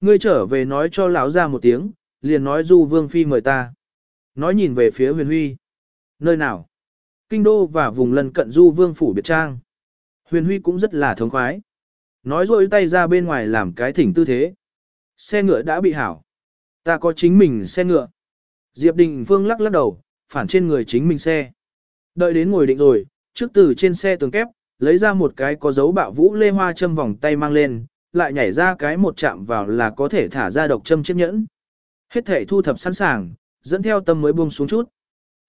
Ngươi trở về nói cho lão ra một tiếng, liền nói Du Vương Phi mời ta. Nói nhìn về phía huyền huy. Nơi nào? Kinh đô và vùng lân cận Du Vương Phủ Biệt Trang. Huyền huy cũng rất là thống khoái. Nói rồi tay ra bên ngoài làm cái thỉnh tư thế. Xe ngựa đã bị hảo. Ta có chính mình xe ngựa. Diệp Đình Phương lắc lắc đầu, phản trên người chính mình xe. Đợi đến ngồi định rồi, trước từ trên xe tường kép, lấy ra một cái có dấu bạo vũ lê hoa châm vòng tay mang lên, lại nhảy ra cái một chạm vào là có thể thả ra độc châm chiếc nhẫn. Hết thể thu thập sẵn sàng, dẫn theo tâm mới buông xuống chút.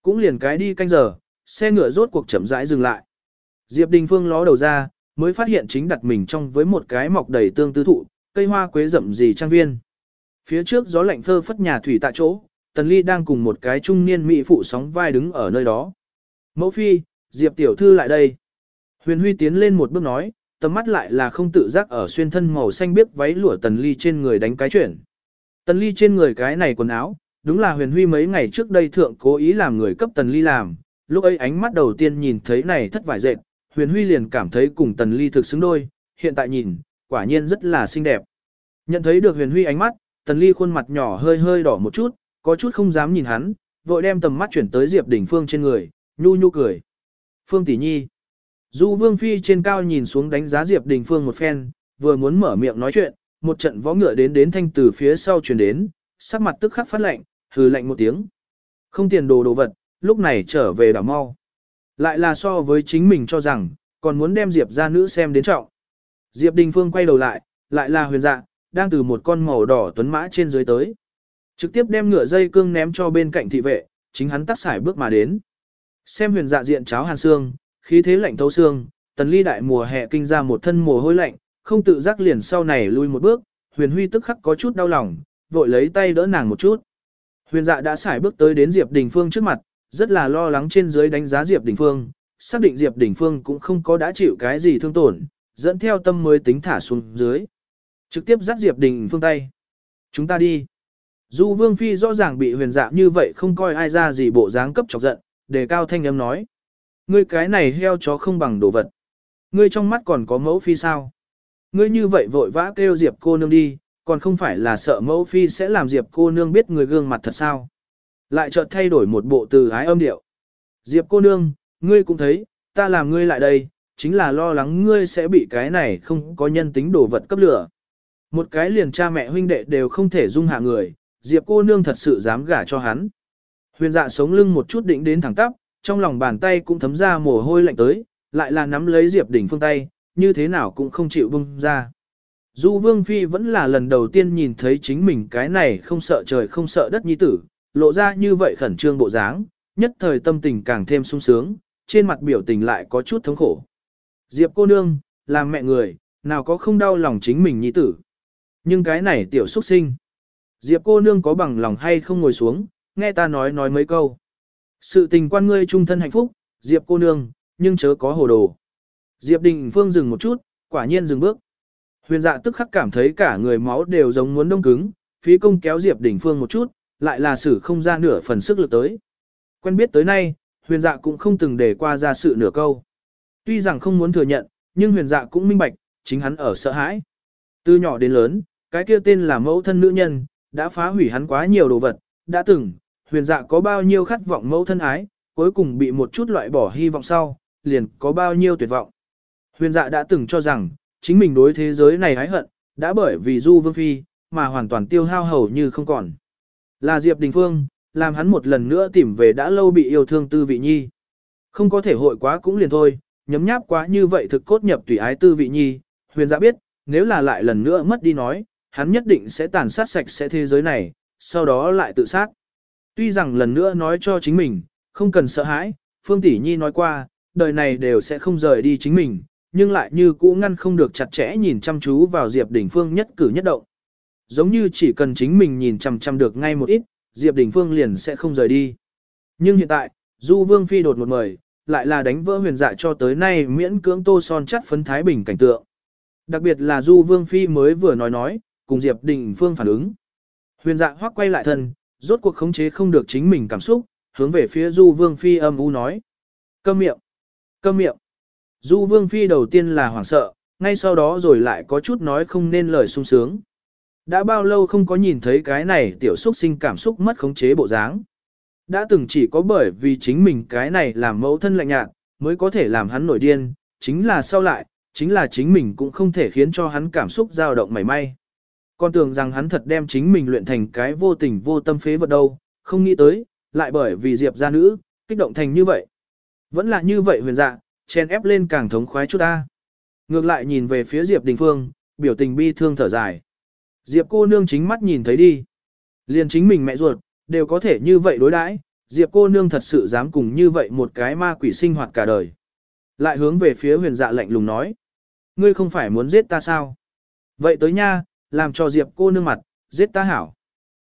Cũng liền cái đi canh giờ, xe ngựa rốt cuộc chậm rãi dừng lại. Diệp Đình Phương ló đầu ra, mới phát hiện chính đặt mình trong với một cái mọc đầy tương tư thụ, cây hoa quế rậm rì trang viên. Phía trước gió lạnh phơ phất nhà thủy tại chỗ, Tần Ly đang cùng một cái trung niên mỹ phụ sóng vai đứng ở nơi đó. Mẫu phi, Diệp tiểu thư lại đây. Huyền Huy tiến lên một bước nói, tầm mắt lại là không tự giác ở xuyên thân màu xanh biếc váy lụa Tần Ly trên người đánh cái chuyển. Tần Ly trên người cái này quần áo, đúng là Huyền Huy mấy ngày trước đây thượng cố ý làm người cấp Tần Ly làm, lúc ấy ánh mắt đầu tiên nhìn thấy này thất vải dệt, Huyền Huy liền cảm thấy cùng Tần Ly thực xứng đôi, hiện tại nhìn, quả nhiên rất là xinh đẹp. Nhận thấy được Huyền Huy ánh mắt, Tần Ly khuôn mặt nhỏ hơi hơi đỏ một chút, có chút không dám nhìn hắn, vội đem tầm mắt chuyển tới Diệp Đình Phương trên người, nhu nhu cười. Phương tỷ nhi. Du Vương Phi trên cao nhìn xuống đánh giá Diệp Đình Phương một phen, vừa muốn mở miệng nói chuyện, một trận võ ngựa đến đến thanh từ phía sau truyền đến, sắc mặt tức khắc phát lạnh, hừ lạnh một tiếng. Không tiền đồ đồ vật, lúc này trở về đảo mau. Lại là so với chính mình cho rằng, còn muốn đem Diệp ra nữ xem đến trọng. Diệp Đình Phương quay đầu lại, lại là huyền dạ, đang từ một con màu đỏ tuấn mã trên dưới tới. Trực tiếp đem ngựa dây cương ném cho bên cạnh thị vệ, chính hắn tắt xài bước mà đến. Xem huyền dạ diện cháo hàn xương, khí thế lạnh thấu xương, tần ly đại mùa hè kinh ra một thân mồ hôi lạnh, không tự giác liền sau này lui một bước, huyền huy tức khắc có chút đau lòng, vội lấy tay đỡ nàng một chút. Huyền dạ đã xài bước tới đến Diệp Đình Phương trước mặt, rất là lo lắng trên dưới đánh giá Diệp Đình Phương, xác định Diệp Đình Phương cũng không có đã chịu cái gì thương tổn, dẫn theo tâm mới tính thả xuống dưới. Trực tiếp dắt Diệp Đình Phương tay. Chúng ta đi. Du Vương Phi rõ ràng bị huyền dạ như vậy không coi ai ra gì bộ dáng cấp chọc giận, đề cao thanh âm nói. Ngươi cái này heo chó không bằng đồ vật. Ngươi trong mắt còn có mẫu phi sao? Ngươi như vậy vội vã kêu Diệp cô nương đi, còn không phải là sợ mẫu phi sẽ làm Diệp cô nương biết người gương mặt thật sao? Lại chợt thay đổi một bộ từ ái âm điệu. Diệp cô nương, ngươi cũng thấy, ta làm ngươi lại đây, chính là lo lắng ngươi sẽ bị cái này không có nhân tính đồ vật cấp lửa. Một cái liền cha mẹ huynh đệ đều không thể dung hạ người, Diệp cô nương thật sự dám gả cho hắn. Huyền dạ sống lưng một chút định đến thẳng tắp, trong lòng bàn tay cũng thấm ra mồ hôi lạnh tới, lại là nắm lấy Diệp đỉnh phương tay, như thế nào cũng không chịu bung ra. Du Vương Phi vẫn là lần đầu tiên nhìn thấy chính mình cái này không sợ trời không sợ đất nhi tử, lộ ra như vậy khẩn trương bộ dáng, nhất thời tâm tình càng thêm sung sướng, trên mặt biểu tình lại có chút thống khổ. Diệp cô nương, làm mẹ người, nào có không đau lòng chính mình nhi tử. Nhưng cái này tiểu xuất sinh. Diệp cô nương có bằng lòng hay không ngồi xuống, nghe ta nói nói mấy câu. Sự tình quan ngươi trung thân hạnh phúc, Diệp cô nương, nhưng chớ có hồ đồ. Diệp Đình Phương dừng một chút, quả nhiên dừng bước. Huyền dạ tức khắc cảm thấy cả người máu đều giống muốn đông cứng, phí công kéo Diệp Đình Phương một chút, lại là xử không ra nửa phần sức lực tới. Quen biết tới nay, huyền dạ cũng không từng để qua ra sự nửa câu. Tuy rằng không muốn thừa nhận, nhưng huyền dạ cũng minh bạch, chính hắn ở sợ hãi. Từ nhỏ đến lớn, cái kia tên là mẫu thân nữ nhân, đã phá hủy hắn quá nhiều đồ vật, đã từng, huyền dạ có bao nhiêu khát vọng mẫu thân ái, cuối cùng bị một chút loại bỏ hy vọng sau, liền có bao nhiêu tuyệt vọng. Huyền dạ đã từng cho rằng, chính mình đối thế giới này hái hận, đã bởi vì Du Vương Phi, mà hoàn toàn tiêu hao hầu như không còn. Là Diệp Đình Phương, làm hắn một lần nữa tìm về đã lâu bị yêu thương tư vị nhi. Không có thể hội quá cũng liền thôi, nhấm nháp quá như vậy thực cốt nhập tùy ái tư vị nhi, huyền dạ biết, nếu là lại lần nữa mất đi nói, hắn nhất định sẽ tàn sát sạch sẽ thế giới này, sau đó lại tự sát. Tuy rằng lần nữa nói cho chính mình, không cần sợ hãi, Phương Tỷ Nhi nói qua, đời này đều sẽ không rời đi chính mình, nhưng lại như cũ ngăn không được chặt chẽ nhìn chăm chú vào Diệp Đình Phương nhất cử nhất động. Giống như chỉ cần chính mình nhìn chăm chăm được ngay một ít, Diệp Đình Phương liền sẽ không rời đi. Nhưng hiện tại, Du Vương Phi đột một mời, lại là đánh vỡ huyền dạ cho tới nay miễn cưỡng tô son chắt phấn thái bình cảnh tượng. Đặc biệt là Du Vương Phi mới vừa nói nói, cùng Diệp Đình Phương phản ứng. Huyền dạ hoắc quay lại thân, rốt cuộc khống chế không được chính mình cảm xúc, hướng về phía Du Vương Phi âm u nói. Câm miệng! Câm miệng! Du Vương Phi đầu tiên là hoảng sợ, ngay sau đó rồi lại có chút nói không nên lời sung sướng. Đã bao lâu không có nhìn thấy cái này tiểu xúc sinh cảm xúc mất khống chế bộ dáng. Đã từng chỉ có bởi vì chính mình cái này làm mẫu thân lạnh nhạt, mới có thể làm hắn nổi điên, chính là sau lại, chính là chính mình cũng không thể khiến cho hắn cảm xúc dao động mảy may. Con tưởng rằng hắn thật đem chính mình luyện thành cái vô tình vô tâm phế vật đâu, không nghĩ tới, lại bởi vì Diệp gia nữ, kích động thành như vậy. Vẫn là như vậy huyền dạ, chen ép lên càng thống khoái chút ta. Ngược lại nhìn về phía Diệp Đình Phương, biểu tình bi thương thở dài. Diệp cô nương chính mắt nhìn thấy đi. Liền chính mình mẹ ruột, đều có thể như vậy đối đãi, Diệp cô nương thật sự dám cùng như vậy một cái ma quỷ sinh hoạt cả đời. Lại hướng về phía huyền dạ lạnh lùng nói. Ngươi không phải muốn giết ta sao? Vậy tới nha, làm cho Diệp cô nương mặt, giết ta hảo.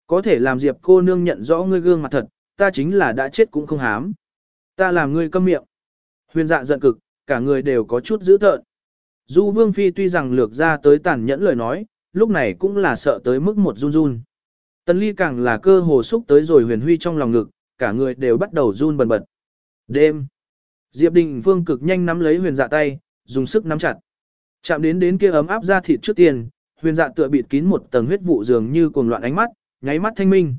Có thể làm Diệp cô nương nhận rõ ngươi gương mặt thật, ta chính là đã chết cũng không hám. Ta làm ngươi câm miệng. Huyền dạ giận cực, cả người đều có chút dữ tợn. Du Vương Phi tuy rằng lược ra tới tàn nhẫn lời nói, lúc này cũng là sợ tới mức một run run. Tần ly càng là cơ hồ xúc tới rồi huyền huy trong lòng ngực, cả người đều bắt đầu run bần bật. Đêm. Diệp Đình Phương cực nhanh nắm lấy huyền dạ tay, dùng sức nắm chặt. Chạm đến đến kia ấm áp ra thịt trước tiên huyền dạ tựa bịt kín một tầng huyết vụ dường như cuồng loạn ánh mắt, nháy mắt thanh minh.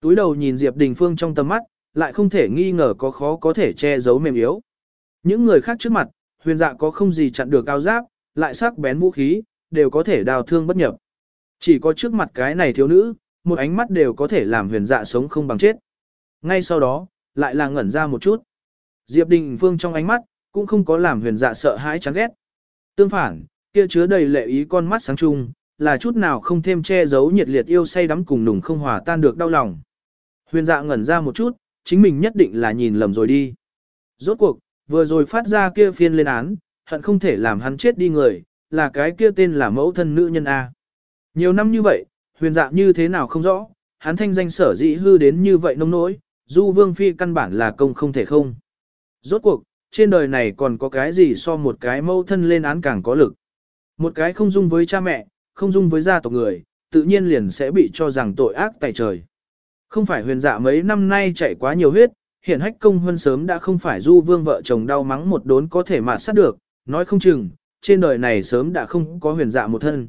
Túi đầu nhìn Diệp Đình Phương trong tầm mắt, lại không thể nghi ngờ có khó có thể che giấu mềm yếu. Những người khác trước mặt, huyền dạ có không gì chặn được cao giáp, lại sắc bén vũ khí, đều có thể đào thương bất nhập. Chỉ có trước mặt cái này thiếu nữ, một ánh mắt đều có thể làm huyền dạ sống không bằng chết. Ngay sau đó, lại là ngẩn ra một chút. Diệp Đình Phương trong ánh mắt, cũng không có làm huyền dạ sợ hãi chán ghét. Tương phản, kia chứa đầy lệ ý con mắt sáng trung, là chút nào không thêm che giấu nhiệt liệt yêu say đắm cùng nùng không hòa tan được đau lòng. Huyền dạ ngẩn ra một chút, chính mình nhất định là nhìn lầm rồi đi. Rốt cuộc, vừa rồi phát ra kia phiên lên án, hận không thể làm hắn chết đi người, là cái kia tên là mẫu thân nữ nhân A. Nhiều năm như vậy, huyền dạ như thế nào không rõ, hắn thanh danh sở dĩ hư đến như vậy nông nỗi, du vương phi căn bản là công không thể không. Rốt cuộc, trên đời này còn có cái gì so một cái mẫu thân lên án càng có lực. Một cái không dung với cha mẹ, không dung với gia tộc người, tự nhiên liền sẽ bị cho rằng tội ác tại trời. Không phải huyền dạ mấy năm nay chạy quá nhiều huyết, hiện hách công hơn sớm đã không phải du vương vợ chồng đau mắng một đốn có thể mà sát được, nói không chừng, trên đời này sớm đã không có huyền dạ một thân.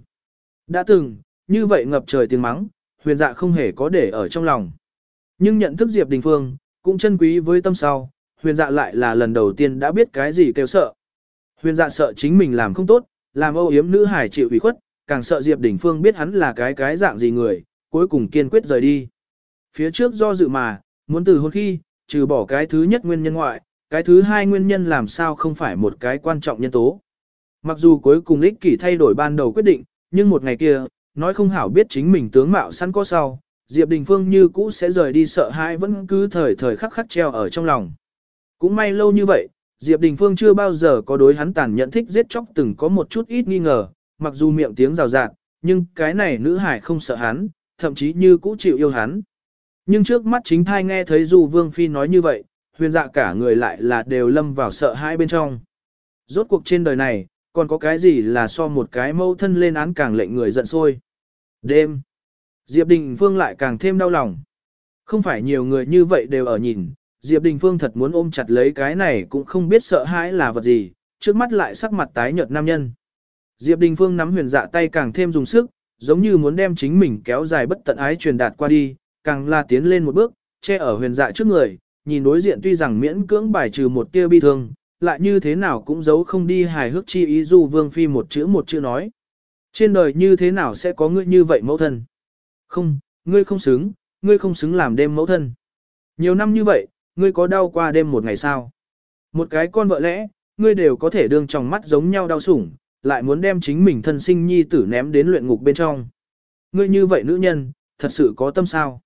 Đã từng, như vậy ngập trời tiếng mắng, huyền dạ không hề có để ở trong lòng. Nhưng nhận thức Diệp Đình Phương, cũng chân quý với tâm sau, huyền dạ lại là lần đầu tiên đã biết cái gì kêu sợ. Huyền dạ sợ chính mình làm không tốt, làm âu yếm nữ hải chịu ủy khuất, càng sợ Diệp Đình Phương biết hắn là cái cái dạng gì người, cuối cùng kiên quyết rời đi. Phía trước do dự mà, muốn từ hôn khi, trừ bỏ cái thứ nhất nguyên nhân ngoại, cái thứ hai nguyên nhân làm sao không phải một cái quan trọng nhân tố. Mặc dù cuối cùng ích kỷ thay đổi ban đầu quyết định, nhưng một ngày kia, nói không hảo biết chính mình tướng mạo sẵn có sau, Diệp Đình Phương như cũ sẽ rời đi sợ hãi vẫn cứ thời thời khắc khắc treo ở trong lòng. Cũng may lâu như vậy, Diệp Đình Phương chưa bao giờ có đối hắn tàn nhẫn thích giết chóc từng có một chút ít nghi ngờ, mặc dù miệng tiếng rào rạt, nhưng cái này nữ hải không sợ hắn, thậm chí như cũ chịu yêu hắn. Nhưng trước mắt chính thai nghe thấy dù Vương Phi nói như vậy, huyền dạ cả người lại là đều lâm vào sợ hãi bên trong. Rốt cuộc trên đời này, còn có cái gì là so một cái mâu thân lên án càng lệnh người giận sôi. Đêm, Diệp Đình Phương lại càng thêm đau lòng. Không phải nhiều người như vậy đều ở nhìn, Diệp Đình Phương thật muốn ôm chặt lấy cái này cũng không biết sợ hãi là vật gì, trước mắt lại sắc mặt tái nhợt nam nhân. Diệp Đình Phương nắm huyền dạ tay càng thêm dùng sức, giống như muốn đem chính mình kéo dài bất tận ái truyền đạt qua đi, càng là tiến lên một bước, che ở huyền dạ trước người, nhìn đối diện tuy rằng miễn cưỡng bài trừ một tia bi thương, lại như thế nào cũng giấu không đi hài hước chi ý du vương phi một chữ một chữ nói. Trên đời như thế nào sẽ có ngươi như vậy mẫu thân? Không, ngươi không xứng, ngươi không xứng làm đêm mẫu thân. Nhiều năm như vậy, ngươi có đau qua đêm một ngày sao? Một cái con vợ lẽ, ngươi đều có thể đương trong mắt giống nhau đau sủng, lại muốn đem chính mình thân sinh nhi tử ném đến luyện ngục bên trong. Ngươi như vậy nữ nhân, thật sự có tâm sao?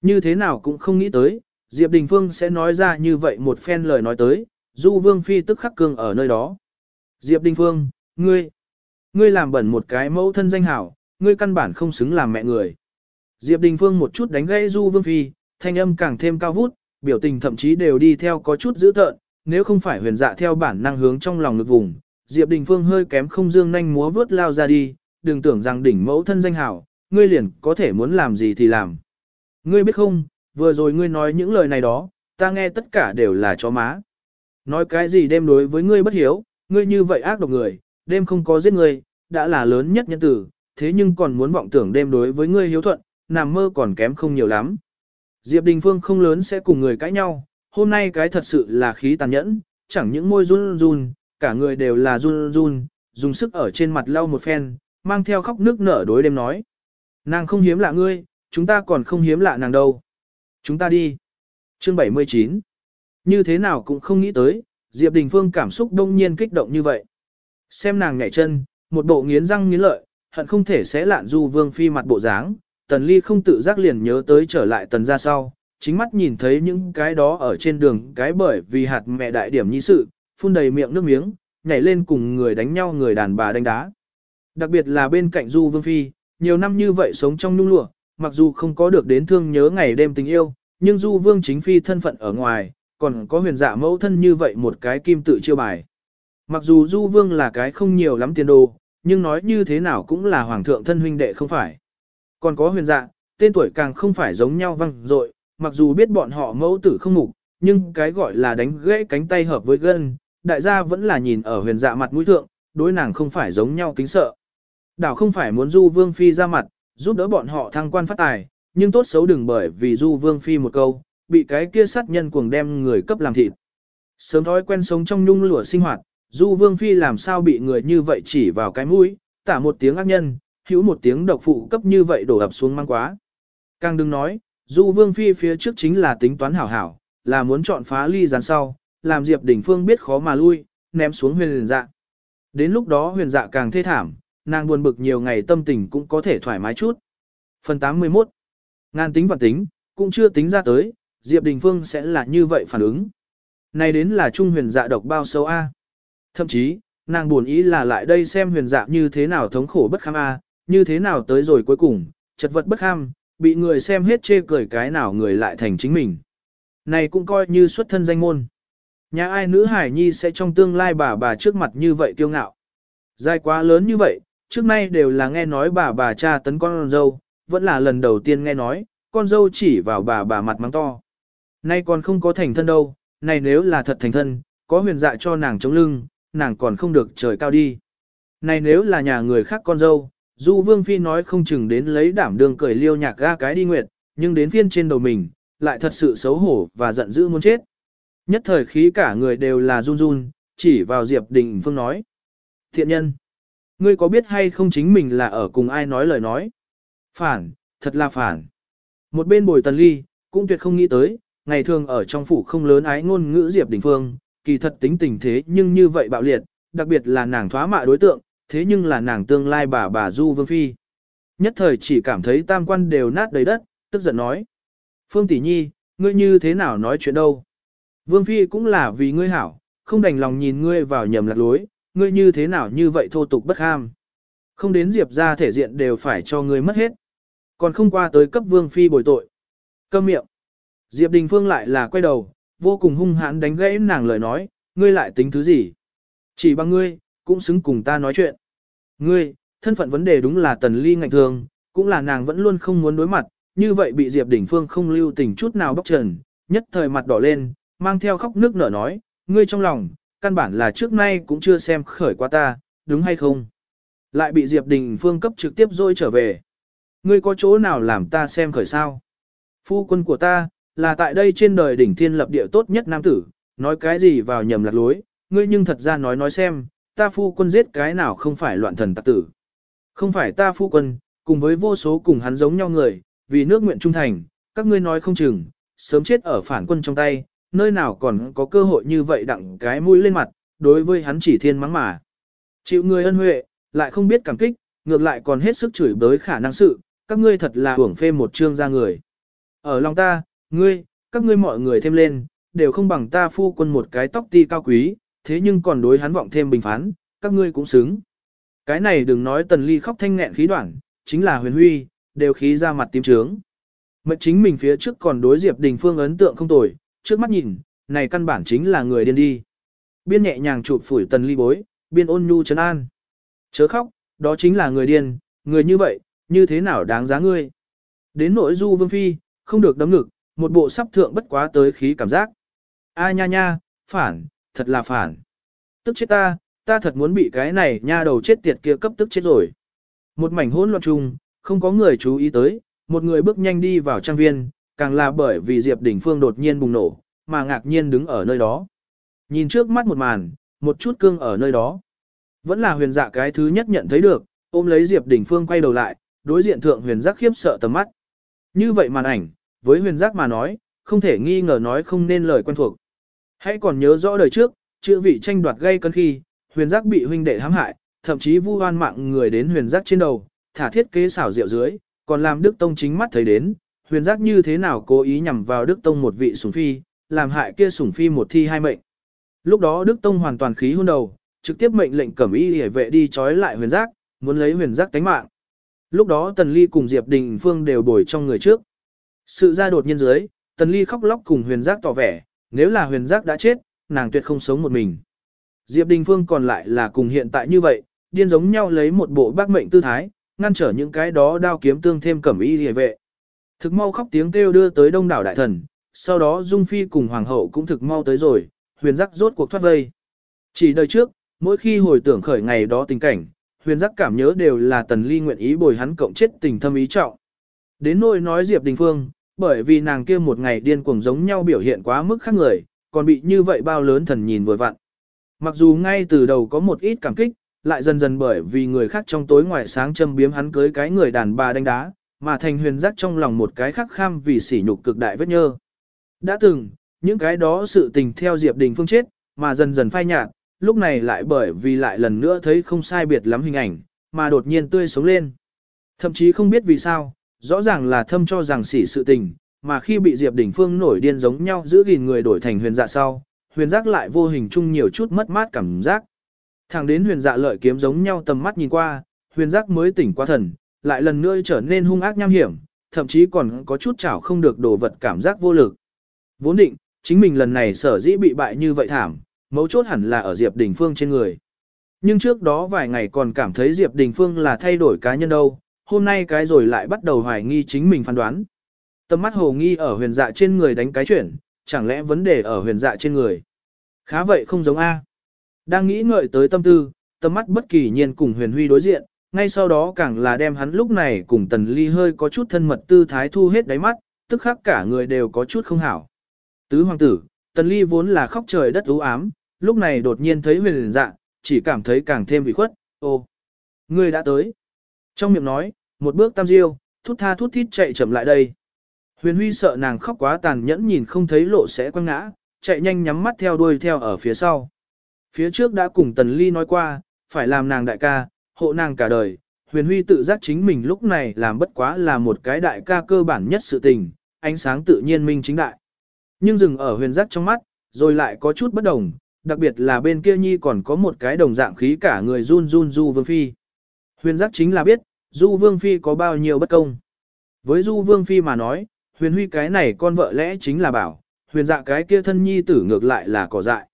Như thế nào cũng không nghĩ tới, Diệp Đình Phương sẽ nói ra như vậy một phen lời nói tới, Du Vương Phi tức khắc cương ở nơi đó. Diệp Đình Phương, ngươi, ngươi làm bẩn một cái mẫu thân danh hảo, ngươi căn bản không xứng làm mẹ người. Diệp Đình Phương một chút đánh gãy Du Vương Phi, thanh âm càng thêm cao vút, biểu tình thậm chí đều đi theo có chút dữ tợn, nếu không phải huyền dạ theo bản năng hướng trong lòng ngực vùng. Diệp Đình Phương hơi kém không dương nhanh múa vớt lao ra đi, đừng tưởng rằng đỉnh mẫu thân danh hảo, ngươi liền có thể muốn làm gì thì làm. Ngươi biết không, vừa rồi ngươi nói những lời này đó, ta nghe tất cả đều là chó má. Nói cái gì đêm đối với ngươi bất hiếu, ngươi như vậy ác độc người, đêm không có giết ngươi, đã là lớn nhất nhân tử, thế nhưng còn muốn vọng tưởng đêm đối với ngươi hiếu thuận, nằm mơ còn kém không nhiều lắm. Diệp Đình Phương không lớn sẽ cùng người cãi nhau, hôm nay cái thật sự là khí tàn nhẫn, chẳng những môi run run, cả người đều là run run, dùng sức ở trên mặt lau một phen, mang theo khóc nước nở đối đêm nói. Nàng không hiếm lạ ngươi, chúng ta còn không hiếm lạ nàng đâu. Chúng ta đi. Chương 79 Như thế nào cũng không nghĩ tới, Diệp Đình Phương cảm xúc đông nhiên kích động như vậy. Xem nàng nhảy chân, một bộ nghiến răng nghiến lợi, hận không thể sẽ lạn du vương phi mặt bộ dáng, tần ly không tự giác liền nhớ tới trở lại tần ra sau, chính mắt nhìn thấy những cái đó ở trên đường cái bởi vì hạt mẹ đại điểm nhi sự, phun đầy miệng nước miếng, nhảy lên cùng người đánh nhau người đàn bà đánh đá. Đặc biệt là bên cạnh du vương phi, nhiều năm như vậy sống trong nung lụa, mặc dù không có được đến thương nhớ ngày đêm tình yêu, nhưng du vương chính phi thân phận ở ngoài, còn có huyền dạ mẫu thân như vậy một cái kim tự chiêu bài. Mặc dù du vương là cái không nhiều lắm tiền đồ, nhưng nói như thế nào cũng là hoàng thượng thân huynh đệ không phải. Còn có huyền dạ, tên tuổi càng không phải giống nhau văng dội, mặc dù biết bọn họ mẫu tử không mục, nhưng cái gọi là đánh gãy cánh tay hợp với gân, đại gia vẫn là nhìn ở huyền dạ mặt mũi thượng, đối nàng không phải giống nhau kính sợ. Đảo không phải muốn du vương phi ra mặt, giúp đỡ bọn họ thăng quan phát tài, nhưng tốt xấu đừng bởi vì du vương phi một câu, bị cái kia sát nhân cuồng đem người cấp làm thịt. Sớm thói quen sống trong nhung lụa sinh hoạt, du vương phi làm sao bị người như vậy chỉ vào cái mũi, tả một tiếng ác nhân, hữu một tiếng độc phụ cấp như vậy đổ ập xuống mang quá. Càng đừng nói, du vương phi phía trước chính là tính toán hảo hảo, là muốn chọn phá ly gián sau, làm Diệp Đỉnh Phương biết khó mà lui, ném xuống huyền dạ. Đến lúc đó huyền dạ càng thê thảm, nàng buồn bực nhiều ngày tâm tình cũng có thể thoải mái chút. Phần 81 Ngàn tính và tính, cũng chưa tính ra tới, Diệp Đình Phương sẽ là như vậy phản ứng. Này đến là trung huyền dạ độc bao sâu A. Thậm chí, nàng buồn ý là lại đây xem huyền dạ như thế nào thống khổ bất kham A, như thế nào tới rồi cuối cùng, chật vật bất ham, bị người xem hết chê cười cái nào người lại thành chính mình. Này cũng coi như xuất thân danh môn. Nhà ai nữ hải nhi sẽ trong tương lai bà bà trước mặt như vậy kiêu ngạo. Dài quá lớn như vậy, trước nay đều là nghe nói bà bà cha tấn con dâu, vẫn là lần đầu tiên nghe nói, con dâu chỉ vào bà bà mặt mắng to. Nay còn không có thành thân đâu, này nếu là thật thành thân, có huyền dạ cho nàng chống lưng, nàng còn không được trời cao đi. Này nếu là nhà người khác con dâu, Du Vương Phi nói không chừng đến lấy đảm đường cười liêu nhạc ga cái đi nguyệt, nhưng đến phiên trên đầu mình, lại thật sự xấu hổ và giận dữ muốn chết. Nhất thời khí cả người đều là run run, chỉ vào Diệp Đình Phương nói. Thiện nhân, ngươi có biết hay không chính mình là ở cùng ai nói lời nói? Phản, thật là phản. Một bên bồi tần ly, cũng tuyệt không nghĩ tới, ngày thường ở trong phủ không lớn ái ngôn ngữ Diệp Đình Phương, kỳ thật tính tình thế nhưng như vậy bạo liệt, đặc biệt là nàng thoá mạ đối tượng, thế nhưng là nàng tương lai bà bà Du Vương Phi. Nhất thời chỉ cảm thấy tam quan đều nát đầy đất, tức giận nói. Phương Tỷ Nhi, ngươi như thế nào nói chuyện đâu? Vương Phi cũng là vì ngươi hảo, không đành lòng nhìn ngươi vào nhầm lạc lối, ngươi như thế nào như vậy thô tục bất ham. Không đến Diệp ra thể diện đều phải cho ngươi mất hết. Còn không qua tới cấp Vương Phi bồi tội. Câm miệng. Diệp Đình Phương lại là quay đầu, vô cùng hung hãn đánh gãy nàng lời nói, ngươi lại tính thứ gì? Chỉ bằng ngươi, cũng xứng cùng ta nói chuyện. Ngươi, thân phận vấn đề đúng là tần ly ngạnh thường, cũng là nàng vẫn luôn không muốn đối mặt, như vậy bị Diệp Đình Phương không lưu tình chút nào bóc trần, nhất thời mặt đỏ lên, mang theo khóc nước nở nói, ngươi trong lòng, căn bản là trước nay cũng chưa xem khởi qua ta, đúng hay không? Lại bị Diệp Đình Phương cấp trực tiếp dôi trở về. Ngươi có chỗ nào làm ta xem khởi sao? Phu quân của ta, là tại đây trên đời đỉnh thiên lập địa tốt nhất nam tử, nói cái gì vào nhầm lạc lối, ngươi nhưng thật ra nói nói xem, ta phu quân giết cái nào không phải loạn thần tặc tử. Không phải ta phu quân, cùng với vô số cùng hắn giống nhau người, vì nước nguyện trung thành, các ngươi nói không chừng, sớm chết ở phản quân trong tay, nơi nào còn có cơ hội như vậy đặng cái mũi lên mặt, đối với hắn chỉ thiên mắng mà. Chịu người ân huệ, lại không biết cảm kích, ngược lại còn hết sức chửi bới khả năng sự, các ngươi thật là hưởng phê một chương ra người. Ở lòng ta, ngươi, các ngươi mọi người thêm lên, đều không bằng ta phu quân một cái tóc ti cao quý, thế nhưng còn đối hắn vọng thêm bình phán, các ngươi cũng xứng. Cái này đừng nói tần ly khóc thanh nghẹn khí đoạn, chính là huyền huy, đều khí ra mặt tím trướng. Mệnh chính mình phía trước còn đối Diệp Đình Phương ấn tượng không tồi, trước mắt nhìn, này căn bản chính là người điên đi. Biên nhẹ nhàng chụp phủi tần ly bối, biên ôn nhu trấn an. Chớ khóc, đó chính là người điên, người như vậy, như thế nào đáng giá ngươi. Đến nội du vương phi, không được đấm ngực, một bộ sắp thượng bất quá tới khí cảm giác. A nha nha, phản, thật là phản. Tức chết ta, ta thật muốn bị cái này nha đầu chết tiệt kia cấp tức chết rồi. Một mảnh hỗn loạn chung, không có người chú ý tới, một người bước nhanh đi vào trang viên, càng là bởi vì Diệp Đình Phương đột nhiên bùng nổ, mà ngạc nhiên đứng ở nơi đó. Nhìn trước mắt một màn, một chút cương ở nơi đó. Vẫn là huyền dạ cái thứ nhất nhận thấy được, ôm lấy Diệp Đình Phương quay đầu lại, đối diện thượng huyền giác khiếp sợ tầm mắt. Như vậy màn ảnh, với huyền giác mà nói, không thể nghi ngờ nói không nên lời quen thuộc. Hãy còn nhớ rõ đời trước, chữ vị tranh đoạt gây cân khi, huyền giác bị huynh đệ hãm hại, thậm chí vu oan mạng người đến huyền giác trên đầu, thả thiết kế xảo rượu dưới, còn làm Đức Tông chính mắt thấy đến, huyền giác như thế nào cố ý nhằm vào Đức Tông một vị sủng phi, làm hại kia sủng phi một thi hai mệnh. Lúc đó Đức Tông hoàn toàn khí hôn đầu, trực tiếp mệnh lệnh cẩm y hề vệ đi trói lại huyền giác, muốn lấy huyền giác tánh mạng. Lúc đó Tần Ly cùng Diệp Đình Phương đều bồi trong người trước. Sự ra đột nhiên dưới, Tần Ly khóc lóc cùng huyền giác tỏ vẻ, nếu là huyền giác đã chết, nàng tuyệt không sống một mình. Diệp Đình Phương còn lại là cùng hiện tại như vậy, điên giống nhau lấy một bộ bác mệnh tư thái, ngăn trở những cái đó đao kiếm tương thêm cẩm y hề vệ. Thực mau khóc tiếng kêu đưa tới đông đảo đại thần, sau đó Dung Phi cùng Hoàng hậu cũng thực mau tới rồi, huyền giác rốt cuộc thoát vây. Chỉ đời trước, mỗi khi hồi tưởng khởi ngày đó tình cảnh, huyền giác cảm nhớ đều là tần ly nguyện ý bồi hắn cộng chết tình thâm ý trọng. Đến nỗi nói Diệp Đình Phương, bởi vì nàng kia một ngày điên cuồng giống nhau biểu hiện quá mức khác người, còn bị như vậy bao lớn thần nhìn vừa vặn. Mặc dù ngay từ đầu có một ít cảm kích, lại dần dần bởi vì người khác trong tối ngoài sáng châm biếm hắn cưới cái người đàn bà đánh đá, mà thành huyền giác trong lòng một cái khắc kham vì sỉ nhục cực đại vết nhơ. Đã từng, những cái đó sự tình theo Diệp Đình Phương chết, mà dần dần phai nhạt, lúc này lại bởi vì lại lần nữa thấy không sai biệt lắm hình ảnh, mà đột nhiên tươi sống lên. Thậm chí không biết vì sao, rõ ràng là thâm cho rằng sỉ sự tình, mà khi bị Diệp Đình Phương nổi điên giống nhau giữ gìn người đổi thành huyền dạ sau, huyền giác lại vô hình chung nhiều chút mất mát cảm giác. Thẳng đến huyền dạ lợi kiếm giống nhau tầm mắt nhìn qua, huyền giác mới tỉnh qua thần, lại lần nữa trở nên hung ác nham hiểm, thậm chí còn có chút chảo không được đồ vật cảm giác vô lực. Vốn định, chính mình lần này sở dĩ bị bại như vậy thảm, mấu chốt hẳn là ở Diệp Đình Phương trên người. Nhưng trước đó vài ngày còn cảm thấy Diệp Đình Phương là thay đổi cá nhân đâu, hôm nay cái rồi lại bắt đầu hoài nghi chính mình phán đoán. Tầm mắt hồ nghi ở huyền dạ trên người đánh cái chuyển, chẳng lẽ vấn đề ở huyền dạ trên người. Khá vậy không giống A. Đang nghĩ ngợi tới tâm tư, tầm mắt bất kỳ nhiên cùng huyền huy đối diện, ngay sau đó càng là đem hắn lúc này cùng tần ly hơi có chút thân mật tư thái thu hết đáy mắt, tức khắc cả người đều có chút không hảo. Tứ hoàng tử, tần ly vốn là khóc trời đất u ám, lúc này đột nhiên thấy huyền dạ, chỉ cảm thấy càng thêm bị khuất, ô, ngươi đã tới. Trong miệng nói, một bước tam diêu, thút tha thút thít chạy chậm lại đây. Huyền Huy sợ nàng khóc quá tàn nhẫn nhìn không thấy lộ sẽ quăng ngã, chạy nhanh nhắm mắt theo đuôi theo ở phía sau. Phía trước đã cùng Tần Ly nói qua, phải làm nàng đại ca, hộ nàng cả đời. Huyền Huy tự giác chính mình lúc này làm bất quá là một cái đại ca cơ bản nhất sự tình, ánh sáng tự nhiên minh chính đại. Nhưng dừng ở huyền giác trong mắt, rồi lại có chút bất đồng, đặc biệt là bên kia nhi còn có một cái đồng dạng khí cả người run run du vương phi. Huyền giác chính là biết, du vương phi có bao nhiêu bất công. Với du vương phi mà nói, huyền huy cái này con vợ lẽ chính là bảo, huyền dạ cái kia thân nhi tử ngược lại là cỏ dại.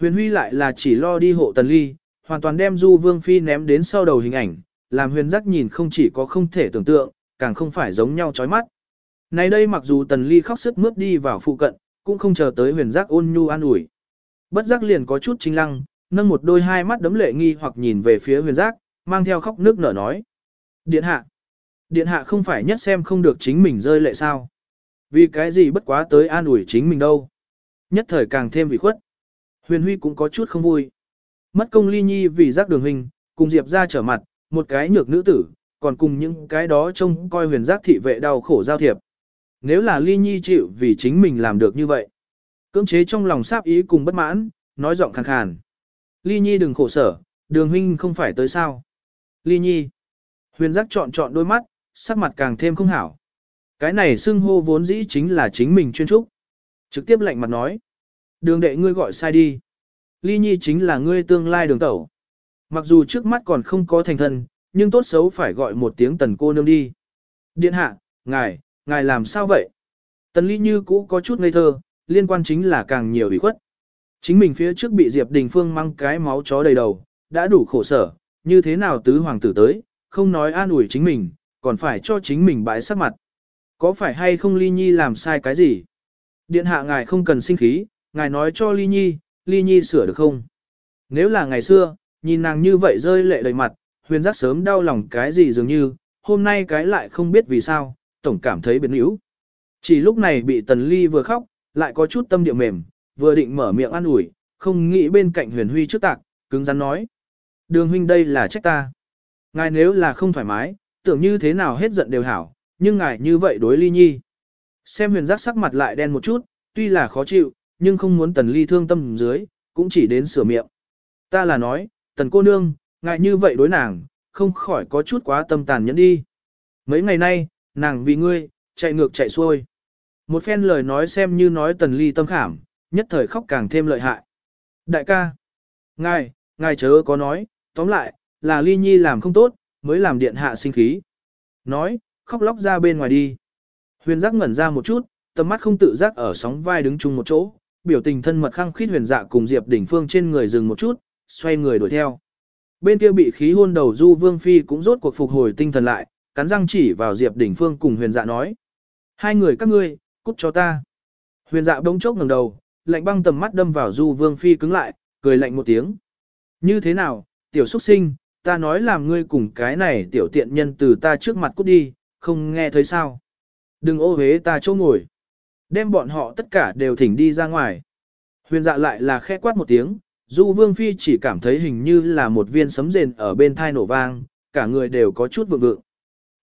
Huyền huy lại là chỉ lo đi hộ tần ly, hoàn toàn đem du vương phi ném đến sau đầu hình ảnh, làm huyền giác nhìn không chỉ có không thể tưởng tượng, càng không phải giống nhau chói mắt. Này đây mặc dù tần ly khóc sức mướt đi vào phụ cận, cũng không chờ tới huyền giác ôn nhu an ủi. Bất giác liền có chút chính lăng, nâng một đôi hai mắt đấm lệ nghi hoặc nhìn về phía huyền giác, mang theo khóc nước nở nói. Điện hạ. Điện hạ không phải nhất xem không được chính mình rơi lệ sao. Vì cái gì bất quá tới an ủi chính mình đâu. Nhất thời càng thêm vị khuất. Huyền Huy cũng có chút không vui. Mất công ly nhi vì giác đường hình, cùng Diệp ra trở mặt, một cái nhược nữ tử, còn cùng những cái đó trông coi huyền giác thị vệ đau khổ giao thiệp. Nếu là ly nhi chịu vì chính mình làm được như vậy. Cưỡng chế trong lòng sáp ý cùng bất mãn, nói giọng khàn khàn. Ly nhi đừng khổ sở, đường huynh không phải tới sao. Ly nhi. Huyền giác chọn chọn đôi mắt, sắc mặt càng thêm không hảo. Cái này xưng hô vốn dĩ chính là chính mình chuyên trúc. Trực tiếp lạnh mặt nói. Đường đệ ngươi gọi sai đi. Ly nhi chính là ngươi tương lai đường tẩu. Mặc dù trước mắt còn không có thành thân, nhưng tốt xấu phải gọi một tiếng tần cô nương đi. Điện hạ, ngài, ngài làm sao vậy? Tần ly như cũ có chút ngây thơ, liên quan chính là càng nhiều ủy khuất. Chính mình phía trước bị Diệp Đình Phương mang cái máu chó đầy đầu, đã đủ khổ sở, như thế nào tứ hoàng tử tới, không nói an ủi chính mình, còn phải cho chính mình bãi sắc mặt. Có phải hay không Ly Nhi làm sai cái gì? Điện hạ ngài không cần sinh khí, ngài nói cho Ly Nhi, Ly Nhi sửa được không? Nếu là ngày xưa, nhìn nàng như vậy rơi lệ đầy mặt, huyền giác sớm đau lòng cái gì dường như, hôm nay cái lại không biết vì sao, tổng cảm thấy biến yếu. Chỉ lúc này bị tần ly vừa khóc, lại có chút tâm địa mềm, vừa định mở miệng an ủi, không nghĩ bên cạnh huyền huy trước tạc, cứng rắn nói. Đường huynh đây là trách ta. Ngài nếu là không thoải mái, tưởng như thế nào hết giận đều hảo, nhưng ngài như vậy đối ly nhi. Xem huyền giác sắc mặt lại đen một chút, tuy là khó chịu, nhưng không muốn tần ly thương tâm dưới, cũng chỉ đến sửa miệng. Ta là nói, tần cô nương, ngài như vậy đối nàng, không khỏi có chút quá tâm tàn nhẫn đi. Mấy ngày nay, nàng vì ngươi, chạy ngược chạy xuôi. Một phen lời nói xem như nói tần ly tâm khảm, nhất thời khóc càng thêm lợi hại. Đại ca, ngài, ngài chớ có nói, tóm lại, là ly nhi làm không tốt, mới làm điện hạ sinh khí. Nói, khóc lóc ra bên ngoài đi. Huyền giác ngẩn ra một chút, tầm mắt không tự giác ở sóng vai đứng chung một chỗ, biểu tình thân mật khăng khít huyền dạ cùng Diệp Đỉnh Phương trên người dừng một chút, xoay người đuổi theo. Bên kia bị khí hôn đầu Du Vương Phi cũng rốt cuộc phục hồi tinh thần lại, cắn răng chỉ vào Diệp Đỉnh Phương cùng huyền dạ nói. Hai người các ngươi, cút cho ta. Huyền dạ bỗng chốc ngẩng đầu, lạnh băng tầm mắt đâm vào Du Vương Phi cứng lại, cười lạnh một tiếng. Như thế nào, tiểu xuất sinh, ta nói làm ngươi cùng cái này tiểu tiện nhân từ ta trước mặt cút đi, không nghe thấy sao. Đừng ô hế ta chỗ ngồi. Đem bọn họ tất cả đều thỉnh đi ra ngoài. Huyền dạ lại là khẽ quát một tiếng, Du Vương Phi chỉ cảm thấy hình như là một viên sấm rền ở bên thai nổ vang, cả người đều có chút vượng vượng.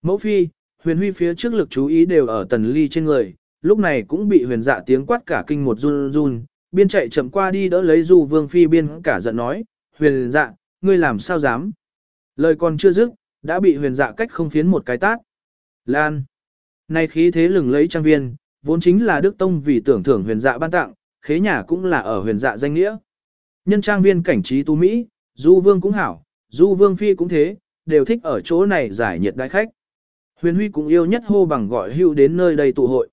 Mẫu Phi, huyền huy phía trước lực chú ý đều ở tần ly trên người, lúc này cũng bị huyền dạ tiếng quát cả kinh một run run, biên chạy chậm qua đi đỡ lấy Du Vương Phi biên cả giận nói, huyền dạ, ngươi làm sao dám. Lời còn chưa dứt, đã bị huyền dạ cách không phiến một cái tát. Lan. Này khí thế lừng lấy trang viên, vốn chính là Đức Tông vì tưởng thưởng huyền dạ ban tặng, khế nhà cũng là ở huyền dạ danh nghĩa. Nhân trang viên cảnh trí tu Mỹ, Du Vương cũng hảo, Du Vương Phi cũng thế, đều thích ở chỗ này giải nhiệt đại khách. Huyền Huy cũng yêu nhất hô bằng gọi hưu đến nơi đây tụ hội.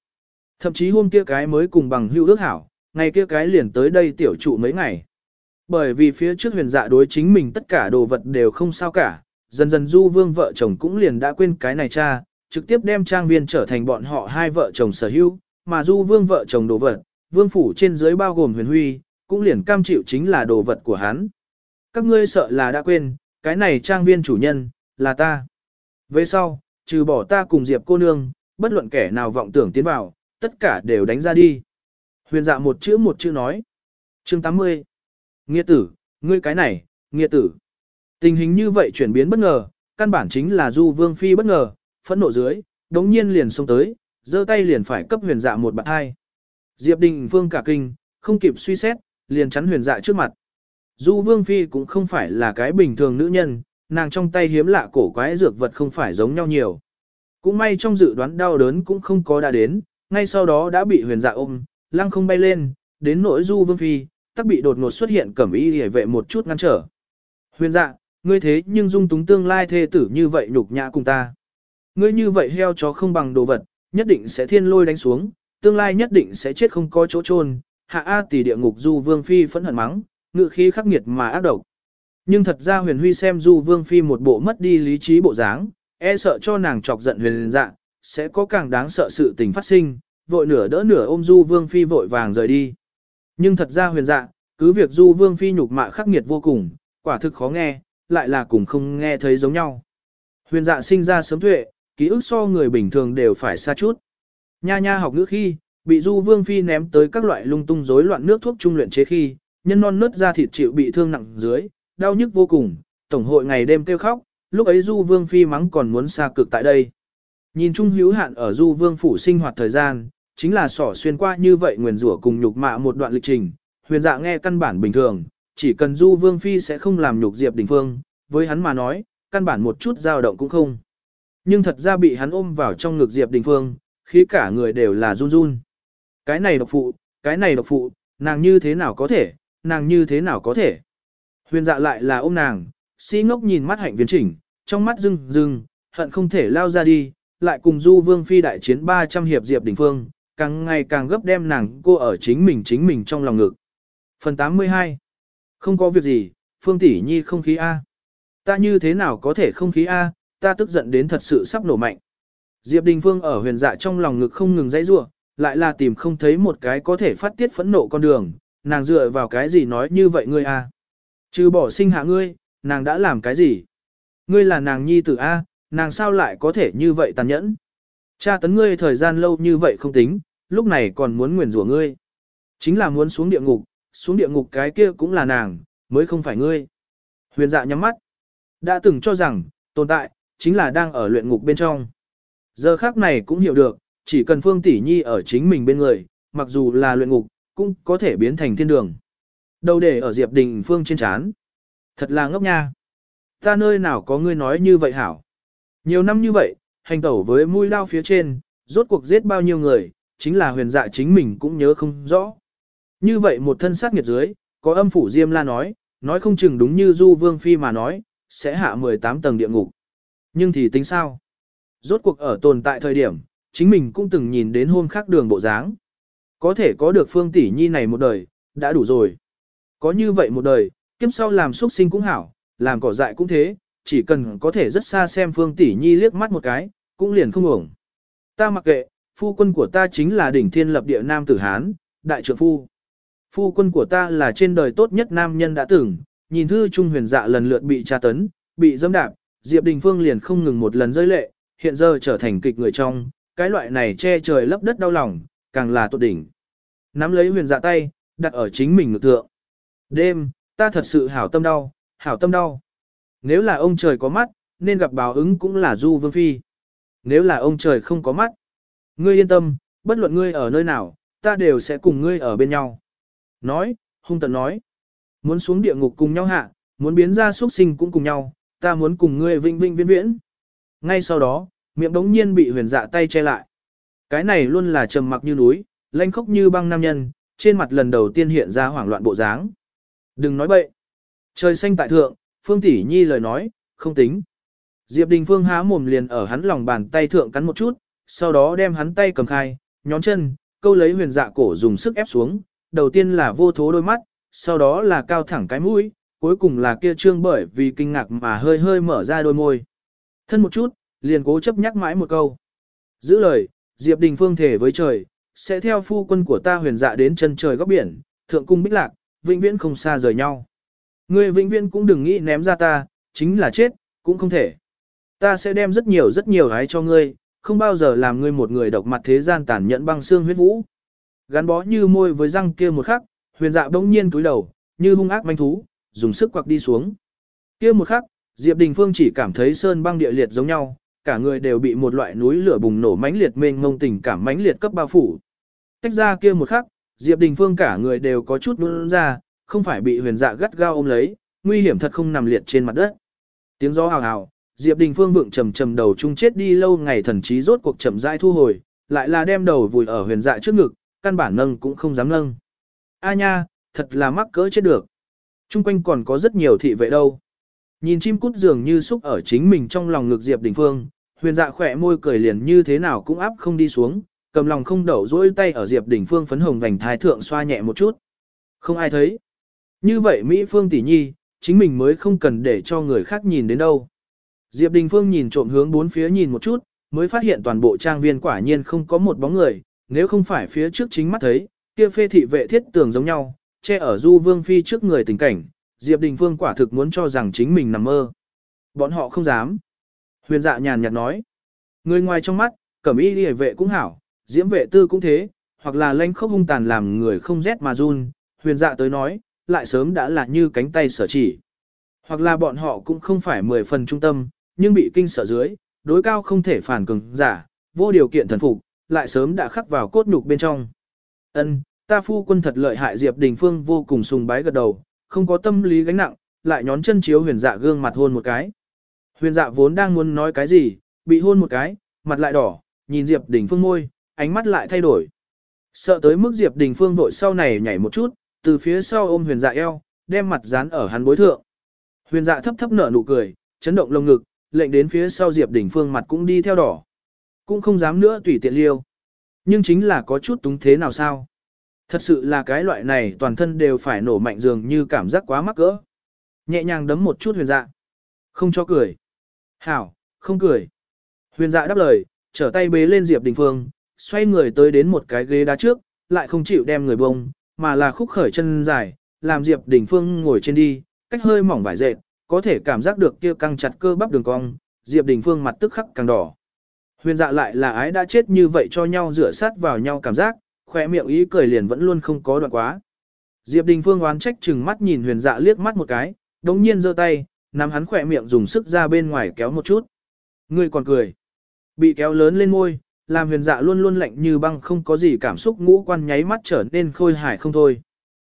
Thậm chí hôm kia cái mới cùng bằng hưu ước hảo, ngày kia cái liền tới đây tiểu trụ mấy ngày. Bởi vì phía trước huyền dạ đối chính mình tất cả đồ vật đều không sao cả, dần dần Du Vương vợ chồng cũng liền đã quên cái này cha, trực tiếp đem trang viên trở thành bọn họ hai vợ chồng sở hữu, mà Du Vương vợ chồng đồ vật, vương phủ trên dưới bao gồm huyền huy, cũng liền cam chịu chính là đồ vật của hắn. Các ngươi sợ là đã quên, cái này trang viên chủ nhân, là ta. Về sau, trừ bỏ ta cùng Diệp cô nương, bất luận kẻ nào vọng tưởng tiến vào, tất cả đều đánh ra đi. Huyền dạ một chữ một chữ nói. Chương 80. Nghĩa tử, ngươi cái này, nghĩa tử. Tình hình như vậy chuyển biến bất ngờ, căn bản chính là du vương phi bất ngờ, phẫn nộ dưới, đống nhiên liền xông tới, giơ tay liền phải cấp huyền dạ một bạt hai. Diệp Đình Vương cả kinh, không kịp suy xét, liền chắn huyền dạ trước mặt. Du Vương Phi cũng không phải là cái bình thường nữ nhân, nàng trong tay hiếm lạ cổ quái dược vật không phải giống nhau nhiều. Cũng may trong dự đoán đau đớn cũng không có đã đến, ngay sau đó đã bị huyền dạ ôm, lăng không bay lên, đến nỗi Du Vương Phi, tắc bị đột ngột xuất hiện cẩm y hề vệ một chút ngăn trở. Huyền dạ, ngươi thế nhưng dung túng tương lai thê tử như vậy nhục nhã cùng ta. Ngươi như vậy heo chó không bằng đồ vật, nhất định sẽ thiên lôi đánh xuống, tương lai nhất định sẽ chết không có chỗ chôn. Hạ A tỷ địa ngục Du Vương Phi phẫn hận mắng, ngự khí khắc nghiệt mà ác độc. Nhưng thật ra huyền huy xem Du Vương Phi một bộ mất đi lý trí bộ dáng, e sợ cho nàng chọc giận huyền dạ, sẽ có càng đáng sợ sự tình phát sinh, vội nửa đỡ nửa ôm Du Vương Phi vội vàng rời đi. Nhưng thật ra huyền dạ, cứ việc Du Vương Phi nhục mạ khắc nghiệt vô cùng, quả thực khó nghe, lại là cùng không nghe thấy giống nhau. Huyền dạ sinh ra sớm tuệ, ký ức so người bình thường đều phải xa chút. Nha nha học ngữ khi, bị Du Vương Phi ném tới các loại lung tung rối loạn nước thuốc trung luyện chế khi, nhân non nứt ra thịt chịu bị thương nặng dưới, đau nhức vô cùng, tổng hội ngày đêm kêu khóc, lúc ấy Du Vương Phi mắng còn muốn xa cực tại đây. Nhìn chung hữu hạn ở Du Vương phủ sinh hoạt thời gian, chính là sỏ xuyên qua như vậy nguyền rủa cùng nhục mạ một đoạn lịch trình, huyền dạ nghe căn bản bình thường, chỉ cần Du Vương Phi sẽ không làm nhục Diệp Đình Phương, với hắn mà nói, căn bản một chút dao động cũng không. Nhưng thật ra bị hắn ôm vào trong ngực Diệp Đình Phương, khí cả người đều là run run. Cái này độc phụ, cái này độc phụ, nàng như thế nào có thể, nàng như thế nào có thể. Huyền dạ lại là ôm nàng, si ngốc nhìn mắt hạnh viên chỉnh, trong mắt rưng rưng, hận không thể lao ra đi, lại cùng du vương phi đại chiến 300 hiệp Diệp Đình Phương, càng ngày càng gấp đem nàng cô ở chính mình chính mình trong lòng ngực. Phần 82 Không có việc gì, Phương tỷ nhi không khí A. Ta như thế nào có thể không khí A, ta tức giận đến thật sự sắp nổ mạnh. Diệp Đình Phương ở huyền dạ trong lòng ngực không ngừng dãy rủa, lại là tìm không thấy một cái có thể phát tiết phẫn nộ con đường, nàng dựa vào cái gì nói như vậy ngươi a? Chứ Trừ bỏ sinh hạ ngươi, nàng đã làm cái gì? Ngươi là nàng nhi tử A, nàng sao lại có thể như vậy tàn nhẫn? Cha tấn ngươi thời gian lâu như vậy không tính, lúc này còn muốn nguyền rủa ngươi. Chính là muốn xuống địa ngục, xuống địa ngục cái kia cũng là nàng, mới không phải ngươi. Huyền dạ nhắm mắt. Đã từng cho rằng, tồn tại, chính là đang ở luyện ngục bên trong. Giờ khác này cũng hiểu được, chỉ cần Phương Tỷ Nhi ở chính mình bên người, mặc dù là luyện ngục, cũng có thể biến thành thiên đường. Đâu để ở Diệp Đình Phương trên chán. Thật là ngốc nha. Ta nơi nào có ngươi nói như vậy hảo. Nhiều năm như vậy, hành tẩu với mũi lao phía trên, rốt cuộc giết bao nhiêu người, chính là huyền dạ chính mình cũng nhớ không rõ. Như vậy một thân sát nghiệt dưới, có âm phủ Diêm La nói, nói không chừng đúng như Du Vương Phi mà nói, sẽ hạ 18 tầng địa ngục. Nhưng thì tính sao? Rốt cuộc ở tồn tại thời điểm, chính mình cũng từng nhìn đến hôm khác đường bộ dáng. Có thể có được phương tỷ nhi này một đời, đã đủ rồi. Có như vậy một đời, kiếp sau làm xuất sinh cũng hảo, làm cỏ dại cũng thế, chỉ cần có thể rất xa xem phương tỷ nhi liếc mắt một cái, cũng liền không ổng. Ta mặc kệ, phu quân của ta chính là đỉnh thiên lập địa nam tử Hán, đại trưởng phu. Phu quân của ta là trên đời tốt nhất nam nhân đã từng, nhìn thư trung huyền dạ lần lượt bị tra tấn, bị dâm đạp, Diệp Đình Phương liền không ngừng một lần rơi lệ, hiện giờ trở thành kịch người trong, cái loại này che trời lấp đất đau lòng, càng là tốt đỉnh. Nắm lấy huyền dạ tay, đặt ở chính mình ngực thượng. Đêm, ta thật sự hảo tâm đau, hảo tâm đau. Nếu là ông trời có mắt, nên gặp báo ứng cũng là Du Vương Phi. Nếu là ông trời không có mắt, ngươi yên tâm, bất luận ngươi ở nơi nào, ta đều sẽ cùng ngươi ở bên nhau. Nói, hung tận nói, muốn xuống địa ngục cùng nhau hạ, muốn biến ra xuất sinh cũng cùng nhau, ta muốn cùng ngươi vinh vinh viễn viễn. Ngay sau đó, miệng đống nhiên bị huyền dạ tay che lại. Cái này luôn là trầm mặc như núi, lanh khốc như băng nam nhân, trên mặt lần đầu tiên hiện ra hoảng loạn bộ dáng. Đừng nói bậy. Trời xanh tại thượng, Phương Tỷ Nhi lời nói, không tính. Diệp Đình Phương há mồm liền ở hắn lòng bàn tay thượng cắn một chút, sau đó đem hắn tay cầm khai, nhón chân, câu lấy huyền dạ cổ dùng sức ép xuống, đầu tiên là vô thố đôi mắt, sau đó là cao thẳng cái mũi, cuối cùng là kia trương bởi vì kinh ngạc mà hơi hơi mở ra đôi môi. Thân một chút, liền cố chấp nhắc mãi một câu. Giữ lời, Diệp Đình Phương thể với trời, sẽ theo phu quân của ta huyền dạ đến chân trời góc biển, thượng cung bích lạc, vĩnh viễn không xa rời nhau. Ngươi vĩnh viễn cũng đừng nghĩ ném ra ta, chính là chết, cũng không thể. Ta sẽ đem rất nhiều rất nhiều gái cho ngươi, không bao giờ làm ngươi một người độc mặt thế gian tàn nhẫn băng xương huyết vũ. Gắn bó như môi với răng kia một khắc, huyền dạ bỗng nhiên túi đầu, như hung ác manh thú, dùng sức quặc đi xuống. Kia một khắc, Diệp Đình Phương chỉ cảm thấy sơn băng địa liệt giống nhau, cả người đều bị một loại núi lửa bùng nổ mãnh liệt mênh mông tình cảm mãnh liệt cấp bao phủ. Tách ra kia một khắc, Diệp Đình Phương cả người đều có chút nôn ra, không phải bị huyền dạ gắt gao ôm lấy, nguy hiểm thật không nằm liệt trên mặt đất. Tiếng gió hào hào, Diệp Đình Phương vượng trầm trầm đầu chung chết đi lâu ngày thần trí rốt cuộc chậm rãi thu hồi, lại là đem đầu vùi ở huyền dạ trước ngực, căn bản nâng cũng không dám nâng. A nha, thật là mắc cỡ chết được. Trung quanh còn có rất nhiều thị vệ đâu. Nhìn chim cút dường như xúc ở chính mình trong lòng ngực Diệp Đình Phương, huyền dạ khỏe môi cười liền như thế nào cũng áp không đi xuống, cầm lòng không đậu dỗi tay ở Diệp Đình Phương phấn hồng vành thái thượng xoa nhẹ một chút. Không ai thấy. Như vậy Mỹ Phương tỷ nhi, chính mình mới không cần để cho người khác nhìn đến đâu. Diệp Đình Phương nhìn trộm hướng bốn phía nhìn một chút, mới phát hiện toàn bộ trang viên quả nhiên không có một bóng người, nếu không phải phía trước chính mắt thấy, kia phê thị vệ thiết tường giống nhau, che ở Du Vương Phi trước người tình cảnh, Diệp Đình Phương quả thực muốn cho rằng chính mình nằm mơ. Bọn họ không dám. Huyền dạ nhàn nhạt nói. Người ngoài trong mắt, cẩm y đi vệ cũng hảo, diễm vệ tư cũng thế, hoặc là lanh khốc hung tàn làm người không rét mà run. Huyền dạ tới nói, lại sớm đã là như cánh tay sở chỉ. Hoặc là bọn họ cũng không phải mười phần trung tâm, nhưng bị kinh sợ dưới, đối cao không thể phản cường giả, vô điều kiện thần phục, lại sớm đã khắc vào cốt nhục bên trong. Ân, ta phu quân thật lợi hại Diệp Đình Phương vô cùng sùng bái gật đầu, không có tâm lý gánh nặng, lại nhón chân chiếu huyền dạ gương mặt hôn một cái. Huyền dạ vốn đang muốn nói cái gì, bị hôn một cái, mặt lại đỏ, nhìn Diệp Đình Phương môi, ánh mắt lại thay đổi. Sợ tới mức Diệp Đình Phương vội sau này nhảy một chút, từ phía sau ôm huyền dạ eo, đem mặt dán ở hắn bối thượng. Huyền dạ thấp thấp nở nụ cười, chấn động lồng ngực, lệnh đến phía sau Diệp Đình Phương mặt cũng đi theo đỏ. Cũng không dám nữa tùy tiện liêu. Nhưng chính là có chút túng thế nào sao? Thật sự là cái loại này toàn thân đều phải nổ mạnh dường như cảm giác quá mắc cỡ. Nhẹ nhàng đấm một chút huyền dạ. Không cho cười. Hảo, không cười. Huyền dạ đáp lời, trở tay bế lên Diệp Đình Phương, xoay người tới đến một cái ghế đá trước, lại không chịu đem người bông, mà là khúc khởi chân dài, làm Diệp Đình Phương ngồi trên đi, cách hơi mỏng vải dệt, có thể cảm giác được kia căng chặt cơ bắp đường cong, Diệp Đình Phương mặt tức khắc càng đỏ. Huyền dạ lại là ái đã chết như vậy cho nhau rửa sát vào nhau cảm giác, khỏe miệng ý cười liền vẫn luôn không có đoạn quá. Diệp Đình Phương oán trách chừng mắt nhìn huyền dạ liếc mắt một cái, đống nhiên giơ tay, nắm hắn khỏe miệng dùng sức ra bên ngoài kéo một chút. người còn cười. Bị kéo lớn lên môi, làm huyền dạ luôn luôn lạnh như băng không có gì cảm xúc ngũ quan nháy mắt trở nên khôi hài không thôi.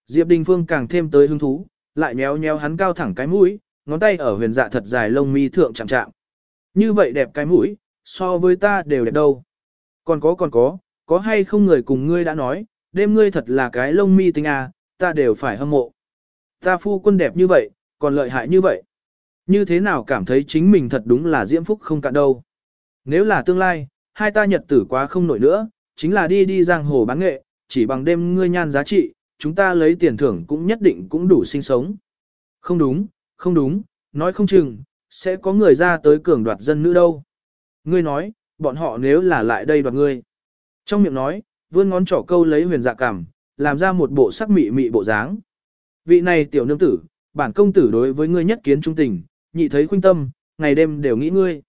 Diệp Đình Phương càng thêm tới hứng thú, lại nhéo nhéo hắn cao thẳng cái mũi, ngón tay ở huyền dạ thật dài lông mi thượng chạm chạm. Như vậy đẹp cái mũi, so với ta đều đẹp đâu. Còn có còn có, có hay không người cùng ngươi đã nói, đêm ngươi thật là cái lông mi tinh à, ta đều phải hâm mộ. Ta phu quân đẹp như vậy, còn lợi hại như vậy. Như thế nào cảm thấy chính mình thật đúng là diễm phúc không cạn đâu. Nếu là tương lai, hai ta nhật tử quá không nổi nữa, chính là đi đi giang hồ bán nghệ, chỉ bằng đêm ngươi nhan giá trị, chúng ta lấy tiền thưởng cũng nhất định cũng đủ sinh sống. Không đúng, không đúng, nói không chừng, sẽ có người ra tới cường đoạt dân nữ đâu. Ngươi nói, bọn họ nếu là lại đây đoạt ngươi. Trong miệng nói, vươn ngón trỏ câu lấy huyền dạ cảm, làm ra một bộ sắc mị mị bộ dáng. Vị này tiểu nương tử, bản công tử đối với ngươi nhất kiến trung tình, nhị thấy khuynh tâm, ngày đêm đều nghĩ ngươi.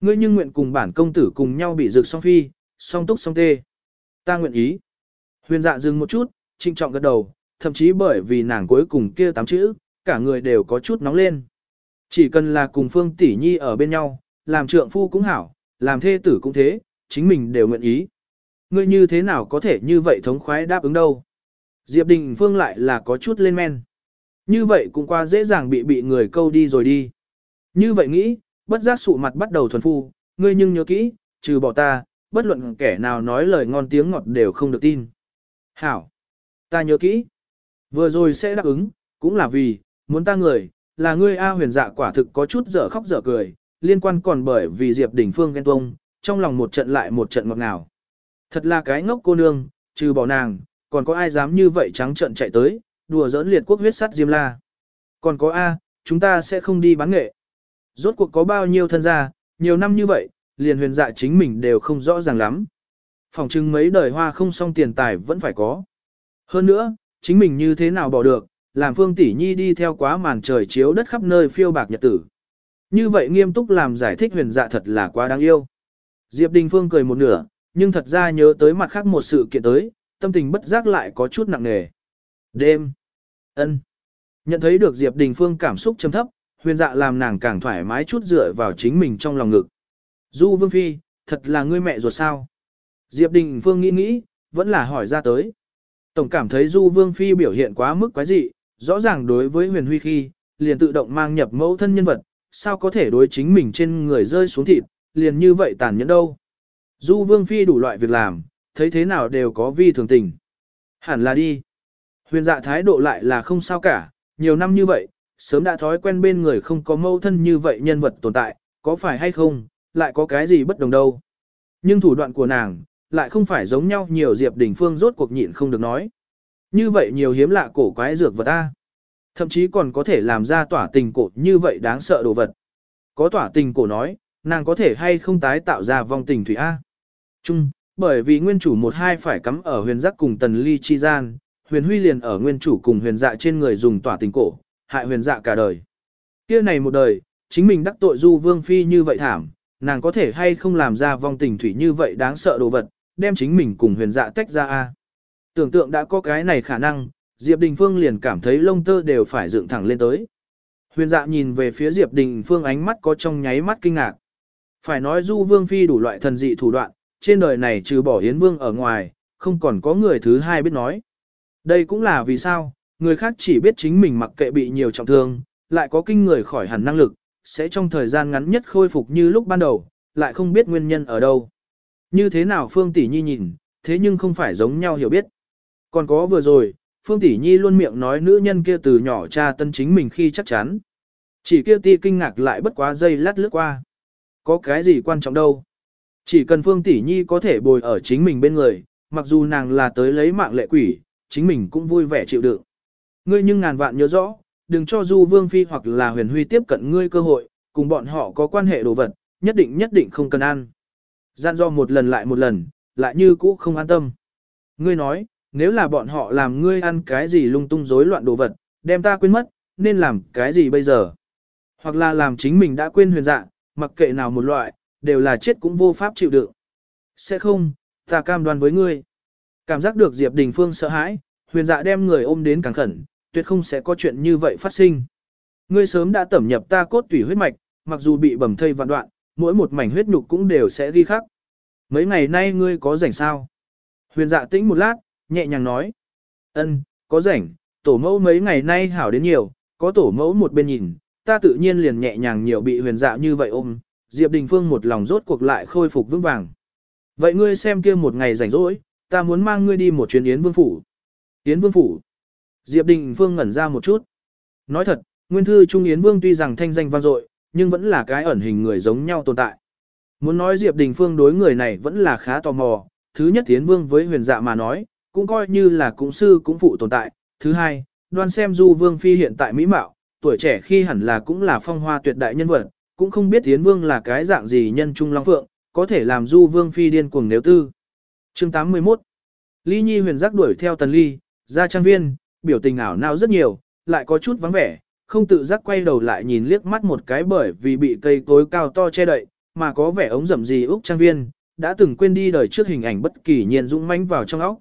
Ngươi nhưng nguyện cùng bản công tử cùng nhau bị rực song phi, song túc song tê. Ta nguyện ý. Huyền dạ dừng một chút, trinh trọng gật đầu, thậm chí bởi vì nàng cuối cùng kia tám chữ, cả người đều có chút nóng lên. Chỉ cần là cùng Phương Tỷ Nhi ở bên nhau, làm trượng phu cũng hảo, làm thê tử cũng thế, chính mình đều nguyện ý. Ngươi như thế nào có thể như vậy thống khoái đáp ứng đâu? Diệp Đình Phương lại là có chút lên men. Như vậy cũng qua dễ dàng bị bị người câu đi rồi đi. Như vậy nghĩ, bất giác sụ mặt bắt đầu thuần phu, ngươi nhưng nhớ kỹ, trừ bỏ ta, bất luận kẻ nào nói lời ngon tiếng ngọt đều không được tin. Hảo! Ta nhớ kỹ. Vừa rồi sẽ đáp ứng, cũng là vì, muốn ta người, là ngươi A huyền dạ quả thực có chút dở khóc dở cười, liên quan còn bởi vì Diệp Đình Phương ghen tuông, trong lòng một trận lại một trận ngọt ngào. Thật là cái ngốc cô nương, trừ bỏ nàng, còn có ai dám như vậy trắng trận chạy tới, đùa giỡn liệt quốc huyết sắt Diêm La. Còn có A, chúng ta sẽ không đi bán nghệ. Rốt cuộc có bao nhiêu thân gia, nhiều năm như vậy, liền huyền dạ chính mình đều không rõ ràng lắm. Phòng trưng mấy đời hoa không xong tiền tài vẫn phải có. Hơn nữa, chính mình như thế nào bỏ được, làm Phương Tỷ Nhi đi theo quá màn trời chiếu đất khắp nơi phiêu bạc nhật tử. Như vậy nghiêm túc làm giải thích huyền dạ thật là quá đáng yêu. Diệp Đình Phương cười một nửa, nhưng thật ra nhớ tới mặt khác một sự kiện tới, tâm tình bất giác lại có chút nặng nề. Đêm. ân Nhận thấy được Diệp Đình Phương cảm xúc trầm thấp, huyền dạ làm nàng càng thoải mái chút dựa vào chính mình trong lòng ngực. Du Vương Phi, thật là ngươi mẹ ruột sao? Diệp Đình Phương nghĩ nghĩ, vẫn là hỏi ra tới. Tổng cảm thấy Du Vương Phi biểu hiện quá mức quái dị, rõ ràng đối với huyền huy khi, liền tự động mang nhập mẫu thân nhân vật, sao có thể đối chính mình trên người rơi xuống thịt, liền như vậy tàn nhẫn đâu. Du Vương Phi đủ loại việc làm, thấy thế nào đều có vi thường tình. Hẳn là đi. Huyền dạ thái độ lại là không sao cả, nhiều năm như vậy, sớm đã thói quen bên người không có mâu thân như vậy nhân vật tồn tại, có phải hay không, lại có cái gì bất đồng đâu. Nhưng thủ đoạn của nàng, lại không phải giống nhau nhiều Diệp Đình Phương rốt cuộc nhịn không được nói. Như vậy nhiều hiếm lạ cổ quái dược vật ta. Thậm chí còn có thể làm ra tỏa tình cổ như vậy đáng sợ đồ vật. Có tỏa tình cổ nói, nàng có thể hay không tái tạo ra vong tình thủy A. Chung, bởi vì nguyên chủ một hai phải cắm ở huyền giác cùng tần ly chi gian, huyền huy liền ở nguyên chủ cùng huyền dạ trên người dùng tỏa tình cổ, hại huyền dạ cả đời. kia này một đời, chính mình đắc tội du vương phi như vậy thảm, nàng có thể hay không làm ra vong tình thủy như vậy đáng sợ đồ vật, đem chính mình cùng huyền dạ tách ra a. Tưởng tượng đã có cái này khả năng, Diệp Đình Phương liền cảm thấy lông tơ đều phải dựng thẳng lên tới. Huyền dạ nhìn về phía Diệp Đình Phương ánh mắt có trong nháy mắt kinh ngạc. Phải nói du vương phi đủ loại thần dị thủ đoạn, trên đời này trừ bỏ hiến vương ở ngoài, không còn có người thứ hai biết nói. Đây cũng là vì sao, người khác chỉ biết chính mình mặc kệ bị nhiều trọng thương, lại có kinh người khỏi hẳn năng lực, sẽ trong thời gian ngắn nhất khôi phục như lúc ban đầu, lại không biết nguyên nhân ở đâu. Như thế nào Phương Tỷ Nhi nhìn, thế nhưng không phải giống nhau hiểu biết. Còn có vừa rồi, Phương Tỷ Nhi luôn miệng nói nữ nhân kia từ nhỏ cha tân chính mình khi chắc chắn. Chỉ kia ti kinh ngạc lại bất quá dây lát lướt qua. Có cái gì quan trọng đâu. Chỉ cần Phương Tỷ Nhi có thể bồi ở chính mình bên người, mặc dù nàng là tới lấy mạng lệ quỷ, chính mình cũng vui vẻ chịu đựng. Ngươi nhưng ngàn vạn nhớ rõ, đừng cho Du Vương Phi hoặc là huyền huy tiếp cận ngươi cơ hội, cùng bọn họ có quan hệ đồ vật, nhất định nhất định không cần ăn. Gian do một lần lại một lần, lại như cũ không an tâm. Ngươi nói, nếu là bọn họ làm ngươi ăn cái gì lung tung rối loạn đồ vật, đem ta quên mất, nên làm cái gì bây giờ? Hoặc là làm chính mình đã quên huyền dạ, mặc kệ nào một loại, đều là chết cũng vô pháp chịu đựng. Sẽ không, ta cam đoan với ngươi. Cảm giác được Diệp Đình Phương sợ hãi, huyền dạ đem người ôm đến càng khẩn, tuyệt không sẽ có chuyện như vậy phát sinh. Ngươi sớm đã tẩm nhập ta cốt tủy huyết mạch, mặc dù bị bầm thây vạn đoạn, mỗi một mảnh huyết nhục cũng đều sẽ ghi khắc. Mấy ngày nay ngươi có rảnh sao? Huyền dạ tĩnh một lát, nhẹ nhàng nói. Ân, có rảnh, tổ mẫu mấy ngày nay hảo đến nhiều, có tổ mẫu một bên nhìn, ta tự nhiên liền nhẹ nhàng nhiều bị huyền dạ như vậy ôm, Diệp Đình Phương một lòng rốt cuộc lại khôi phục vững vàng. Vậy ngươi xem kia một ngày rảnh rỗi, ta muốn mang ngươi đi một chuyến Yến Vương Phủ. Yến Vương Phủ. Diệp Đình Phương ngẩn ra một chút. Nói thật, nguyên thư Trung Yến Vương tuy rằng thanh danh vang dội, nhưng vẫn là cái ẩn hình người giống nhau tồn tại. Muốn nói Diệp Đình Phương đối người này vẫn là khá tò mò, thứ nhất Yến Vương với huyền dạ mà nói, cũng coi như là cũng sư cũng phụ tồn tại. Thứ hai, đoan xem Du Vương Phi hiện tại Mỹ Mạo, tuổi trẻ khi hẳn là cũng là phong hoa tuyệt đại nhân vật, cũng không biết Yến Vương là cái dạng gì nhân trung long phượng, có thể làm Du Vương Phi điên cuồng nếu tư. Chương 81 Ly Nhi huyền giác đuổi theo Tần Ly, ra trang viên, biểu tình ảo nào rất nhiều, lại có chút vắng vẻ, không tự giác quay đầu lại nhìn liếc mắt một cái bởi vì bị cây cối cao to che đậy, mà có vẻ ống rậm gì Úc trang viên, đã từng quên đi đời trước hình ảnh bất kỳ nhiên dũng mãnh vào trong óc.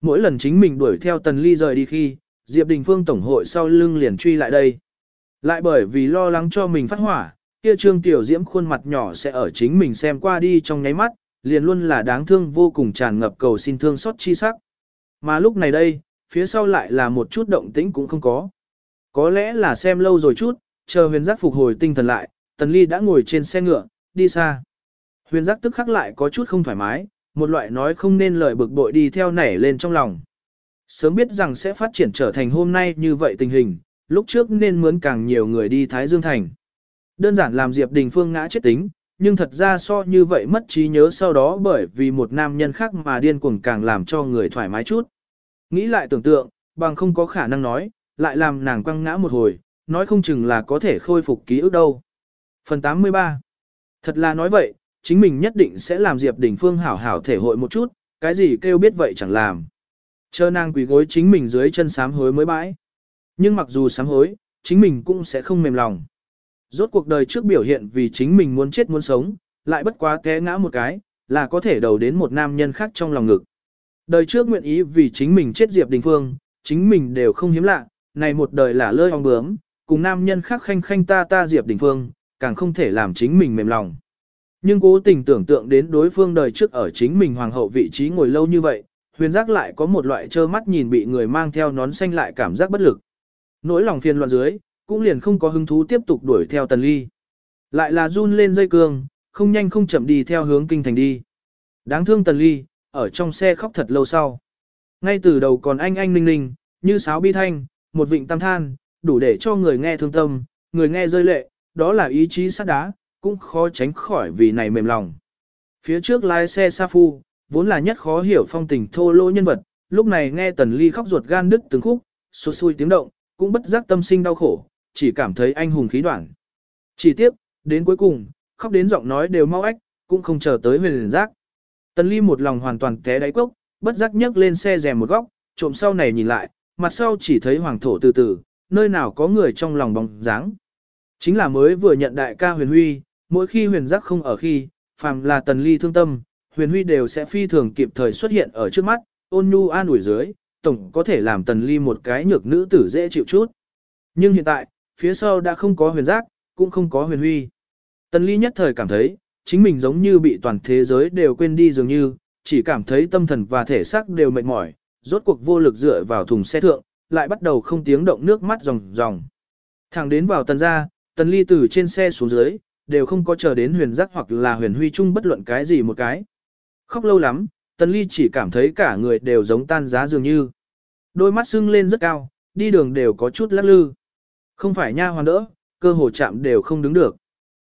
Mỗi lần chính mình đuổi theo Tần Ly rời đi khi, Diệp Đình Phương Tổng hội sau lưng liền truy lại đây. Lại bởi vì lo lắng cho mình phát hỏa, kia trương tiểu diễm khuôn mặt nhỏ sẽ ở chính mình xem qua đi trong nháy mắt, liền luôn là đáng thương vô cùng tràn ngập cầu xin thương xót chi sắc. Mà lúc này đây, phía sau lại là một chút động tĩnh cũng không có. Có lẽ là xem lâu rồi chút, chờ huyền giác phục hồi tinh thần lại, tần ly đã ngồi trên xe ngựa, đi xa. Huyền giác tức khắc lại có chút không thoải mái, một loại nói không nên lời bực bội đi theo nảy lên trong lòng. Sớm biết rằng sẽ phát triển trở thành hôm nay như vậy tình hình, lúc trước nên mướn càng nhiều người đi Thái Dương Thành. Đơn giản làm Diệp Đình Phương ngã chết tính, nhưng thật ra so như vậy mất trí nhớ sau đó bởi vì một nam nhân khác mà điên cuồng càng làm cho người thoải mái chút. Nghĩ lại tưởng tượng, bằng không có khả năng nói, lại làm nàng quăng ngã một hồi, nói không chừng là có thể khôi phục ký ức đâu. Phần 83 Thật là nói vậy, chính mình nhất định sẽ làm Diệp Đình Phương hảo hảo thể hội một chút, cái gì kêu biết vậy chẳng làm. Chờ nàng quỳ gối chính mình dưới chân sám hối mới bãi. Nhưng mặc dù sám hối, chính mình cũng sẽ không mềm lòng. Rốt cuộc đời trước biểu hiện vì chính mình muốn chết muốn sống, lại bất quá té ngã một cái, là có thể đầu đến một nam nhân khác trong lòng ngực. Đời trước nguyện ý vì chính mình chết Diệp Đình Phương, chính mình đều không hiếm lạ, này một đời là lơi ong bướm, cùng nam nhân khác khanh khanh ta ta Diệp Đình Phương, càng không thể làm chính mình mềm lòng. Nhưng cố tình tưởng tượng đến đối phương đời trước ở chính mình hoàng hậu vị trí ngồi lâu như vậy, huyền giác lại có một loại trơ mắt nhìn bị người mang theo nón xanh lại cảm giác bất lực. Nỗi lòng phiền loạn dưới, cũng liền không có hứng thú tiếp tục đuổi theo tần ly. Lại là run lên dây cương, không nhanh không chậm đi theo hướng kinh thành đi. Đáng thương tần ly, ở trong xe khóc thật lâu sau. Ngay từ đầu còn anh anh ninh ninh, như sáo bi thanh, một vịnh tam than, đủ để cho người nghe thương tâm, người nghe rơi lệ, đó là ý chí sắt đá, cũng khó tránh khỏi vì này mềm lòng. Phía trước lái xe Sa Phu, vốn là nhất khó hiểu phong tình thô lỗ nhân vật, lúc này nghe Tần Ly khóc ruột gan đứt từng khúc, sụt sùi tiếng động, cũng bất giác tâm sinh đau khổ, chỉ cảm thấy anh hùng khí đoạn. Chỉ tiếc, đến cuối cùng, khóc đến giọng nói đều mau ách, cũng không chờ tới huyền giác. Tần Ly một lòng hoàn toàn té đáy cốc, bất giác nhấc lên xe rèm một góc, trộm sau này nhìn lại, mặt sau chỉ thấy hoàng thổ từ từ, nơi nào có người trong lòng bóng dáng. Chính là mới vừa nhận đại ca huyền huy, mỗi khi huyền giác không ở khi, phàm là tần ly thương tâm, huyền huy đều sẽ phi thường kịp thời xuất hiện ở trước mắt, ôn nhu an ủi dưới, tổng có thể làm tần ly một cái nhược nữ tử dễ chịu chút. Nhưng hiện tại, phía sau đã không có huyền giác, cũng không có huyền huy. Tần ly nhất thời cảm thấy, chính mình giống như bị toàn thế giới đều quên đi dường như, chỉ cảm thấy tâm thần và thể xác đều mệt mỏi, rốt cuộc vô lực dựa vào thùng xe thượng, lại bắt đầu không tiếng động nước mắt ròng ròng. Thẳng đến vào tần ra, tần ly từ trên xe xuống dưới, đều không có chờ đến huyền giác hoặc là huyền huy chung bất luận cái gì một cái. Khóc lâu lắm, tần ly chỉ cảm thấy cả người đều giống tan giá dường như. Đôi mắt sưng lên rất cao, đi đường đều có chút lắc lư. Không phải nha hoàn đỡ, cơ hồ chạm đều không đứng được.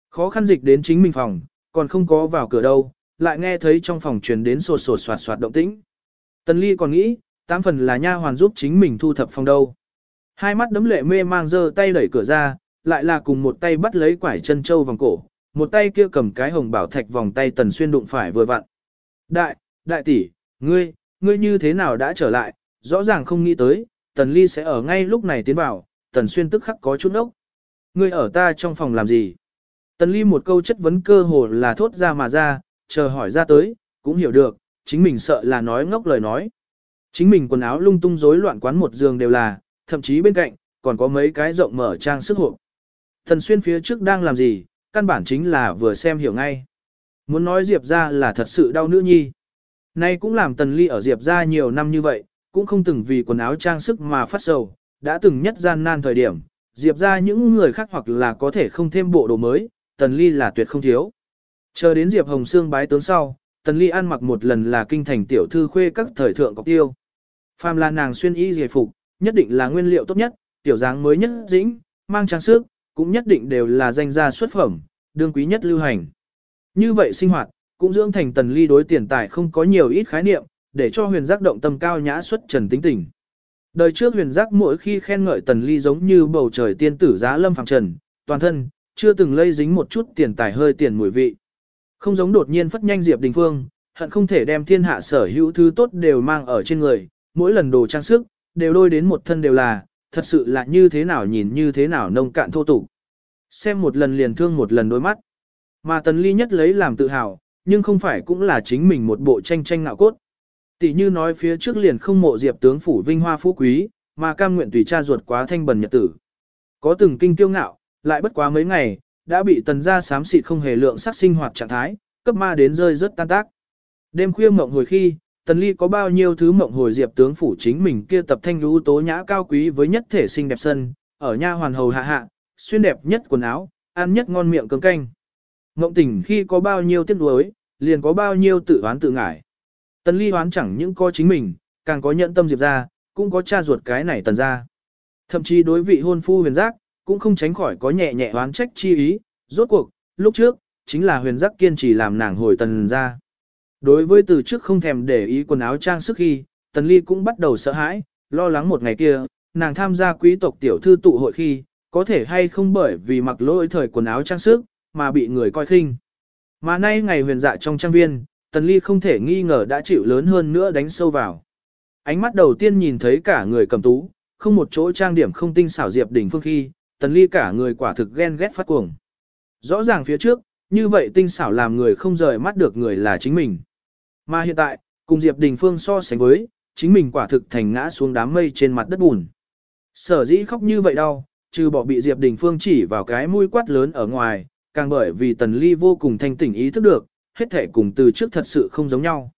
Khó khăn dịch đến chính mình phòng, còn không có vào cửa đâu, lại nghe thấy trong phòng truyền đến sột sột soạt soạt động tĩnh. Tần ly còn nghĩ, tám phần là nha hoàn giúp chính mình thu thập phòng đâu. Hai mắt đấm lệ mê mang giơ tay đẩy cửa ra, lại là cùng một tay bắt lấy quải chân châu vòng cổ, một tay kia cầm cái hồng bảo thạch vòng tay tần xuyên đụng phải vừa vặn. Đại, đại tỷ, ngươi, ngươi như thế nào đã trở lại, rõ ràng không nghĩ tới, tần ly sẽ ở ngay lúc này tiến vào, tần xuyên tức khắc có chút ốc. ngươi ở ta trong phòng làm gì? Tần ly một câu chất vấn cơ hồ là thốt ra mà ra, chờ hỏi ra tới, cũng hiểu được, chính mình sợ là nói ngốc lời nói. Chính mình quần áo lung tung rối loạn quán một giường đều là, thậm chí bên cạnh, còn có mấy cái rộng mở trang sức hộp. Thần xuyên phía trước đang làm gì, căn bản chính là vừa xem hiểu ngay. Muốn nói Diệp ra là thật sự đau nữ nhi. Nay cũng làm tần ly ở Diệp ra nhiều năm như vậy, cũng không từng vì quần áo trang sức mà phát sầu, đã từng nhất gian nan thời điểm, Diệp ra những người khác hoặc là có thể không thêm bộ đồ mới, tần ly là tuyệt không thiếu. Chờ đến Diệp Hồng Sương bái tướng sau, tần ly ăn mặc một lần là kinh thành tiểu thư khuê các thời thượng cọc tiêu. Phàm là nàng xuyên y giải phục, nhất định là nguyên liệu tốt nhất, tiểu dáng mới nhất dĩnh, mang trang sức, cũng nhất định đều là danh gia xuất phẩm, đương quý nhất lưu hành. Như vậy sinh hoạt, cũng dưỡng thành tần ly đối tiền tài không có nhiều ít khái niệm, để cho huyền giác động tâm cao nhã xuất trần tính tình. Đời trước huyền giác mỗi khi khen ngợi tần ly giống như bầu trời tiên tử giá lâm phàng trần, toàn thân, chưa từng lây dính một chút tiền tài hơi tiền mùi vị. Không giống đột nhiên phất nhanh Diệp Đình Phương, hận không thể đem thiên hạ sở hữu thứ tốt đều mang ở trên người, mỗi lần đồ trang sức, đều đôi đến một thân đều là, thật sự là như thế nào nhìn như thế nào nông cạn thô tục. Xem một lần liền thương một lần đôi mắt. Mà tần ly nhất lấy làm tự hào, nhưng không phải cũng là chính mình một bộ tranh tranh ngạo cốt. Tỷ như nói phía trước liền không mộ diệp tướng phủ vinh hoa phú quý, mà cam nguyện tùy cha ruột quá thanh bần nhật tử. Có từng kinh tiêu ngạo, lại bất quá mấy ngày, đã bị tần gia xám xịt không hề lượng sắc sinh hoạt trạng thái, cấp ma đến rơi rất tan tác. Đêm khuya mộng hồi khi, tần ly có bao nhiêu thứ mộng hồi diệp tướng phủ chính mình kia tập thanh lũ tố nhã cao quý với nhất thể sinh đẹp sân, ở nha hoàn hầu hạ hạ, xuyên đẹp nhất quần áo, ăn nhất ngon miệng cơm canh. Mộng tỉnh khi có bao nhiêu tiếc nuối, liền có bao nhiêu tự oán tự ngải. Tần ly oán chẳng những có chính mình, càng có nhận tâm diệp ra, cũng có cha ruột cái này tần ra. Thậm chí đối vị hôn phu huyền giác, cũng không tránh khỏi có nhẹ nhẹ oán trách chi ý, rốt cuộc, lúc trước, chính là huyền giác kiên trì làm nàng hồi tần ra. Đối với từ trước không thèm để ý quần áo trang sức khi, tần ly cũng bắt đầu sợ hãi, lo lắng một ngày kia, nàng tham gia quý tộc tiểu thư tụ hội khi, có thể hay không bởi vì mặc lỗi thời quần áo trang sức, mà bị người coi khinh. Mà nay ngày huyền dạ trong trang viên, tần ly không thể nghi ngờ đã chịu lớn hơn nữa đánh sâu vào. Ánh mắt đầu tiên nhìn thấy cả người cầm tú, không một chỗ trang điểm không tinh xảo diệp đỉnh phương khi, tần ly cả người quả thực ghen ghét phát cuồng. Rõ ràng phía trước, như vậy tinh xảo làm người không rời mắt được người là chính mình. Mà hiện tại, cùng Diệp Đình Phương so sánh với, chính mình quả thực thành ngã xuống đám mây trên mặt đất bùn. Sở dĩ khóc như vậy đau, trừ bỏ bị Diệp Đình Phương chỉ vào cái mũi quát lớn ở ngoài, càng bởi vì Tần Ly vô cùng thanh tỉnh ý thức được, hết thể cùng từ trước thật sự không giống nhau.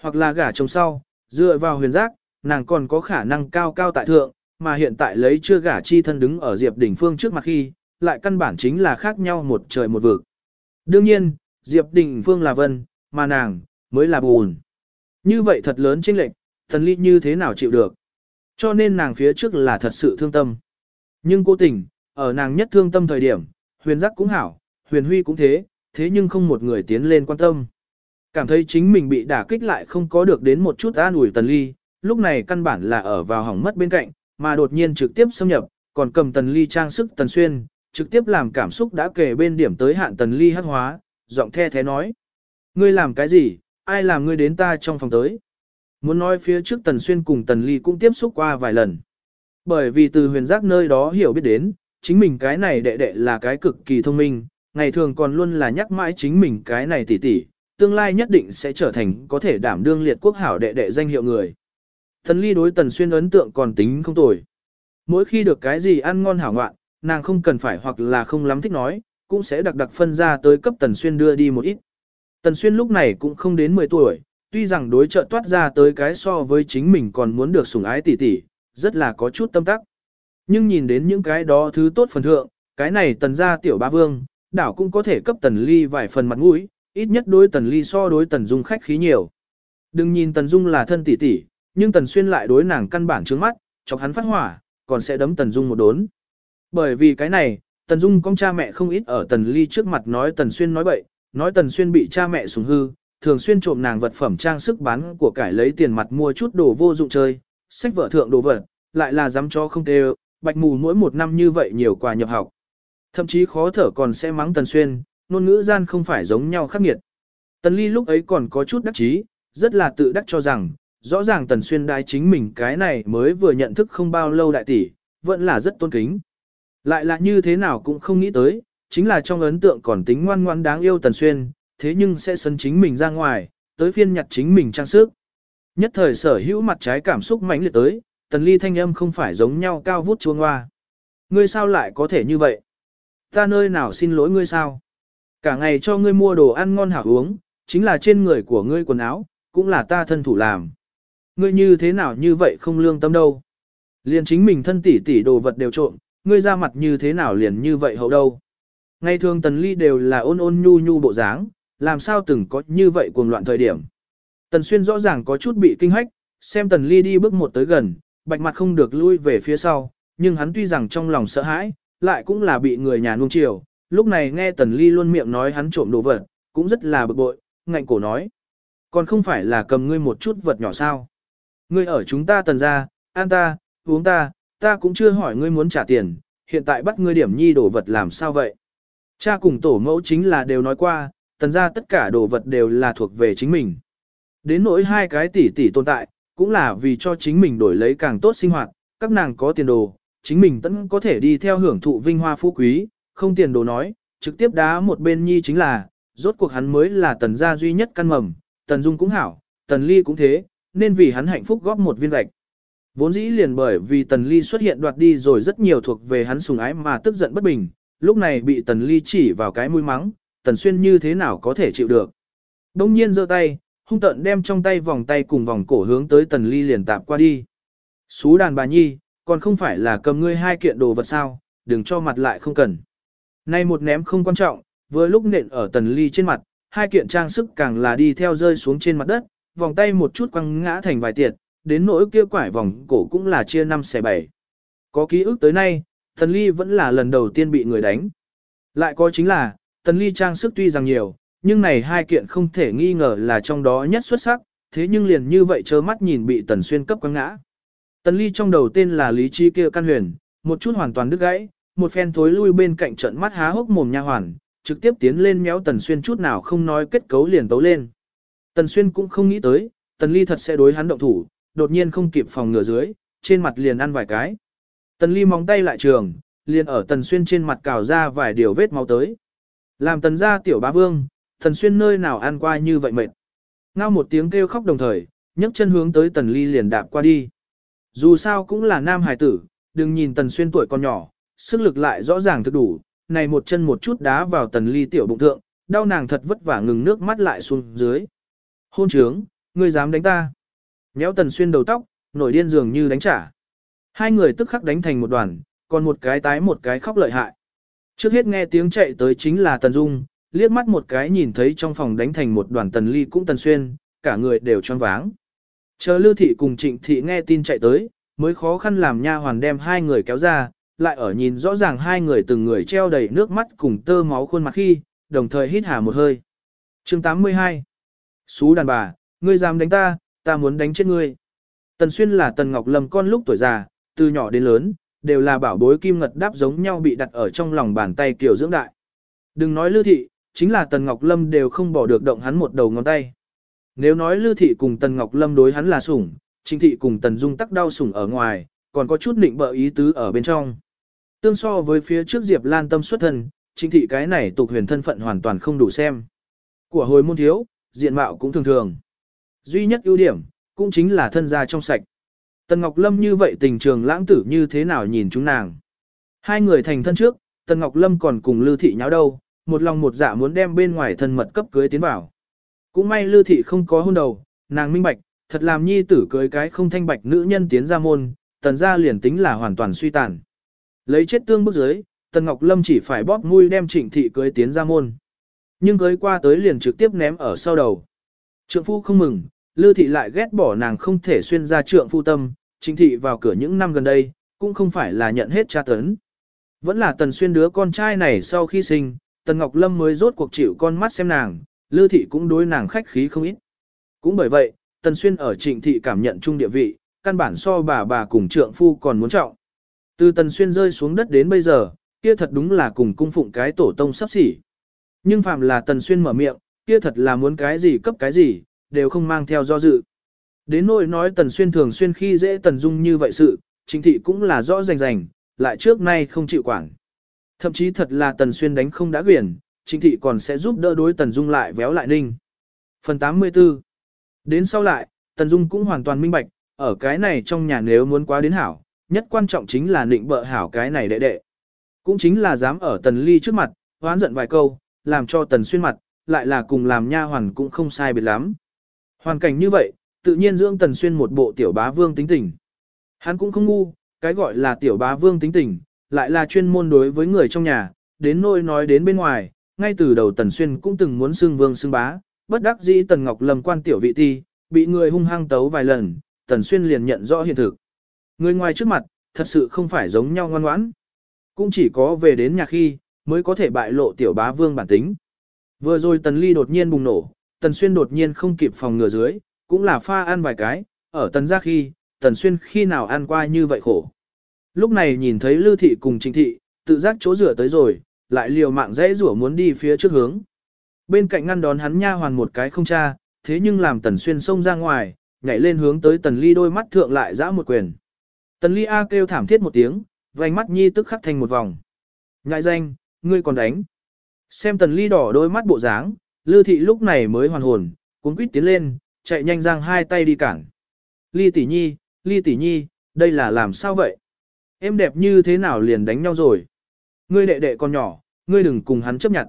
Hoặc là gả chồng sau, dựa vào huyền giác, nàng còn có khả năng cao cao tại thượng, mà hiện tại lấy chưa gả chi thân đứng ở Diệp Đình Phương trước mặt khi, lại căn bản chính là khác nhau một trời một vực. Đương nhiên, Diệp Đình Phương là vân, mà nàng, mới là buồn. Như vậy thật lớn chênh lệch, thần ly như thế nào chịu được. Cho nên nàng phía trước là thật sự thương tâm. Nhưng cố tình, ở nàng nhất thương tâm thời điểm, huyền giác cũng hảo, huyền huy cũng thế, thế nhưng không một người tiến lên quan tâm. Cảm thấy chính mình bị đả kích lại không có được đến một chút an ủi tần ly, lúc này căn bản là ở vào hỏng mất bên cạnh, mà đột nhiên trực tiếp xâm nhập, còn cầm tần ly trang sức tần xuyên, trực tiếp làm cảm xúc đã kể bên điểm tới hạn tần ly hắc hóa, giọng the thế nói. Ngươi làm cái gì, ai làm ngươi đến ta trong phòng tới. Muốn nói phía trước tần xuyên cùng tần ly cũng tiếp xúc qua vài lần. Bởi vì từ huyền giác nơi đó hiểu biết đến, chính mình cái này đệ đệ là cái cực kỳ thông minh, ngày thường còn luôn là nhắc mãi chính mình cái này tỉ tỉ, tương lai nhất định sẽ trở thành có thể đảm đương liệt quốc hảo đệ đệ danh hiệu người. Tần ly đối tần xuyên ấn tượng còn tính không tồi. Mỗi khi được cái gì ăn ngon hảo ngoạn, nàng không cần phải hoặc là không lắm thích nói, cũng sẽ đặc đặc phân ra tới cấp tần xuyên đưa đi một ít. Tần xuyên lúc này cũng không đến 10 tuổi, tuy rằng đối trợ toát ra tới cái so với chính mình còn muốn được sủng ái tỉ tỉ, rất là có chút tâm tắc. Nhưng nhìn đến những cái đó thứ tốt phần thượng, cái này tần gia tiểu ba vương, đảo cũng có thể cấp tần ly vài phần mặt mũi, ít nhất đối tần ly so đối tần dung khách khí nhiều. Đừng nhìn tần dung là thân tỷ tỷ, nhưng tần xuyên lại đối nàng căn bản trướng mắt, chọc hắn phát hỏa, còn sẽ đấm tần dung một đốn. Bởi vì cái này, tần dung con cha mẹ không ít ở tần ly trước mặt nói tần xuyên nói bậy, nói tần xuyên bị cha mẹ sủng hư, thường xuyên trộm nàng vật phẩm trang sức bán của cải lấy tiền mặt mua chút đồ vô dụng chơi, sách vở thượng đồ vật, lại là dám cho không tê bạch mù mỗi một năm như vậy nhiều quà nhập học. Thậm chí khó thở còn sẽ mắng tần xuyên, ngôn ngữ gian không phải giống nhau khắc nghiệt. Tần ly lúc ấy còn có chút đắc chí, rất là tự đắc cho rằng, rõ ràng tần xuyên đai chính mình cái này mới vừa nhận thức không bao lâu đại tỷ, vẫn là rất tôn kính. Lại là như thế nào cũng không nghĩ tới, chính là trong ấn tượng còn tính ngoan ngoan đáng yêu Tần Xuyên, thế nhưng sẽ sân chính mình ra ngoài, tới phiên nhặt chính mình trang sức. Nhất thời sở hữu mặt trái cảm xúc mãnh liệt tới, Tần Ly thanh âm không phải giống nhau cao vút chuông hoa. Ngươi sao lại có thể như vậy? Ta nơi nào xin lỗi ngươi sao? Cả ngày cho ngươi mua đồ ăn ngon hảo uống, chính là trên người của ngươi quần áo, cũng là ta thân thủ làm. Ngươi như thế nào như vậy không lương tâm đâu? Liền chính mình thân tỷ tỷ đồ vật đều trộm, ngươi ra mặt như thế nào liền như vậy hậu đâu? Ngày thường Tần Ly đều là ôn ôn nhu nhu bộ dáng, làm sao từng có như vậy cuồng loạn thời điểm. Tần Xuyên rõ ràng có chút bị kinh hách, xem Tần Ly đi bước một tới gần, bạch mặt không được lui về phía sau, nhưng hắn tuy rằng trong lòng sợ hãi, lại cũng là bị người nhà nuông chiều. Lúc này nghe Tần Ly luôn miệng nói hắn trộm đồ vật, cũng rất là bực bội, ngạnh cổ nói. Còn không phải là cầm ngươi một chút vật nhỏ sao. Ngươi ở chúng ta tần ra, ăn ta, uống ta, ta cũng chưa hỏi ngươi muốn trả tiền, hiện tại bắt ngươi điểm nhi đồ vật làm sao vậy. Cha cùng tổ mẫu chính là đều nói qua, tần ra tất cả đồ vật đều là thuộc về chính mình. Đến nỗi hai cái tỷ tỷ tồn tại, cũng là vì cho chính mình đổi lấy càng tốt sinh hoạt, các nàng có tiền đồ, chính mình tẫn có thể đi theo hưởng thụ vinh hoa phú quý, không tiền đồ nói, trực tiếp đá một bên nhi chính là, rốt cuộc hắn mới là tần gia duy nhất căn mầm, tần dung cũng hảo, tần ly cũng thế, nên vì hắn hạnh phúc góp một viên gạch. Vốn dĩ liền bởi vì tần ly xuất hiện đoạt đi rồi rất nhiều thuộc về hắn sùng ái mà tức giận bất bình, lúc này bị tần ly chỉ vào cái mũi mắng, tần xuyên như thế nào có thể chịu được. Đông nhiên giơ tay, hung tận đem trong tay vòng tay cùng vòng cổ hướng tới tần ly liền tạp qua đi. Xú đàn bà nhi, còn không phải là cầm ngươi hai kiện đồ vật sao, đừng cho mặt lại không cần. Nay một ném không quan trọng, vừa lúc nện ở tần ly trên mặt, hai kiện trang sức càng là đi theo rơi xuống trên mặt đất, vòng tay một chút quăng ngã thành vài tiệt, đến nỗi kia quải vòng cổ cũng là chia năm xẻ bảy. Có ký ức tới nay, tần ly vẫn là lần đầu tiên bị người đánh. Lại có chính là, tần ly trang sức tuy rằng nhiều, nhưng này hai kiện không thể nghi ngờ là trong đó nhất xuất sắc, thế nhưng liền như vậy chớ mắt nhìn bị tần xuyên cấp quăng ngã. Tần ly trong đầu tên là lý chi kia căn huyền, một chút hoàn toàn đứt gãy, một phen thối lui bên cạnh trận mắt há hốc mồm nha hoàn, trực tiếp tiến lên méo tần xuyên chút nào không nói kết cấu liền tấu lên. Tần xuyên cũng không nghĩ tới, tần ly thật sẽ đối hắn động thủ, đột nhiên không kịp phòng ngừa dưới, trên mặt liền ăn vài cái. Tần ly móng tay lại trường, liền ở tần xuyên trên mặt cào ra vài điều vết máu tới. Làm tần gia tiểu bá vương, tần xuyên nơi nào ăn qua như vậy mệt. Ngao một tiếng kêu khóc đồng thời, nhấc chân hướng tới tần ly liền đạp qua đi. Dù sao cũng là nam hài tử, đừng nhìn tần xuyên tuổi còn nhỏ, sức lực lại rõ ràng thực đủ, này một chân một chút đá vào tần ly tiểu bụng thượng, đau nàng thật vất vả ngừng nước mắt lại xuống dưới. Hôn trướng, ngươi dám đánh ta. Nhéo tần xuyên đầu tóc, nổi điên dường như đánh trả. Hai người tức khắc đánh thành một đoàn, còn một cái tái một cái khóc lợi hại. Trước hết nghe tiếng chạy tới chính là Tần Dung, liếc mắt một cái nhìn thấy trong phòng đánh thành một đoàn Tần Ly cũng Tần Xuyên, cả người đều choáng váng. Chờ Lưu Thị cùng Trịnh Thị nghe tin chạy tới, mới khó khăn làm nha hoàn đem hai người kéo ra, lại ở nhìn rõ ràng hai người từng người treo đầy nước mắt cùng tơ máu khuôn mặt khi, đồng thời hít hà một hơi. chương 82 Xú đàn bà, ngươi dám đánh ta, ta muốn đánh chết ngươi. Tần Xuyên là Tần Ngọc Lâm con lúc tuổi già, từ nhỏ đến lớn, đều là bảo bối kim ngật đáp giống nhau bị đặt ở trong lòng bàn tay kiểu dưỡng đại. Đừng nói Lưu Thị, chính là Tần Ngọc Lâm đều không bỏ được động hắn một đầu ngón tay. Nếu nói Lưu Thị cùng Tần Ngọc Lâm đối hắn là sủng, chính Thị cùng Tần Dung tắc đau sủng ở ngoài, còn có chút định bợ ý tứ ở bên trong. Tương so với phía trước Diệp Lan tâm xuất thân, chính Thị cái này tục huyền thân phận hoàn toàn không đủ xem. Của hồi môn thiếu, diện mạo cũng thường thường. Duy nhất ưu điểm, cũng chính là thân gia trong sạch. Tần Ngọc Lâm như vậy tình trường lãng tử như thế nào nhìn chúng nàng. Hai người thành thân trước, Tần Ngọc Lâm còn cùng Lưu Thị nháo đâu, một lòng một dạ muốn đem bên ngoài thân mật cấp cưới tiến vào. Cũng may Lưu Thị không có hôn đầu, nàng minh bạch, thật làm nhi tử cưới cái không thanh bạch nữ nhân tiến ra môn, tần gia liền tính là hoàn toàn suy tàn. Lấy chết tương bức dưới, Tần Ngọc Lâm chỉ phải bóp mũi đem trịnh thị cưới tiến ra môn. Nhưng cưới qua tới liền trực tiếp ném ở sau đầu. Trượng phu không mừng, Lưu Thị lại ghét bỏ nàng không thể xuyên ra trượng phu tâm, trịnh thị vào cửa những năm gần đây, cũng không phải là nhận hết tra tấn. Vẫn là tần xuyên đứa con trai này sau khi sinh, tần Ngọc Lâm mới rốt cuộc chịu con mắt xem nàng, Lưu Thị cũng đối nàng khách khí không ít. Cũng bởi vậy, tần xuyên ở trịnh thị cảm nhận chung địa vị, căn bản so bà bà cùng trượng phu còn muốn trọng. Từ tần xuyên rơi xuống đất đến bây giờ, kia thật đúng là cùng cung phụng cái tổ tông sắp xỉ. Nhưng phạm là tần xuyên mở miệng, kia thật là muốn cái gì cấp cái gì, đều không mang theo do dự. Đến nỗi nói tần xuyên thường xuyên khi dễ tần dung như vậy sự, chính thị cũng là rõ rành rành, lại trước nay không chịu quản. Thậm chí thật là Tần Xuyên đánh không đã quyển, chính Thị còn sẽ giúp đỡ đối Tần Dung lại véo lại ninh. Phần 84 Đến sau lại, Tần Dung cũng hoàn toàn minh bạch, ở cái này trong nhà nếu muốn quá đến hảo, nhất quan trọng chính là định bợ hảo cái này đệ đệ. Cũng chính là dám ở Tần Ly trước mặt, hoán giận vài câu, làm cho Tần Xuyên mặt, lại là cùng làm nha hoàn cũng không sai biệt lắm. Hoàn cảnh như vậy, tự nhiên dưỡng Tần Xuyên một bộ tiểu bá vương tính tình. Hắn cũng không ngu, cái gọi là tiểu bá vương tính tình, lại là chuyên môn đối với người trong nhà, đến nôi nói đến bên ngoài, ngay từ đầu Tần Xuyên cũng từng muốn xưng vương xưng bá, bất đắc dĩ Tần Ngọc lầm quan tiểu vị ti, bị người hung hăng tấu vài lần, Tần Xuyên liền nhận rõ hiện thực. Người ngoài trước mặt, thật sự không phải giống nhau ngoan ngoãn. Cũng chỉ có về đến nhà khi, mới có thể bại lộ tiểu bá vương bản tính. Vừa rồi Tần Ly đột nhiên bùng nổ, Tần Xuyên đột nhiên không kịp phòng ngừa dưới, cũng là pha ăn vài cái, ở Tần gia khi, Tần Xuyên khi nào ăn qua như vậy khổ. Lúc này nhìn thấy Lưu Thị cùng Trịnh Thị, tự giác chỗ rửa tới rồi, lại liều mạng dễ rủa muốn đi phía trước hướng. Bên cạnh ngăn đón hắn nha hoàn một cái không cha, thế nhưng làm Tần Xuyên xông ra ngoài, nhảy lên hướng tới Tần Ly đôi mắt thượng lại giã một quyền. Tần Ly A kêu thảm thiết một tiếng, vành mắt nhi tức khắc thành một vòng. Ngại danh, ngươi còn đánh. Xem Tần Ly đỏ đôi mắt bộ dáng, Lư Thị lúc này mới hoàn hồn, cuốn quýt tiến lên, chạy nhanh giang hai tay đi cản. Ly tỷ nhi, Ly tỷ nhi, đây là làm sao vậy? Em đẹp như thế nào liền đánh nhau rồi? Ngươi đệ đệ còn nhỏ, ngươi đừng cùng hắn chấp nhận.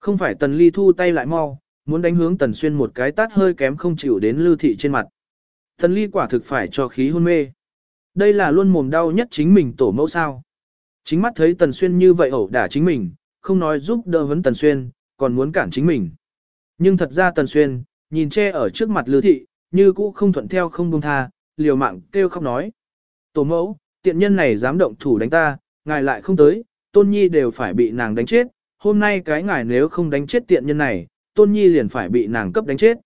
Không phải Tần Ly thu tay lại mau, muốn đánh hướng Tần Xuyên một cái tát hơi kém không chịu đến Lư Thị trên mặt. Tần Ly quả thực phải cho khí hôn mê. Đây là luôn mồm đau nhất chính mình tổ mẫu sao. Chính mắt thấy Tần Xuyên như vậy ẩu đả chính mình, không nói giúp đỡ vấn Tần Xuyên, còn muốn cản chính mình. Nhưng thật ra Tần Xuyên, nhìn che ở trước mặt Lư Thị, như cũ không thuận theo không buông tha, liều mạng kêu khóc nói. Tổ mẫu, tiện nhân này dám động thủ đánh ta, ngài lại không tới, tôn nhi đều phải bị nàng đánh chết, hôm nay cái ngài nếu không đánh chết tiện nhân này, tôn nhi liền phải bị nàng cấp đánh chết.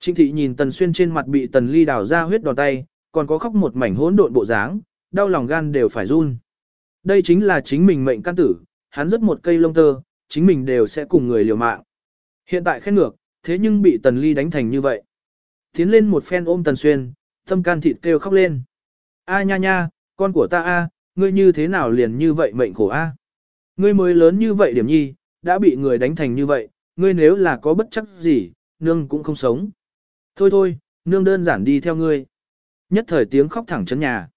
Trịnh thị nhìn tần xuyên trên mặt bị tần ly đào ra huyết đòn tay, còn có khóc một mảnh hỗn độn bộ dáng, đau lòng gan đều phải run. Đây chính là chính mình mệnh căn tử, hắn rất một cây lông tơ, chính mình đều sẽ cùng người liều mạng. Hiện tại khen ngược, thế nhưng bị tần ly đánh thành như vậy. Tiến lên một phen ôm tần xuyên, tâm can thịt kêu khóc lên. A nha nha, con của ta a, ngươi như thế nào liền như vậy mệnh khổ a? Ngươi mới lớn như vậy điểm nhi, đã bị người đánh thành như vậy, ngươi nếu là có bất chấp gì, nương cũng không sống. Thôi thôi, nương đơn giản đi theo ngươi. Nhất thời tiếng khóc thẳng chấn nhà.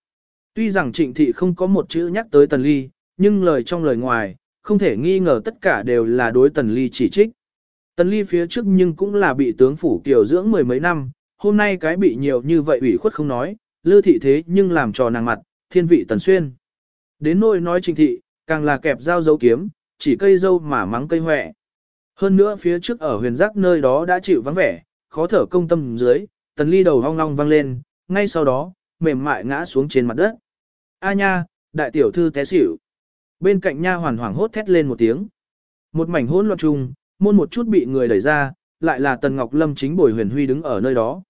Tuy rằng trịnh thị không có một chữ nhắc tới tần ly, nhưng lời trong lời ngoài, không thể nghi ngờ tất cả đều là đối tần ly chỉ trích. Tần ly phía trước nhưng cũng là bị tướng phủ kiều dưỡng mười mấy năm, hôm nay cái bị nhiều như vậy ủy khuất không nói, lư thị thế nhưng làm trò nàng mặt, thiên vị tần xuyên. Đến nỗi nói trịnh thị, càng là kẹp dao dấu kiếm, chỉ cây dâu mà mắng cây hoẹ. Hơn nữa phía trước ở huyền giác nơi đó đã chịu vắng vẻ, khó thở công tâm dưới, tần ly đầu hong long vang lên, ngay sau đó, mềm mại ngã xuống trên mặt đất. A nha, đại tiểu thư té xỉu. Bên cạnh nha hoàn hoảng hốt thét lên một tiếng. Một mảnh hỗn loạn chung, môn một chút bị người đẩy ra, lại là Tần Ngọc Lâm chính bồi Huyền Huy đứng ở nơi đó.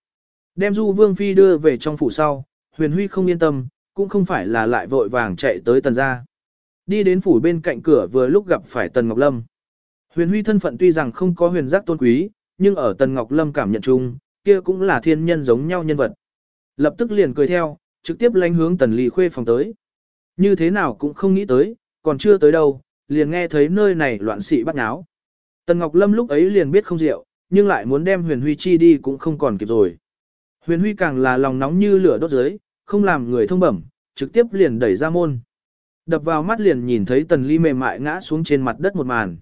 Đem Du Vương Phi đưa về trong phủ sau, Huyền Huy không yên tâm, cũng không phải là lại vội vàng chạy tới Tần gia. Đi đến phủ bên cạnh cửa vừa lúc gặp phải Tần Ngọc Lâm. Huyền Huy thân phận tuy rằng không có huyền giác tôn quý, nhưng ở Tần Ngọc Lâm cảm nhận chung, kia cũng là thiên nhân giống nhau nhân vật. Lập tức liền cười theo, trực tiếp lánh hướng Tần Ly Khuê phòng tới. Như thế nào cũng không nghĩ tới, còn chưa tới đâu, liền nghe thấy nơi này loạn sĩ bắt nháo Tần Ngọc Lâm lúc ấy liền biết không rượu, nhưng lại muốn đem Huyền Huy chi đi cũng không còn kịp rồi. Huyền Huy càng là lòng nóng như lửa đốt dưới, không làm người thông bẩm, trực tiếp liền đẩy ra môn. Đập vào mắt liền nhìn thấy Tần Ly mềm mại ngã xuống trên mặt đất một màn.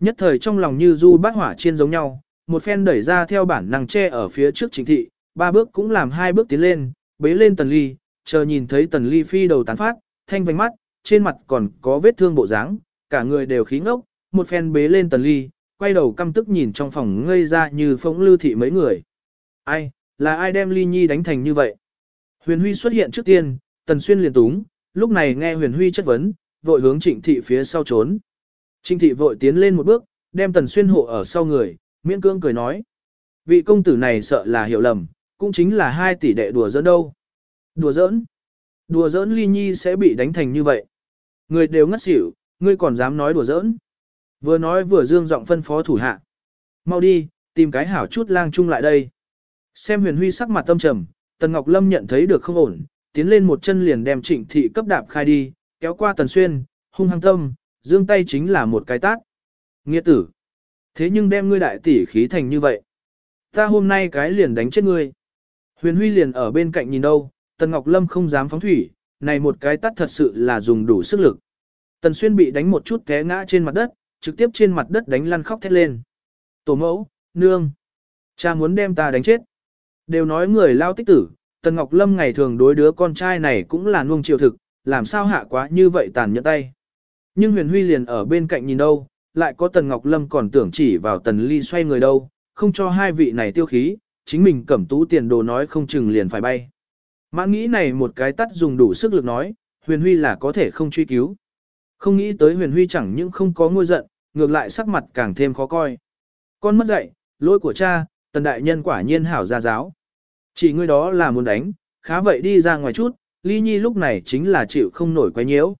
Nhất thời trong lòng như du bát hỏa chiên giống nhau, một phen đẩy ra theo bản năng che ở phía trước chính thị, ba bước cũng làm hai bước tiến lên, bế lên Tần Ly, chờ nhìn thấy Tần Ly phi đầu tán phát, thanh vành mắt, trên mặt còn có vết thương bộ dáng, cả người đều khí ngốc, một phen bế lên Tần Ly, quay đầu căm tức nhìn trong phòng ngây ra như phóng lưu thị mấy người. Ai, là ai đem Ly Nhi đánh thành như vậy? Huyền Huy xuất hiện trước tiên, Tần Xuyên liền túng, lúc này nghe Huyền Huy chất vấn, vội hướng Trịnh Thị phía sau trốn. Trịnh Thị vội tiến lên một bước, đem Tần Xuyên hộ ở sau người, miễn cưỡng cười nói. Vị công tử này sợ là hiểu lầm, cũng chính là hai tỷ đệ đùa giỡn đâu. Đùa giỡn? Đùa giỡn Ly Nhi sẽ bị đánh thành như vậy. Người đều ngất xỉu, ngươi còn dám nói đùa giỡn. Vừa nói vừa dương giọng phân phó thủ hạ. Mau đi, tìm cái hảo chút lang chung lại đây. Xem huyền huy sắc mặt tâm trầm, Tần Ngọc Lâm nhận thấy được không ổn, tiến lên một chân liền đem trịnh thị cấp đạp khai đi, kéo qua tần xuyên, hung hăng tâm, dương tay chính là một cái tát. Nghĩa tử. Thế nhưng đem ngươi đại tỷ khí thành như vậy. Ta hôm nay cái liền đánh chết ngươi. Huyền Huy liền ở bên cạnh nhìn đâu, Tần Ngọc Lâm không dám phóng thủy, này một cái tắt thật sự là dùng đủ sức lực. Tần Xuyên bị đánh một chút té ngã trên mặt đất, trực tiếp trên mặt đất đánh lăn khóc thét lên. Tổ mẫu, nương, cha muốn đem ta đánh chết. Đều nói người lao tích tử, Tần Ngọc Lâm ngày thường đối đứa con trai này cũng là nuông chiều thực, làm sao hạ quá như vậy tàn nhẫn tay. Nhưng huyền huy liền ở bên cạnh nhìn đâu, lại có Tần Ngọc Lâm còn tưởng chỉ vào Tần Ly xoay người đâu, không cho hai vị này tiêu khí, chính mình cẩm tú tiền đồ nói không chừng liền phải bay. Mãn nghĩ này một cái tắt dùng đủ sức lực nói, huyền huy là có thể không truy cứu. Không nghĩ tới huyền huy chẳng những không có ngôi giận, ngược lại sắc mặt càng thêm khó coi. Con mất dạy, lỗi của cha, tần đại nhân quả nhiên hảo gia giáo. Chỉ ngươi đó là muốn đánh, khá vậy đi ra ngoài chút, ly nhi lúc này chính là chịu không nổi quay nhiễu.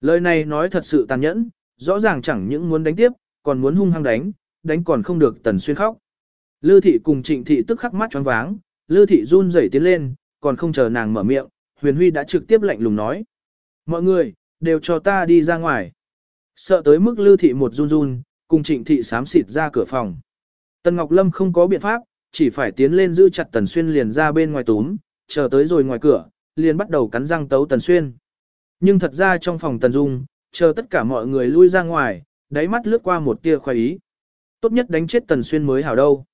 Lời này nói thật sự tàn nhẫn, rõ ràng chẳng những muốn đánh tiếp, còn muốn hung hăng đánh, đánh còn không được tần xuyên khóc. Lư thị cùng trịnh thị tức khắc mắt choáng váng, lư thị run rẩy tiến lên, còn không chờ nàng mở miệng, huyền huy đã trực tiếp lạnh lùng nói. Mọi người, đều cho ta đi ra ngoài. Sợ tới mức lư thị một run run, cùng trịnh thị sám xịt ra cửa phòng. Tần Ngọc Lâm không có biện pháp, chỉ phải tiến lên giữ chặt Tần Xuyên liền ra bên ngoài túm, chờ tới rồi ngoài cửa, liền bắt đầu cắn răng tấu Tần Xuyên. Nhưng thật ra trong phòng Tần Dung, chờ tất cả mọi người lui ra ngoài, đáy mắt lướt qua một tia khoái ý. Tốt nhất đánh chết Tần Xuyên mới hảo đâu.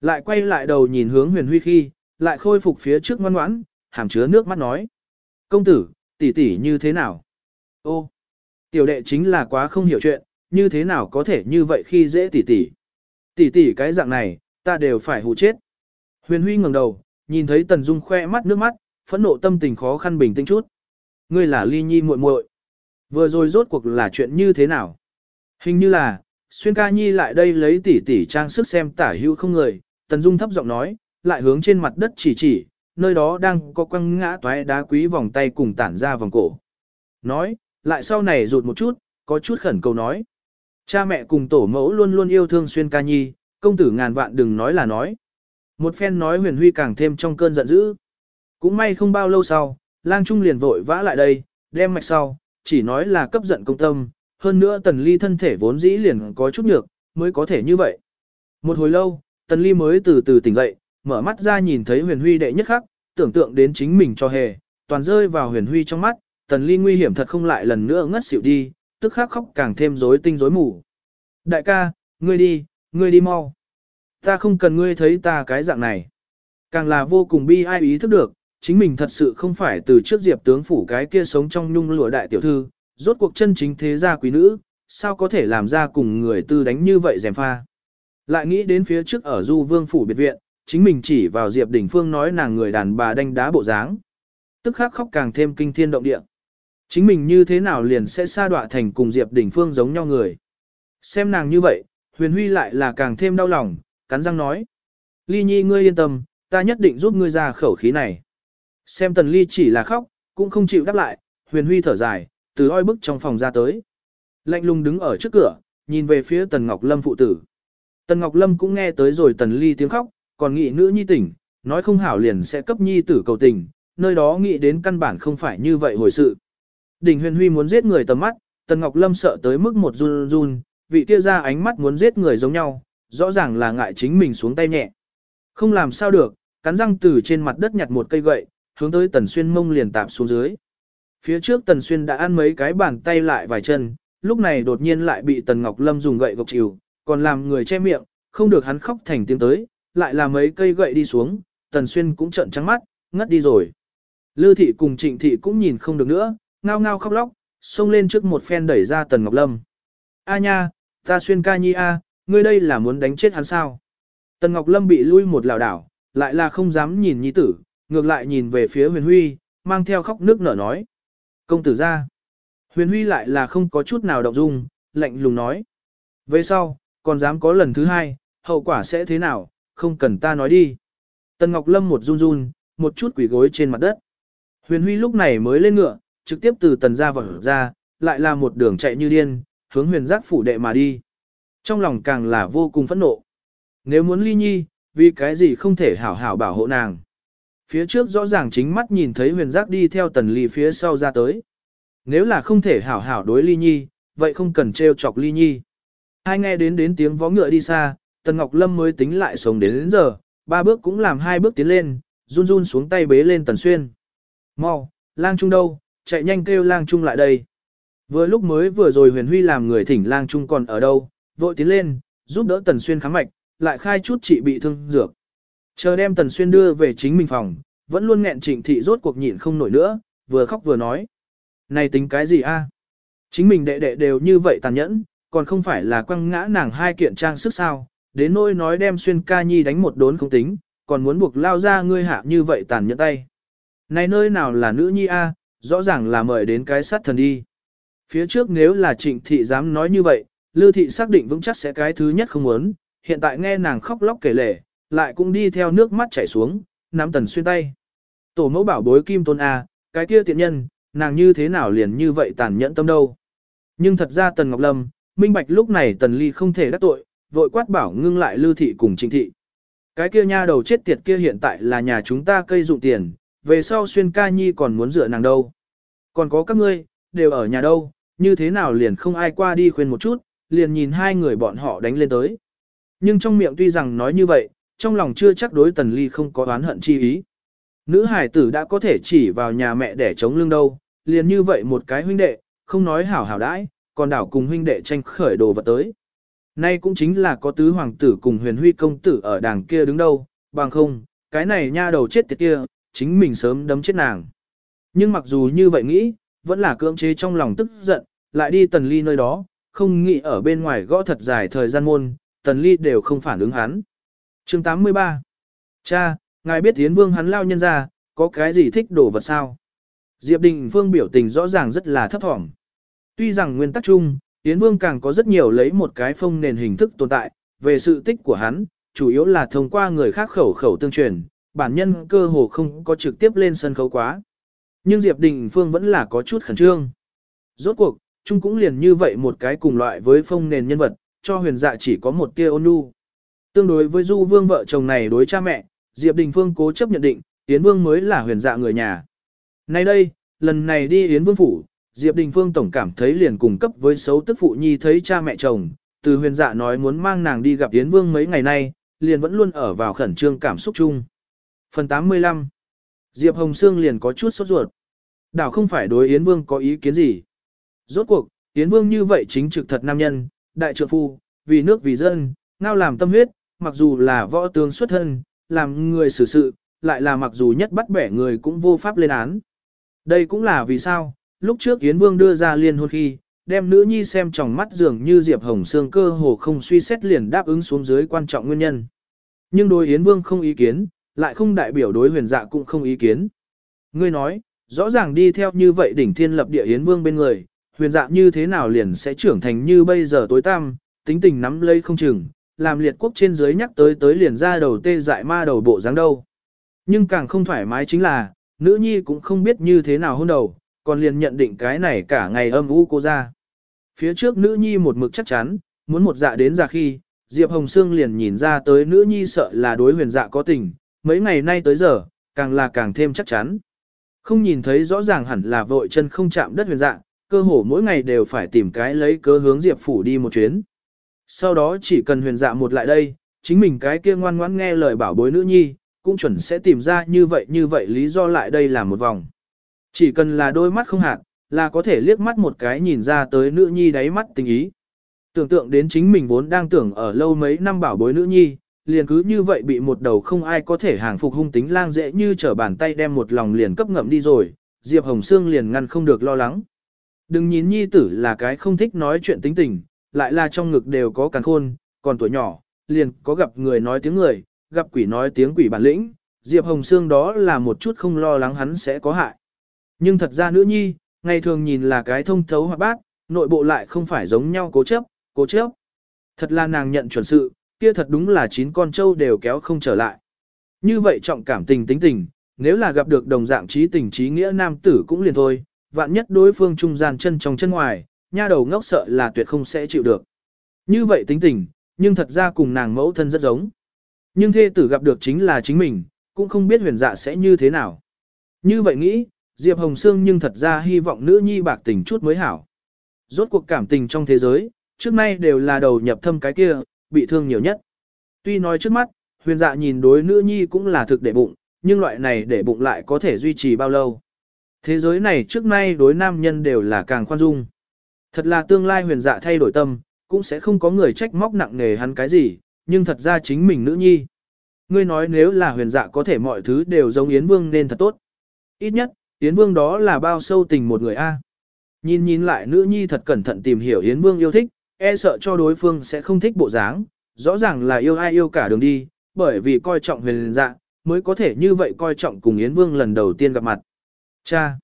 Lại quay lại đầu nhìn hướng huyền huy khi, lại khôi phục phía trước ngoan ngoãn, hàm chứa nước mắt nói. Công tử, tỷ tỷ như thế nào? Ô, tiểu đệ chính là quá không hiểu chuyện, như thế nào có thể như vậy khi dễ tỷ tỷ. Tỷ tỷ cái dạng này, ta đều phải hù chết. Huyền Huy ngẩng đầu, nhìn thấy Tần Dung khoe mắt nước mắt, phẫn nộ tâm tình khó khăn bình tĩnh chút. Ngươi là Ly Nhi muội muội. Vừa rồi rốt cuộc là chuyện như thế nào? Hình như là, Xuyên ca nhi lại đây lấy tỷ tỷ trang sức xem tả hữu không người, Tần Dung thấp giọng nói, lại hướng trên mặt đất chỉ chỉ, nơi đó đang có quăng ngã toái đá quý vòng tay cùng tản ra vòng cổ. Nói, lại sau này rụt một chút, có chút khẩn cầu nói. Cha mẹ cùng tổ mẫu luôn luôn yêu thương xuyên ca nhi, công tử ngàn vạn đừng nói là nói. Một phen nói huyền huy càng thêm trong cơn giận dữ. Cũng may không bao lâu sau, lang trung liền vội vã lại đây, đem mạch sau, chỉ nói là cấp giận công tâm, hơn nữa tần ly thân thể vốn dĩ liền có chút nhược, mới có thể như vậy. Một hồi lâu, tần ly mới từ từ tỉnh dậy, mở mắt ra nhìn thấy huyền huy đệ nhất khắc, tưởng tượng đến chính mình cho hề, toàn rơi vào huyền huy trong mắt, tần ly nguy hiểm thật không lại lần nữa ngất xỉu đi, tức khắc khóc càng thêm rối tinh rối mù. Đại ca, ngươi đi, ngươi đi mau. Ta không cần ngươi thấy ta cái dạng này. Càng là vô cùng bi ai ý thức được, chính mình thật sự không phải từ trước diệp tướng phủ cái kia sống trong nhung lụa đại tiểu thư, rốt cuộc chân chính thế gia quý nữ, sao có thể làm ra cùng người tư đánh như vậy dèm pha. Lại nghĩ đến phía trước ở du vương phủ biệt viện, chính mình chỉ vào diệp đỉnh phương nói nàng người đàn bà đánh đá bộ dáng. Tức khắc khóc càng thêm kinh thiên động địa. Chính mình như thế nào liền sẽ sa đọa thành cùng diệp đỉnh phương giống nhau người. Xem nàng như vậy, huyền huy lại là càng thêm đau lòng, cắn răng nói. Ly nhi ngươi yên tâm, ta nhất định giúp ngươi ra khẩu khí này. Xem tần ly chỉ là khóc, cũng không chịu đáp lại, huyền huy thở dài, từ oi bức trong phòng ra tới. Lạnh lùng đứng ở trước cửa, nhìn về phía tần ngọc lâm phụ tử. Tần ngọc lâm cũng nghe tới rồi tần ly tiếng khóc, còn nghĩ nữ nhi tỉnh, nói không hảo liền sẽ cấp nhi tử cầu tình, nơi đó nghĩ đến căn bản không phải như vậy hồi sự. Đỉnh huyền huy muốn giết người tầm mắt, tần ngọc lâm sợ tới mức một run run, vị kia ra ánh mắt muốn giết người giống nhau, rõ ràng là ngại chính mình xuống tay nhẹ. Không làm sao được, cắn răng từ trên mặt đất nhặt một cây gậy, hướng tới Tần Xuyên mông liền tạp xuống dưới. Phía trước Tần Xuyên đã ăn mấy cái bàn tay lại vài chân, lúc này đột nhiên lại bị Tần Ngọc Lâm dùng gậy gộc chịu, còn làm người che miệng, không được hắn khóc thành tiếng tới, lại là mấy cây gậy đi xuống, Tần Xuyên cũng trợn trắng mắt, ngất đi rồi. Lư thị cùng Trịnh thị cũng nhìn không được nữa, ngao ngao khóc lóc, xông lên trước một phen đẩy ra Tần Ngọc Lâm. A nha, ta Xuyên ca nhi a, ngươi đây là muốn đánh chết hắn sao? Tần Ngọc Lâm bị lui một lảo đảo, lại là không dám nhìn nhi tử, ngược lại nhìn về phía huyền huy, mang theo khóc nước nở nói. Công tử ra. Huyền huy lại là không có chút nào động dung, lạnh lùng nói. Về sau, còn dám có lần thứ hai, hậu quả sẽ thế nào, không cần ta nói đi. Tần Ngọc Lâm một run run, một chút quỷ gối trên mặt đất. Huyền huy lúc này mới lên ngựa, trực tiếp từ tần ra vào ra, lại là một đường chạy như điên, hướng huyền giác phủ đệ mà đi. Trong lòng càng là vô cùng phẫn nộ. Nếu muốn ly nhi, vì cái gì không thể hảo hảo bảo hộ nàng. Phía trước rõ ràng chính mắt nhìn thấy huyền giác đi theo tần ly phía sau ra tới. nếu là không thể hảo hảo đối ly nhi, vậy không cần trêu chọc ly nhi. Hai nghe đến đến tiếng vó ngựa đi xa, Tần Ngọc Lâm mới tính lại sống đến, đến giờ, ba bước cũng làm hai bước tiến lên, run run xuống tay bế lên Tần Xuyên. Mau, lang trung đâu, chạy nhanh kêu lang trung lại đây. Vừa lúc mới vừa rồi huyền huy làm người thỉnh lang trung còn ở đâu, vội tiến lên, giúp đỡ Tần Xuyên khám mạch, lại khai chút trị bị thương dược. Chờ đem Tần Xuyên đưa về chính mình phòng, vẫn luôn nghẹn trịnh thị rốt cuộc nhịn không nổi nữa, vừa khóc vừa nói. Này tính cái gì a? Chính mình đệ đệ đều như vậy tàn nhẫn, còn không phải là quăng ngã nàng hai kiện trang sức sao, đến nỗi nói đem xuyên ca nhi đánh một đốn không tính, còn muốn buộc lao ra ngươi hạ như vậy tàn nhẫn tay. Này nơi nào là nữ nhi a, rõ ràng là mời đến cái sát thần đi. Phía trước nếu là trịnh thị dám nói như vậy, lưu thị xác định vững chắc sẽ cái thứ nhất không muốn, hiện tại nghe nàng khóc lóc kể lể, lại cũng đi theo nước mắt chảy xuống, nắm tần xuyên tay. Tổ mẫu bảo bối kim tôn A, cái kia tiện nhân, nàng như thế nào liền như vậy tàn nhẫn tâm đâu. Nhưng thật ra tần Ngọc Lâm, minh bạch lúc này tần ly không thể đắc tội, vội quát bảo ngưng lại lưu thị cùng trịnh thị. Cái kia nha đầu chết tiệt kia hiện tại là nhà chúng ta cây dụng tiền, về sau xuyên ca nhi còn muốn dựa nàng đâu. Còn có các ngươi, đều ở nhà đâu, như thế nào liền không ai qua đi khuyên một chút, liền nhìn hai người bọn họ đánh lên tới. Nhưng trong miệng tuy rằng nói như vậy, trong lòng chưa chắc đối tần ly không có oán hận chi ý. Nữ hải tử đã có thể chỉ vào nhà mẹ để chống lưng đâu, liền như vậy một cái huynh đệ, không nói hảo hảo đãi, còn đảo cùng huynh đệ tranh khởi đồ vật tới. Nay cũng chính là có tứ hoàng tử cùng huyền huy công tử ở đàng kia đứng đâu, bằng không, cái này nha đầu chết tiệt kia, chính mình sớm đấm chết nàng. Nhưng mặc dù như vậy nghĩ, vẫn là cưỡng chế trong lòng tức giận, lại đi tần ly nơi đó, không nghĩ ở bên ngoài gõ thật dài thời gian môn, tần ly đều không phản ứng hắn. chương 83 Cha, ngài biết Yến Vương hắn lao nhân ra, có cái gì thích đồ vật sao? Diệp Đình Phương biểu tình rõ ràng rất là thấp thỏm. Tuy rằng nguyên tắc chung, Yến Vương càng có rất nhiều lấy một cái phong nền hình thức tồn tại, về sự tích của hắn, chủ yếu là thông qua người khác khẩu khẩu tương truyền, bản nhân cơ hồ không có trực tiếp lên sân khấu quá. Nhưng Diệp Đình Phương vẫn là có chút khẩn trương. Rốt cuộc, chung cũng liền như vậy một cái cùng loại với phong nền nhân vật, cho huyền dạ chỉ có một tia ôn nhu. Tương đối với Du Vương vợ chồng này đối cha mẹ, Diệp Đình Phương cố chấp nhận định, Yến Vương mới là huyền dạ người nhà. Nay đây, lần này đi Yến Vương phủ, Diệp Đình Phương tổng cảm thấy liền cùng cấp với xấu tức phụ nhi thấy cha mẹ chồng, từ huyền dạ nói muốn mang nàng đi gặp Yến Vương mấy ngày nay, liền vẫn luôn ở vào khẩn trương cảm xúc chung. Phần 85 Diệp Hồng Sương liền có chút sốt ruột. Đảo không phải đối Yến Vương có ý kiến gì. Rốt cuộc, Yến Vương như vậy chính trực thật nam nhân, đại trượng phu, vì nước vì dân, ngao làm tâm huyết, mặc dù là võ tướng xuất thân, làm người xử sự, lại là mặc dù nhất bắt bẻ người cũng vô pháp lên án. Đây cũng là vì sao, lúc trước Yến Vương đưa ra liên hôn khi, đem nữ nhi xem trong mắt dường như Diệp Hồng Sương cơ hồ không suy xét liền đáp ứng xuống dưới quan trọng nguyên nhân. Nhưng đối Yến Vương không ý kiến, lại không đại biểu đối huyền dạ cũng không ý kiến. Ngươi nói, rõ ràng đi theo như vậy đỉnh thiên lập địa Yến Vương bên người, huyền dạ như thế nào liền sẽ trưởng thành như bây giờ tối tăm, tính tình nắm lấy không chừng, làm liệt quốc trên dưới nhắc tới tới liền ra đầu tê dại ma đầu bộ dáng đâu. Nhưng càng không thoải mái chính là, nữ nhi cũng không biết như thế nào hôn đầu, còn liền nhận định cái này cả ngày âm u cô ra. Phía trước nữ nhi một mực chắc chắn, muốn một dạ đến ra khi, Diệp Hồng Sương liền nhìn ra tới nữ nhi sợ là đối huyền dạ có tình, mấy ngày nay tới giờ, càng là càng thêm chắc chắn. Không nhìn thấy rõ ràng hẳn là vội chân không chạm đất huyền dạ, cơ hồ mỗi ngày đều phải tìm cái lấy cớ hướng Diệp Phủ đi một chuyến. Sau đó chỉ cần huyền dạ một lại đây, chính mình cái kia ngoan ngoãn nghe lời bảo bối nữ nhi, cũng chuẩn sẽ tìm ra như vậy như vậy lý do lại đây là một vòng. Chỉ cần là đôi mắt không hạt, là có thể liếc mắt một cái nhìn ra tới nữ nhi đáy mắt tình ý. Tưởng tượng đến chính mình vốn đang tưởng ở lâu mấy năm bảo bối nữ nhi, liền cứ như vậy bị một đầu không ai có thể hàng phục hung tính lang dễ như trở bàn tay đem một lòng liền cấp ngậm đi rồi, Diệp Hồng Sương liền ngăn không được lo lắng. Đừng nhìn nhi tử là cái không thích nói chuyện tính tình, lại là trong ngực đều có càng khôn, còn tuổi nhỏ, liền có gặp người nói tiếng người, gặp quỷ nói tiếng quỷ bản lĩnh, Diệp Hồng Sương đó là một chút không lo lắng hắn sẽ có hại. Nhưng thật ra nữ nhi, ngày thường nhìn là cái thông thấu hoặc bác, nội bộ lại không phải giống nhau cố chấp, cố chấp. Thật là nàng nhận chuẩn sự, kia thật đúng là chín con trâu đều kéo không trở lại. Như vậy trọng cảm tình tính tình, nếu là gặp được đồng dạng trí tình trí nghĩa nam tử cũng liền thôi, vạn nhất đối phương trung gian chân trong chân ngoài, nha đầu ngốc sợ là tuyệt không sẽ chịu được. Như vậy tính tình, nhưng thật ra cùng nàng mẫu thân rất giống. Nhưng thê tử gặp được chính là chính mình, cũng không biết huyền dạ sẽ như thế nào. Như vậy nghĩ, Diệp Hồng Sương nhưng thật ra hy vọng nữ nhi bạc tình chút mới hảo. Rốt cuộc cảm tình trong thế giới, trước nay đều là đầu nhập thâm cái kia, bị thương nhiều nhất. Tuy nói trước mắt, huyền dạ nhìn đối nữ nhi cũng là thực để bụng, nhưng loại này để bụng lại có thể duy trì bao lâu. Thế giới này trước nay đối nam nhân đều là càng khoan dung. Thật là tương lai huyền dạ thay đổi tâm, cũng sẽ không có người trách móc nặng nề hắn cái gì, nhưng thật ra chính mình nữ nhi. Ngươi nói nếu là huyền dạ có thể mọi thứ đều giống Yến Vương nên thật tốt. Ít nhất, Yến Vương đó là bao sâu tình một người A. Nhìn nhìn lại nữ nhi thật cẩn thận tìm hiểu Yến Vương yêu thích, e sợ cho đối phương sẽ không thích bộ dáng, rõ ràng là yêu ai yêu cả đường đi, bởi vì coi trọng huyền dạ, mới có thể như vậy coi trọng cùng Yến Vương lần đầu tiên gặp mặt. Cha!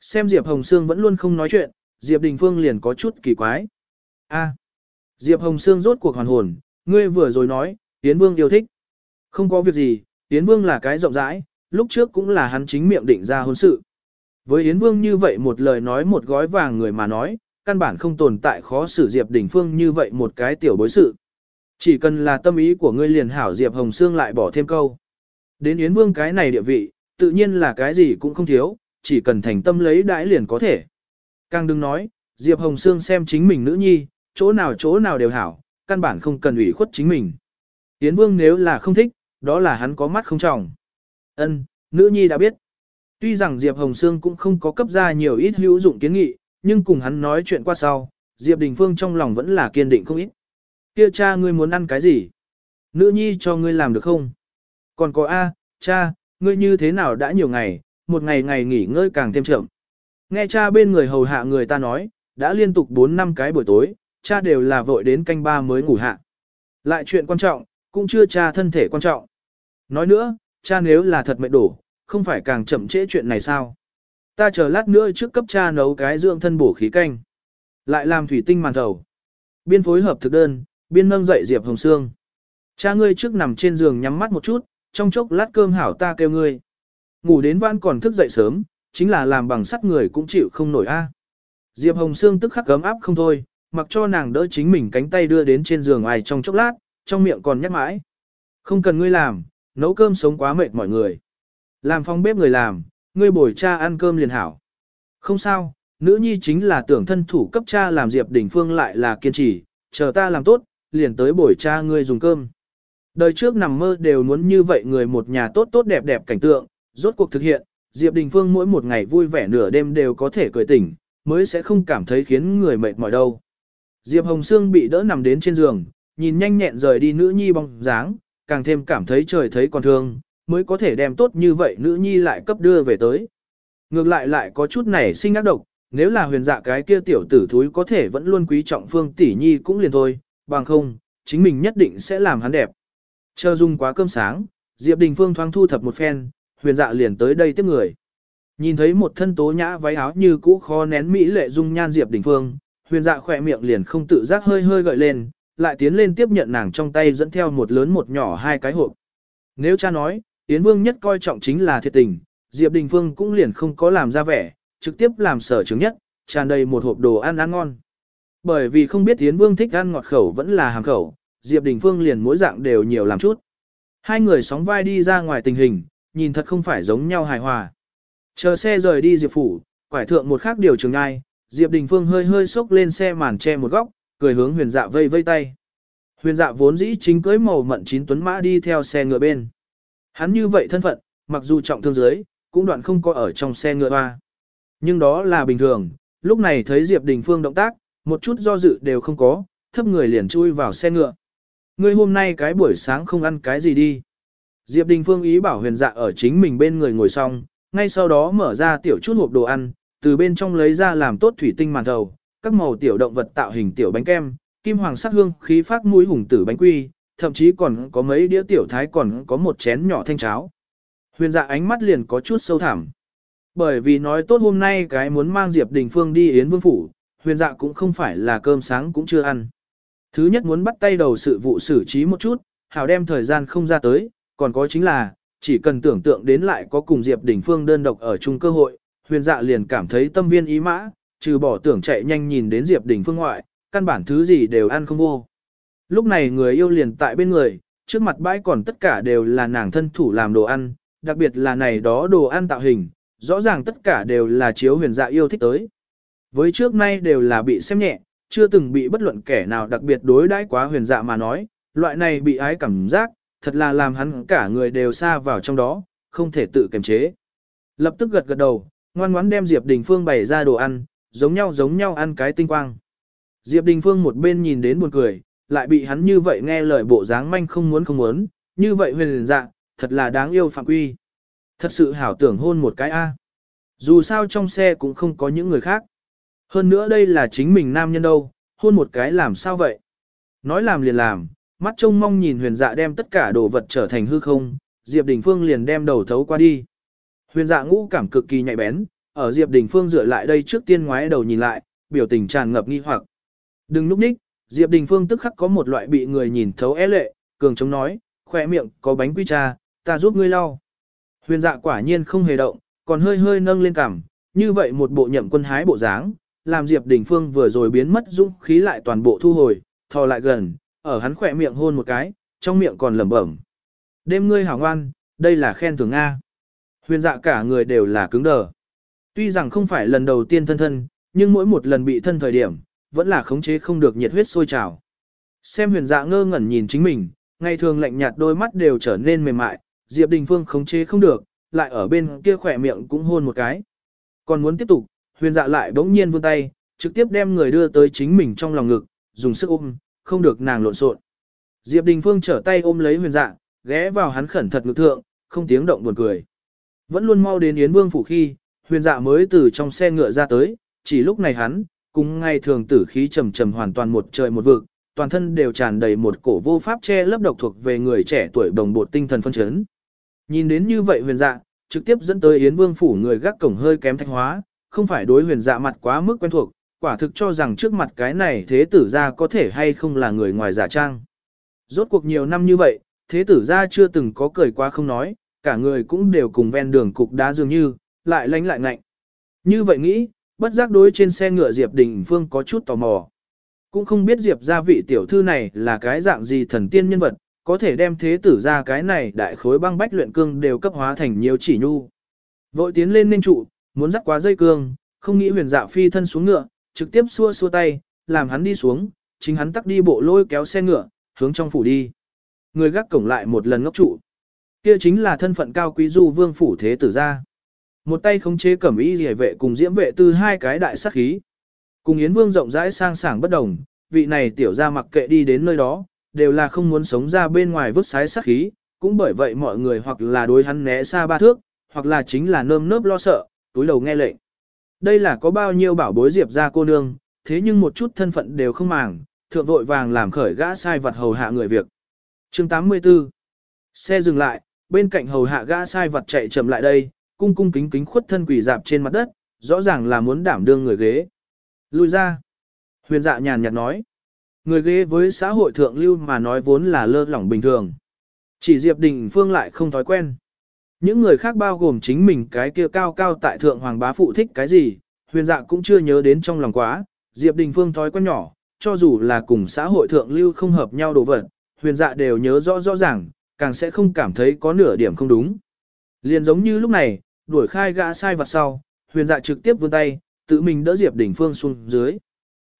Xem Diệp Hồng Sương vẫn luôn không nói chuyện, Diệp Đình Phương liền có chút kỳ quái. A! Diệp Hồng Sương rốt cuộc hoàn hồn, ngươi vừa rồi nói, Yến Vương yêu thích. Không có việc gì, Yến Vương là cái rộng rãi, lúc trước cũng là hắn chính miệng định ra hôn sự. Với Yến Vương như vậy một lời nói một gói vàng người mà nói, căn bản không tồn tại khó xử Diệp Đình Phương như vậy một cái tiểu bối sự. Chỉ cần là tâm ý của ngươi liền hảo Diệp Hồng Sương lại bỏ thêm câu. Đến Yến Vương cái này địa vị, tự nhiên là cái gì cũng không thiếu, chỉ cần thành tâm lấy đãi liền có thể. Càng đừng nói, Diệp Hồng Sương xem chính mình nữ nhi, chỗ nào chỗ nào đều hảo, căn bản không cần ủy khuất chính mình. Yến Vương nếu là không thích, đó là hắn có mắt không trọng. Ân, nữ nhi đã biết. Tuy rằng Diệp Hồng Sương cũng không có cấp ra nhiều ít hữu dụng kiến nghị, nhưng cùng hắn nói chuyện qua sau, Diệp Đình Phương trong lòng vẫn là kiên định không ít. Kia cha ngươi muốn ăn cái gì? Nữ nhi cho ngươi làm được không? Còn có A, cha, ngươi như thế nào đã nhiều ngày, một ngày ngày nghỉ ngơi càng thêm chậm. Nghe cha bên người hầu hạ người ta nói, đã liên tục 4 năm cái buổi tối, cha đều là vội đến canh ba mới ngủ hạ. Lại chuyện quan trọng, cũng chưa cha thân thể quan trọng. Nói nữa, cha nếu là thật mệt đổ, không phải càng chậm trễ chuyện này sao? Ta chờ lát nữa trước cấp cha nấu cái dưỡng thân bổ khí canh. Lại làm thủy tinh màn thầu. Biên phối hợp thực đơn, biên nâng dậy Diệp Hồng Sương. Cha ngươi trước nằm trên giường nhắm mắt một chút, trong chốc lát cơm hảo ta kêu ngươi. Ngủ đến vãn còn thức dậy sớm, chính là làm bằng sắt người cũng chịu không nổi a. À. Diệp Hồng Sương tức khắc gấm áp không thôi, mặc cho nàng đỡ chính mình cánh tay đưa đến trên giường ai trong chốc lát, trong miệng còn nhắc mãi. Không cần ngươi làm, nấu cơm sống quá mệt mọi người. Làm phong bếp người làm, ngươi bồi cha ăn cơm liền hảo. Không sao, nữ nhi chính là tưởng thân thủ cấp cha làm Diệp Đình Phương lại là kiên trì, chờ ta làm tốt, liền tới bồi cha ngươi dùng cơm. Đời trước nằm mơ đều muốn như vậy người một nhà tốt tốt đẹp đẹp cảnh tượng, rốt cuộc thực hiện, Diệp Đình Phương mỗi một ngày vui vẻ nửa đêm đều có thể cười tỉnh, mới sẽ không cảm thấy khiến người mệt mỏi đâu. Diệp Hồng Sương bị đỡ nằm đến trên giường, nhìn nhanh nhẹn rời đi nữ nhi bóng dáng, càng thêm cảm thấy trời thấy còn thương, mới có thể đem tốt như vậy nữ nhi lại cấp đưa về tới. Ngược lại lại có chút này sinh ác độc, nếu là huyền dạ cái kia tiểu tử thúi có thể vẫn luôn quý trọng phương tỷ nhi cũng liền thôi, bằng không, chính mình nhất định sẽ làm hắn đẹp. Chờ dung quá cơm sáng, Diệp Đình Phương thoáng thu thập một phen, huyền dạ liền tới đây tiếp người. Nhìn thấy một thân tố nhã váy áo như cũ khó nén mỹ lệ dung nhan Diệp Đình Phương, huyền dạ khỏe miệng liền không tự giác hơi hơi gợi lên, lại tiến lên tiếp nhận nàng trong tay dẫn theo một lớn một nhỏ hai cái hộp. Nếu cha nói, Yến Vương nhất coi trọng chính là thiệt tình, Diệp Đình Phương cũng liền không có làm ra vẻ, trực tiếp làm sở chứng nhất, tràn đầy một hộp đồ ăn ăn ngon. Bởi vì không biết Yến Vương thích ăn ngọt khẩu vẫn là hàng khẩu, Diệp Đình Phương liền mỗi dạng đều nhiều làm chút. Hai người sóng vai đi ra ngoài tình hình, nhìn thật không phải giống nhau hài hòa. Chờ xe rời đi Diệp Phủ, quải thượng một khác điều trường ai, Diệp Đình Phương hơi hơi sốc lên xe màn che một góc, cười hướng huyền dạ vây vây tay. Huyền dạ vốn dĩ chính cưới màu mận chín tuấn mã đi theo xe ngựa bên. Hắn như vậy thân phận, mặc dù trọng thương dưới cũng đoạn không có ở trong xe ngựa hoa. Nhưng đó là bình thường, lúc này thấy Diệp Đình Phương động tác, một chút do dự đều không có, thấp người liền chui vào xe ngựa. Ngươi hôm nay cái buổi sáng không ăn cái gì đi. Diệp Đình Phương ý bảo huyền dạ ở chính mình bên người ngồi xong, ngay sau đó mở ra tiểu chút hộp đồ ăn, từ bên trong lấy ra làm tốt thủy tinh màn thầu, các màu tiểu động vật tạo hình tiểu bánh kem, kim hoàng sắc hương khí phát mũi hùng tử bánh quy, thậm chí còn có mấy đĩa tiểu thái còn có một chén nhỏ thanh cháo. Huyền dạ ánh mắt liền có chút sâu thẳm. Bởi vì nói tốt hôm nay cái muốn mang Diệp Đình Phương đi Yến Vương Phủ, huyền dạ cũng không phải là cơm sáng cũng chưa ăn. Thứ nhất muốn bắt tay đầu sự vụ xử trí một chút, hảo đem thời gian không ra tới, còn có chính là, chỉ cần tưởng tượng đến lại có cùng Diệp Đình Phương đơn độc ở chung cơ hội, huyền dạ liền cảm thấy tâm viên ý mã, trừ bỏ tưởng chạy nhanh nhìn đến Diệp Đình Phương ngoại, căn bản thứ gì đều ăn không vô. Lúc này người yêu liền tại bên người, trước mặt bãi còn tất cả đều là nàng thân thủ làm đồ ăn, đặc biệt là này đó đồ ăn tạo hình, rõ ràng tất cả đều là chiếu huyền dạ yêu thích tới. Với trước nay đều là bị xem nhẹ, chưa từng bị bất luận kẻ nào đặc biệt đối đãi quá huyền dạ mà nói, loại này bị ái cảm giác, thật là làm hắn cả người đều xa vào trong đó, không thể tự kiềm chế. Lập tức gật gật đầu, ngoan ngoãn đem Diệp Đình Phương bày ra đồ ăn, giống nhau giống nhau ăn cái tinh quang. Diệp Đình Phương một bên nhìn đến buồn cười, lại bị hắn như vậy nghe lời bộ dáng manh không muốn không muốn, như vậy huyền Dạng thật là đáng yêu phạm quy. Thật sự hảo tưởng hôn một cái A. Dù sao trong xe cũng không có những người khác. Hơn nữa đây là chính mình nam nhân đâu, hôn một cái làm sao vậy? Nói làm liền làm, mắt trông mong nhìn huyền dạ đem tất cả đồ vật trở thành hư không, Diệp Đình Phương liền đem đầu thấu qua đi. Huyền dạ ngũ cảm cực kỳ nhạy bén, ở Diệp Đình Phương dựa lại đây trước tiên ngoái đầu nhìn lại, biểu tình tràn ngập nghi hoặc. Đừng núp ních, Diệp Đình Phương tức khắc có một loại bị người nhìn thấu é lệ, cường chống nói, khỏe miệng có bánh quy trà, ta giúp ngươi lau. Huyền dạ quả nhiên không hề động, còn hơi hơi nâng lên cằm, như vậy một bộ nhậm quân hái bộ dáng, làm Diệp Đình Phương vừa rồi biến mất dũng khí lại toàn bộ thu hồi, thò lại gần, ở hắn khỏe miệng hôn một cái, trong miệng còn lẩm bẩm. Đêm ngươi hảo ngoan, đây là khen thưởng A. Huyền dạ cả người đều là cứng đờ. Tuy rằng không phải lần đầu tiên thân thân, nhưng mỗi một lần bị thân thời điểm, vẫn là khống chế không được nhiệt huyết sôi trào. Xem huyền dạ ngơ ngẩn nhìn chính mình, ngày thường lạnh nhạt đôi mắt đều trở nên mềm mại, Diệp Đình Phương khống chế không được, lại ở bên kia khỏe miệng cũng hôn một cái. Còn muốn tiếp tục, huyền dạ lại bỗng nhiên vươn tay, trực tiếp đem người đưa tới chính mình trong lòng ngực, dùng sức ôm, không được nàng lộn xộn. Diệp Đình Phương trở tay ôm lấy huyền dạ, ghé vào hắn khẩn thật ngực thượng, không tiếng động buồn cười. Vẫn luôn mau đến Yến Vương phủ khi, huyền dạ mới từ trong xe ngựa ra tới, chỉ lúc này hắn, cùng ngày thường tử khí trầm trầm hoàn toàn một trời một vực, toàn thân đều tràn đầy một cổ vô pháp che lấp độc thuộc về người trẻ tuổi đồng bộ tinh thần phân chấn. Nhìn đến như vậy huyền dạ, trực tiếp dẫn tới Yến Vương phủ người gác cổng hơi kém thanh hóa, không phải đối huyền dạ mặt quá mức quen thuộc, quả thực cho rằng trước mặt cái này thế tử gia có thể hay không là người ngoài giả trang. Rốt cuộc nhiều năm như vậy, thế tử gia chưa từng có cười quá không nói, cả người cũng đều cùng ven đường cục đá dường như, lại lánh lại ngạnh. Như vậy nghĩ, bất giác đối trên xe ngựa Diệp Đình Phương có chút tò mò. Cũng không biết Diệp gia vị tiểu thư này là cái dạng gì thần tiên nhân vật, có thể đem thế tử ra cái này đại khối băng bách luyện cương đều cấp hóa thành nhiều chỉ nhu. Vội tiến lên nên trụ, muốn dắt quá dây cương, không nghĩ huyền dạ phi thân xuống ngựa, trực tiếp xua xua tay, làm hắn đi xuống, chính hắn tắc đi bộ lôi kéo xe ngựa, hướng trong phủ đi. Người gác cổng lại một lần ngốc trụ. Kia chính là thân phận cao quý du vương phủ thế tử ra. Một tay khống chế cẩm y rìa vệ cùng diễm vệ tư hai cái đại sát khí. Cùng Yến Vương rộng rãi sang sảng bất đồng, vị này tiểu ra mặc kệ đi đến nơi đó, đều là không muốn sống ra bên ngoài vứt sái sát khí, cũng bởi vậy mọi người hoặc là đối hắn né xa ba thước, hoặc là chính là nơm nớp lo sợ, túi đầu nghe lệnh. Đây là có bao nhiêu bảo bối diệp ra cô nương, thế nhưng một chút thân phận đều không màng, thượng vội vàng làm khởi gã sai vật hầu hạ người việc. chương 84 Xe dừng lại, bên cạnh hầu hạ gã sai vật chạy chậm lại đây, cung cung kính kính khuất thân quỷ dạp trên mặt đất, rõ ràng là muốn đảm đương người ghế. Lui ra. Huyền dạ nhàn nhạt nói. Người ghế với xã hội thượng lưu mà nói vốn là lơ lỏng bình thường. Chỉ Diệp Đình Phương lại không thói quen. Những người khác bao gồm chính mình cái kia cao cao tại thượng hoàng bá phụ thích cái gì, huyền dạ cũng chưa nhớ đến trong lòng quá. Diệp Đình Phương thói quen nhỏ, cho dù là cùng xã hội thượng lưu không hợp nhau đồ vật, huyền dạ đều nhớ rõ rõ ràng, càng sẽ không cảm thấy có nửa điểm không đúng. Liền giống như lúc này, đuổi khai gã sai vặt sau, huyền dạ trực tiếp vươn tay, tự mình đỡ Diệp Đình Phương xuống dưới.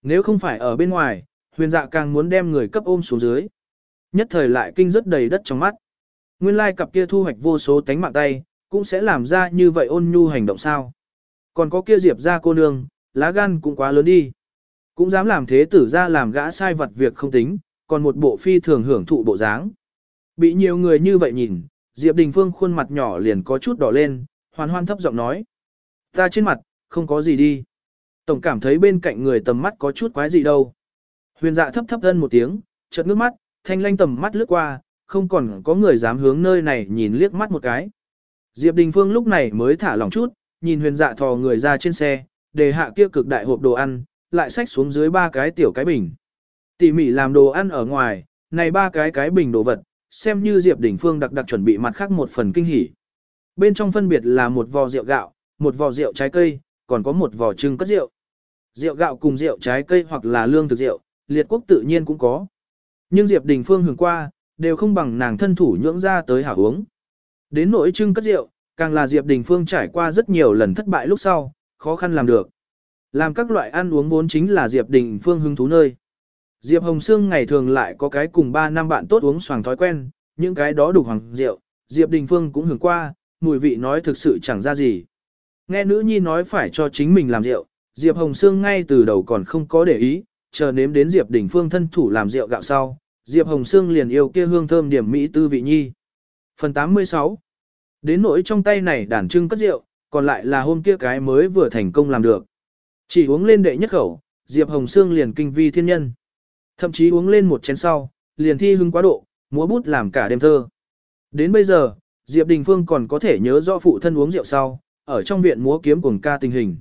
Nếu không phải ở bên ngoài, huyền dạ càng muốn đem người cấp ôm xuống dưới. Nhất thời lại kinh rất đầy đất trong mắt. Nguyên lai cặp kia thu hoạch vô số tánh mạng tay, cũng sẽ làm ra như vậy ôn nhu hành động sao. Còn có kia diệp ra cô nương, lá gan cũng quá lớn đi. Cũng dám làm thế tử ra làm gã sai vật việc không tính, còn một bộ phi thường hưởng thụ bộ dáng. Bị nhiều người như vậy nhìn, Diệp Đình Phương khuôn mặt nhỏ liền có chút đỏ lên, hoan hoan thấp giọng nói. Ta trên mặt, không có gì đi. Tổng cảm thấy bên cạnh người tầm mắt có chút quái gì đâu. Huyền dạ thấp thấp thân một tiếng, chợt nước mắt, thanh lanh tầm mắt lướt qua, không còn có người dám hướng nơi này nhìn liếc mắt một cái. Diệp Đình Phương lúc này mới thả lỏng chút, nhìn huyền dạ thò người ra trên xe, để hạ kia cực đại hộp đồ ăn, lại xách xuống dưới ba cái tiểu cái bình. Tỉ mỉ làm đồ ăn ở ngoài, này ba cái cái bình đồ vật, xem như Diệp Đình Phương đặc đặc chuẩn bị mặt khác một phần kinh hỉ. Bên trong phân biệt là một vò rượu gạo, một vò rượu trái cây, còn có một vò trưng cất rượu. Rượu gạo cùng rượu trái cây hoặc là lương thực rượu, liệt quốc tự nhiên cũng có. Nhưng Diệp Đình Phương hưởng qua, đều không bằng nàng thân thủ nhưỡng ra tới hảo uống. Đến nỗi trưng cất rượu, càng là Diệp Đình Phương trải qua rất nhiều lần thất bại lúc sau, khó khăn làm được. Làm các loại ăn uống vốn chính là Diệp Đình Phương hứng thú nơi. Diệp Hồng Sương ngày thường lại có cái cùng 3 năm bạn tốt uống xoàng thói quen, những cái đó đủ hoàng rượu, Diệp Đình Phương cũng hưởng qua, mùi vị nói thực sự chẳng ra gì. Nghe nữ nhi nói phải cho chính mình làm rượu, Diệp Hồng Sương ngay từ đầu còn không có để ý, chờ nếm đến Diệp Đình Phương thân thủ làm rượu gạo sau, Diệp Hồng Sương liền yêu kia hương thơm điểm mỹ tư vị nhi. Phần 86 Đến nỗi trong tay này đàn trưng cất rượu, còn lại là hôm kia cái mới vừa thành công làm được. Chỉ uống lên đệ nhất khẩu, Diệp Hồng Sương liền kinh vi thiên nhân. Thậm chí uống lên một chén sau, liền thi hưng quá độ, múa bút làm cả đêm thơ. Đến bây giờ, Diệp Đình Phương còn có thể nhớ rõ phụ thân uống rượu sau, ở trong viện múa kiếm cùng ca tình hình.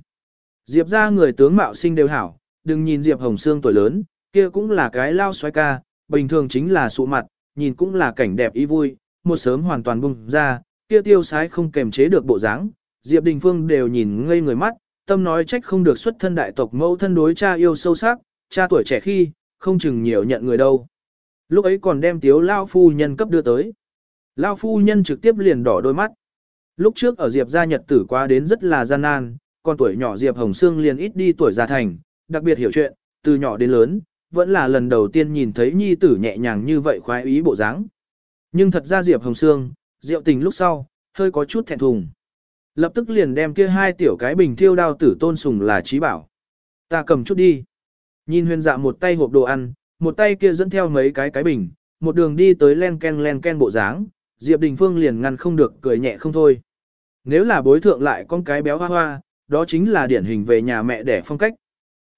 Diệp ra người tướng mạo sinh đều hảo, đừng nhìn Diệp Hồng Sương tuổi lớn, kia cũng là cái lao xoay ca, bình thường chính là sụ mặt, nhìn cũng là cảnh đẹp ý vui, một sớm hoàn toàn bung ra, kia tiêu sái không kềm chế được bộ dáng, Diệp Đình Phương đều nhìn ngây người mắt, tâm nói trách không được xuất thân đại tộc mẫu thân đối cha yêu sâu sắc, cha tuổi trẻ khi, không chừng nhiều nhận người đâu. Lúc ấy còn đem tiếu lao phu nhân cấp đưa tới. Lao phu nhân trực tiếp liền đỏ đôi mắt. Lúc trước ở Diệp gia nhật tử qua đến rất là gian nan, con tuổi nhỏ Diệp Hồng Sương liền ít đi tuổi già thành, đặc biệt hiểu chuyện, từ nhỏ đến lớn, vẫn là lần đầu tiên nhìn thấy nhi tử nhẹ nhàng như vậy khoái ý bộ dáng. Nhưng thật ra Diệp Hồng Sương, rượu tình lúc sau, hơi có chút thẹn thùng. Lập tức liền đem kia hai tiểu cái bình thiêu đao tử tôn sùng là trí bảo. Ta cầm chút đi. Nhìn huyền dạ một tay hộp đồ ăn, một tay kia dẫn theo mấy cái cái bình, một đường đi tới len ken len ken bộ dáng, Diệp Đình Phương liền ngăn không được cười nhẹ không thôi. Nếu là bối thượng lại con cái béo hoa hoa, đó chính là điển hình về nhà mẹ đẻ phong cách.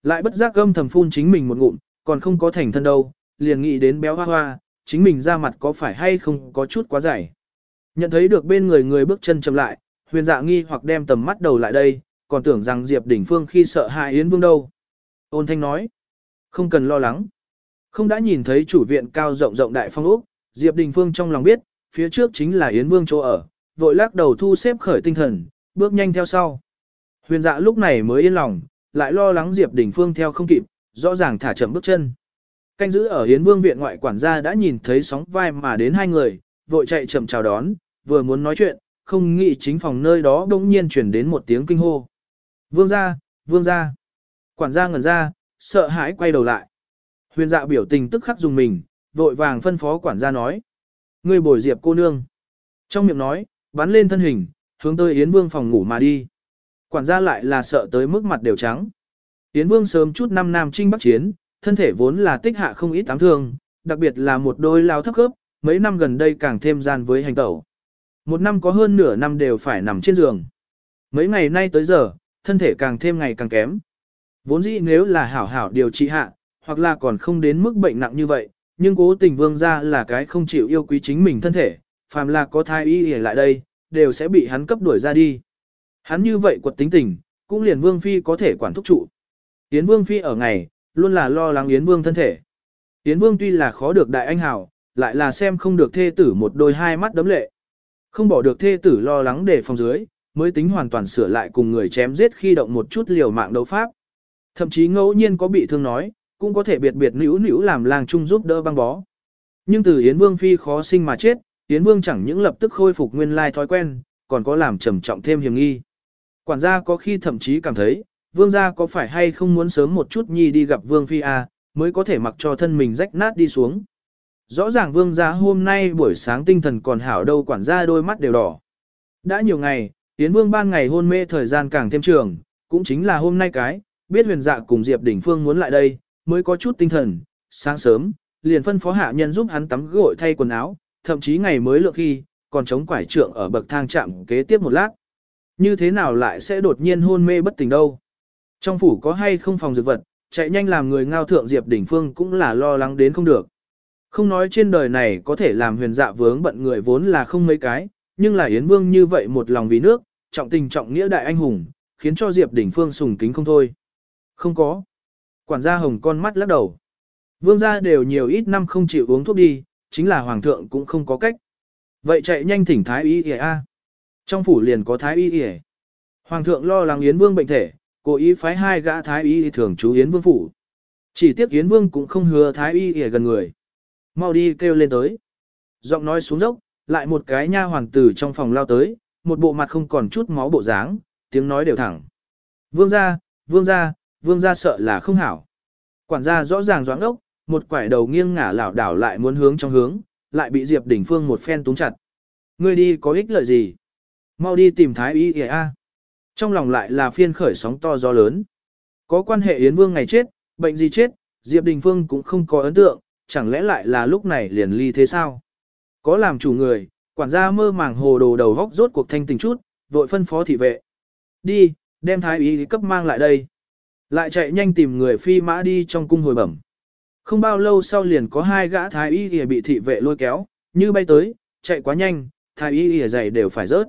Lại bất giác gâm thầm phun chính mình một ngụm, còn không có thành thân đâu, liền nghĩ đến béo hoa hoa, chính mình ra mặt có phải hay không có chút quá dày. Nhận thấy được bên người người bước chân chậm lại, huyền dạ nghi hoặc đem tầm mắt đầu lại đây, còn tưởng rằng Diệp Đình Phương khi sợ hại Yến Vương đâu. Ôn thanh nói, không cần lo lắng. Không đã nhìn thấy chủ viện cao rộng rộng đại phong ốc, Diệp Đình Phương trong lòng biết, phía trước chính là Yến Vương chỗ ở, vội lắc đầu thu xếp khởi tinh thần, bước nhanh theo sau. Huyền dạ lúc này mới yên lòng, lại lo lắng Diệp Đình Phương theo không kịp, rõ ràng thả chậm bước chân. Canh giữ ở Yến Vương viện ngoại quản gia đã nhìn thấy sóng vai mà đến hai người, vội chạy chậm chào đón, vừa muốn nói chuyện, không nghĩ chính phòng nơi đó bỗng nhiên chuyển đến một tiếng kinh hô. Vương gia, vương gia. Quản gia ngẩn ra, sợ hãi quay đầu lại. Huyền dạ biểu tình tức khắc dùng mình, vội vàng phân phó quản gia nói. Ngươi bồi diệp cô nương. Trong miệng nói, bắn lên thân hình, hướng tới Yến Vương phòng ngủ mà đi. Quản gia lại là sợ tới mức mặt đều trắng. Yến Vương sớm chút năm nam trinh bắc chiến, thân thể vốn là tích hạ không ít tám thương, đặc biệt là một đôi lao thấp khớp, mấy năm gần đây càng thêm gian với hành tẩu. Một năm có hơn nửa năm đều phải nằm trên giường. Mấy ngày nay tới giờ, thân thể càng thêm ngày càng kém. Vốn dĩ nếu là hảo hảo điều trị hạ, hoặc là còn không đến mức bệnh nặng như vậy, nhưng cố tình vương ra là cái không chịu yêu quý chính mình thân thể, phàm là có thai y lại đây, đều sẽ bị hắn cấp đuổi ra đi. Hắn như vậy quật tính tình, cũng liền vương phi có thể quản thúc trụ. Yến vương phi ở ngày, luôn là lo lắng Yến vương thân thể. Yến vương tuy là khó được đại anh hào, lại là xem không được thê tử một đôi hai mắt đấm lệ. Không bỏ được thê tử lo lắng để phòng dưới, mới tính hoàn toàn sửa lại cùng người chém giết khi động một chút liều mạng đấu pháp. Thậm chí ngẫu nhiên có bị thương nói, cũng có thể biệt biệt nữ nữ làm làng chung giúp đỡ băng bó. Nhưng từ Yến Vương Phi khó sinh mà chết, Yến Vương chẳng những lập tức khôi phục nguyên lai thói quen, còn có làm trầm trọng thêm hiểm nghi. Quản gia có khi thậm chí cảm thấy, Vương gia có phải hay không muốn sớm một chút nhi đi gặp Vương Phi à, mới có thể mặc cho thân mình rách nát đi xuống. Rõ ràng Vương gia hôm nay buổi sáng tinh thần còn hảo đâu quản gia đôi mắt đều đỏ. Đã nhiều ngày, Yến Vương ban ngày hôn mê thời gian càng thêm trường, cũng chính là hôm nay cái, biết huyền dạ cùng Diệp Đỉnh Phương muốn lại đây, mới có chút tinh thần, sáng sớm, liền phân phó hạ nhân giúp hắn tắm gội thay quần áo, thậm chí ngày mới lượng khi, còn chống quải trượng ở bậc thang chạm kế tiếp một lát. Như thế nào lại sẽ đột nhiên hôn mê bất tỉnh đâu? Trong phủ có hay không phòng dược vật, chạy nhanh làm người ngao thượng Diệp Đỉnh Phương cũng là lo lắng đến không được. Không nói trên đời này có thể làm huyền dạ vướng bận người vốn là không mấy cái, nhưng là Yến Vương như vậy một lòng vì nước, trọng tình trọng nghĩa đại anh hùng, khiến cho Diệp Đỉnh Phương sùng kính không thôi. Không có. Quản gia hồng con mắt lắc đầu. Vương gia đều nhiều ít năm không chịu uống thuốc đi, chính là hoàng thượng cũng không có cách. Vậy chạy nhanh thỉnh thái y y a. Trong phủ liền có thái y y. Hoàng thượng lo lắng Yến Vương bệnh thể, cố ý phái hai gã thái y thường chú Yến Vương phủ. Chỉ tiếc Yến Vương cũng không hứa thái y y gần người. Mau đi kêu lên tới. Giọng nói xuống dốc, lại một cái nha hoàng tử trong phòng lao tới, một bộ mặt không còn chút máu bộ dáng, tiếng nói đều thẳng. Vương gia, vương gia, vương gia sợ là không hảo. Quản gia rõ ràng doãn ốc, một quải đầu nghiêng ngả lảo đảo lại muốn hướng trong hướng, lại bị Diệp Đình Phương một phen túng chặt. Ngươi đi có ích lợi gì? Mau đi tìm thái y kìa a. Trong lòng lại là phiên khởi sóng to gió lớn. Có quan hệ Yến Vương ngày chết, bệnh gì chết, Diệp Đình Phương cũng không có ấn tượng, chẳng lẽ lại là lúc này liền ly thế sao? Có làm chủ người, quản gia mơ màng hồ đồ đầu góc rốt cuộc thanh tình chút, vội phân phó thị vệ. Đi, đem thái y cấp mang lại đây. Lại chạy nhanh tìm người phi mã đi trong cung hồi bẩm. Không bao lâu sau liền có hai gã thái y y bị thị vệ lôi kéo, như bay tới, chạy quá nhanh, thái y y giày đều phải rớt.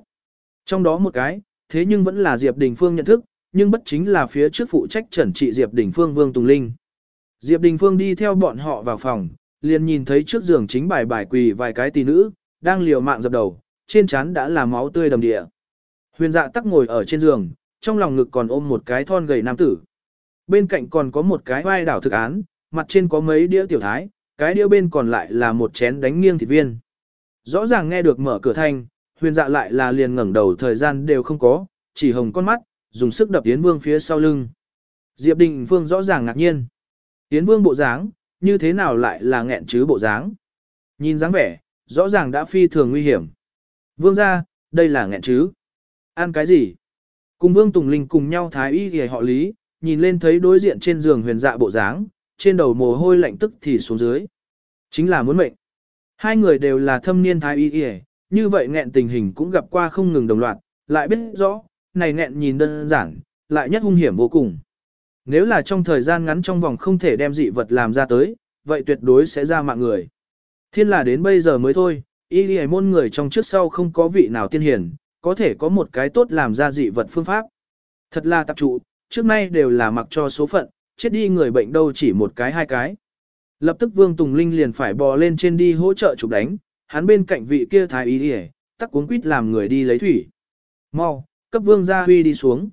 Trong đó một cái, thế nhưng vẫn là Diệp Đình Phương nhận thức, nhưng bất chính là phía trước phụ trách trần trị Diệp Đình Phương Vương Tùng Linh. Diệp Đình Phương đi theo bọn họ vào phòng, liền nhìn thấy trước giường chính bài bài quỳ vài cái tỷ nữ, đang liều mạng dập đầu, trên trán đã là máu tươi đầm địa. Huyền dạ tắc ngồi ở trên giường, trong lòng ngực còn ôm một cái thon gầy nam tử. Bên cạnh còn có một cái vai đảo thực án, mặt trên có mấy đĩa tiểu thái, cái đĩa bên còn lại là một chén đánh nghiêng thịt viên. Rõ ràng nghe được mở cửa thanh, huyền dạ lại là liền ngẩng đầu thời gian đều không có, chỉ hồng con mắt, dùng sức đập Yến Vương phía sau lưng. Diệp Đình Phương rõ ràng ngạc nhiên. Yến Vương bộ dáng, như thế nào lại là nghẹn chứ bộ dáng? Nhìn dáng vẻ, rõ ràng đã phi thường nguy hiểm. Vương ra, đây là nghẹn chứ. Ăn cái gì? Cùng Vương Tùng Linh cùng nhau thái y thì họ lý, nhìn lên thấy đối diện trên giường huyền dạ bộ dáng, trên đầu mồ hôi lạnh tức thì xuống dưới. Chính là muốn mệnh. Hai người đều là thâm niên thái y y, như vậy nghẹn tình hình cũng gặp qua không ngừng đồng loạt, lại biết rõ, này nghẹn nhìn đơn giản, lại nhất hung hiểm vô cùng. Nếu là trong thời gian ngắn trong vòng không thể đem dị vật làm ra tới, vậy tuyệt đối sẽ ra mạng người. Thiên là đến bây giờ mới thôi, y y môn người trong trước sau không có vị nào tiên hiển, có thể có một cái tốt làm ra dị vật phương pháp. Thật là tập trụ, trước nay đều là mặc cho số phận, chết đi người bệnh đâu chỉ một cái hai cái. Lập tức Vương Tùng Linh liền phải bò lên trên đi hỗ trợ chụp đánh, hắn bên cạnh vị kia thái y đi tắc cuốn quýt làm người đi lấy thủy. Mau, cấp Vương gia huy đi xuống.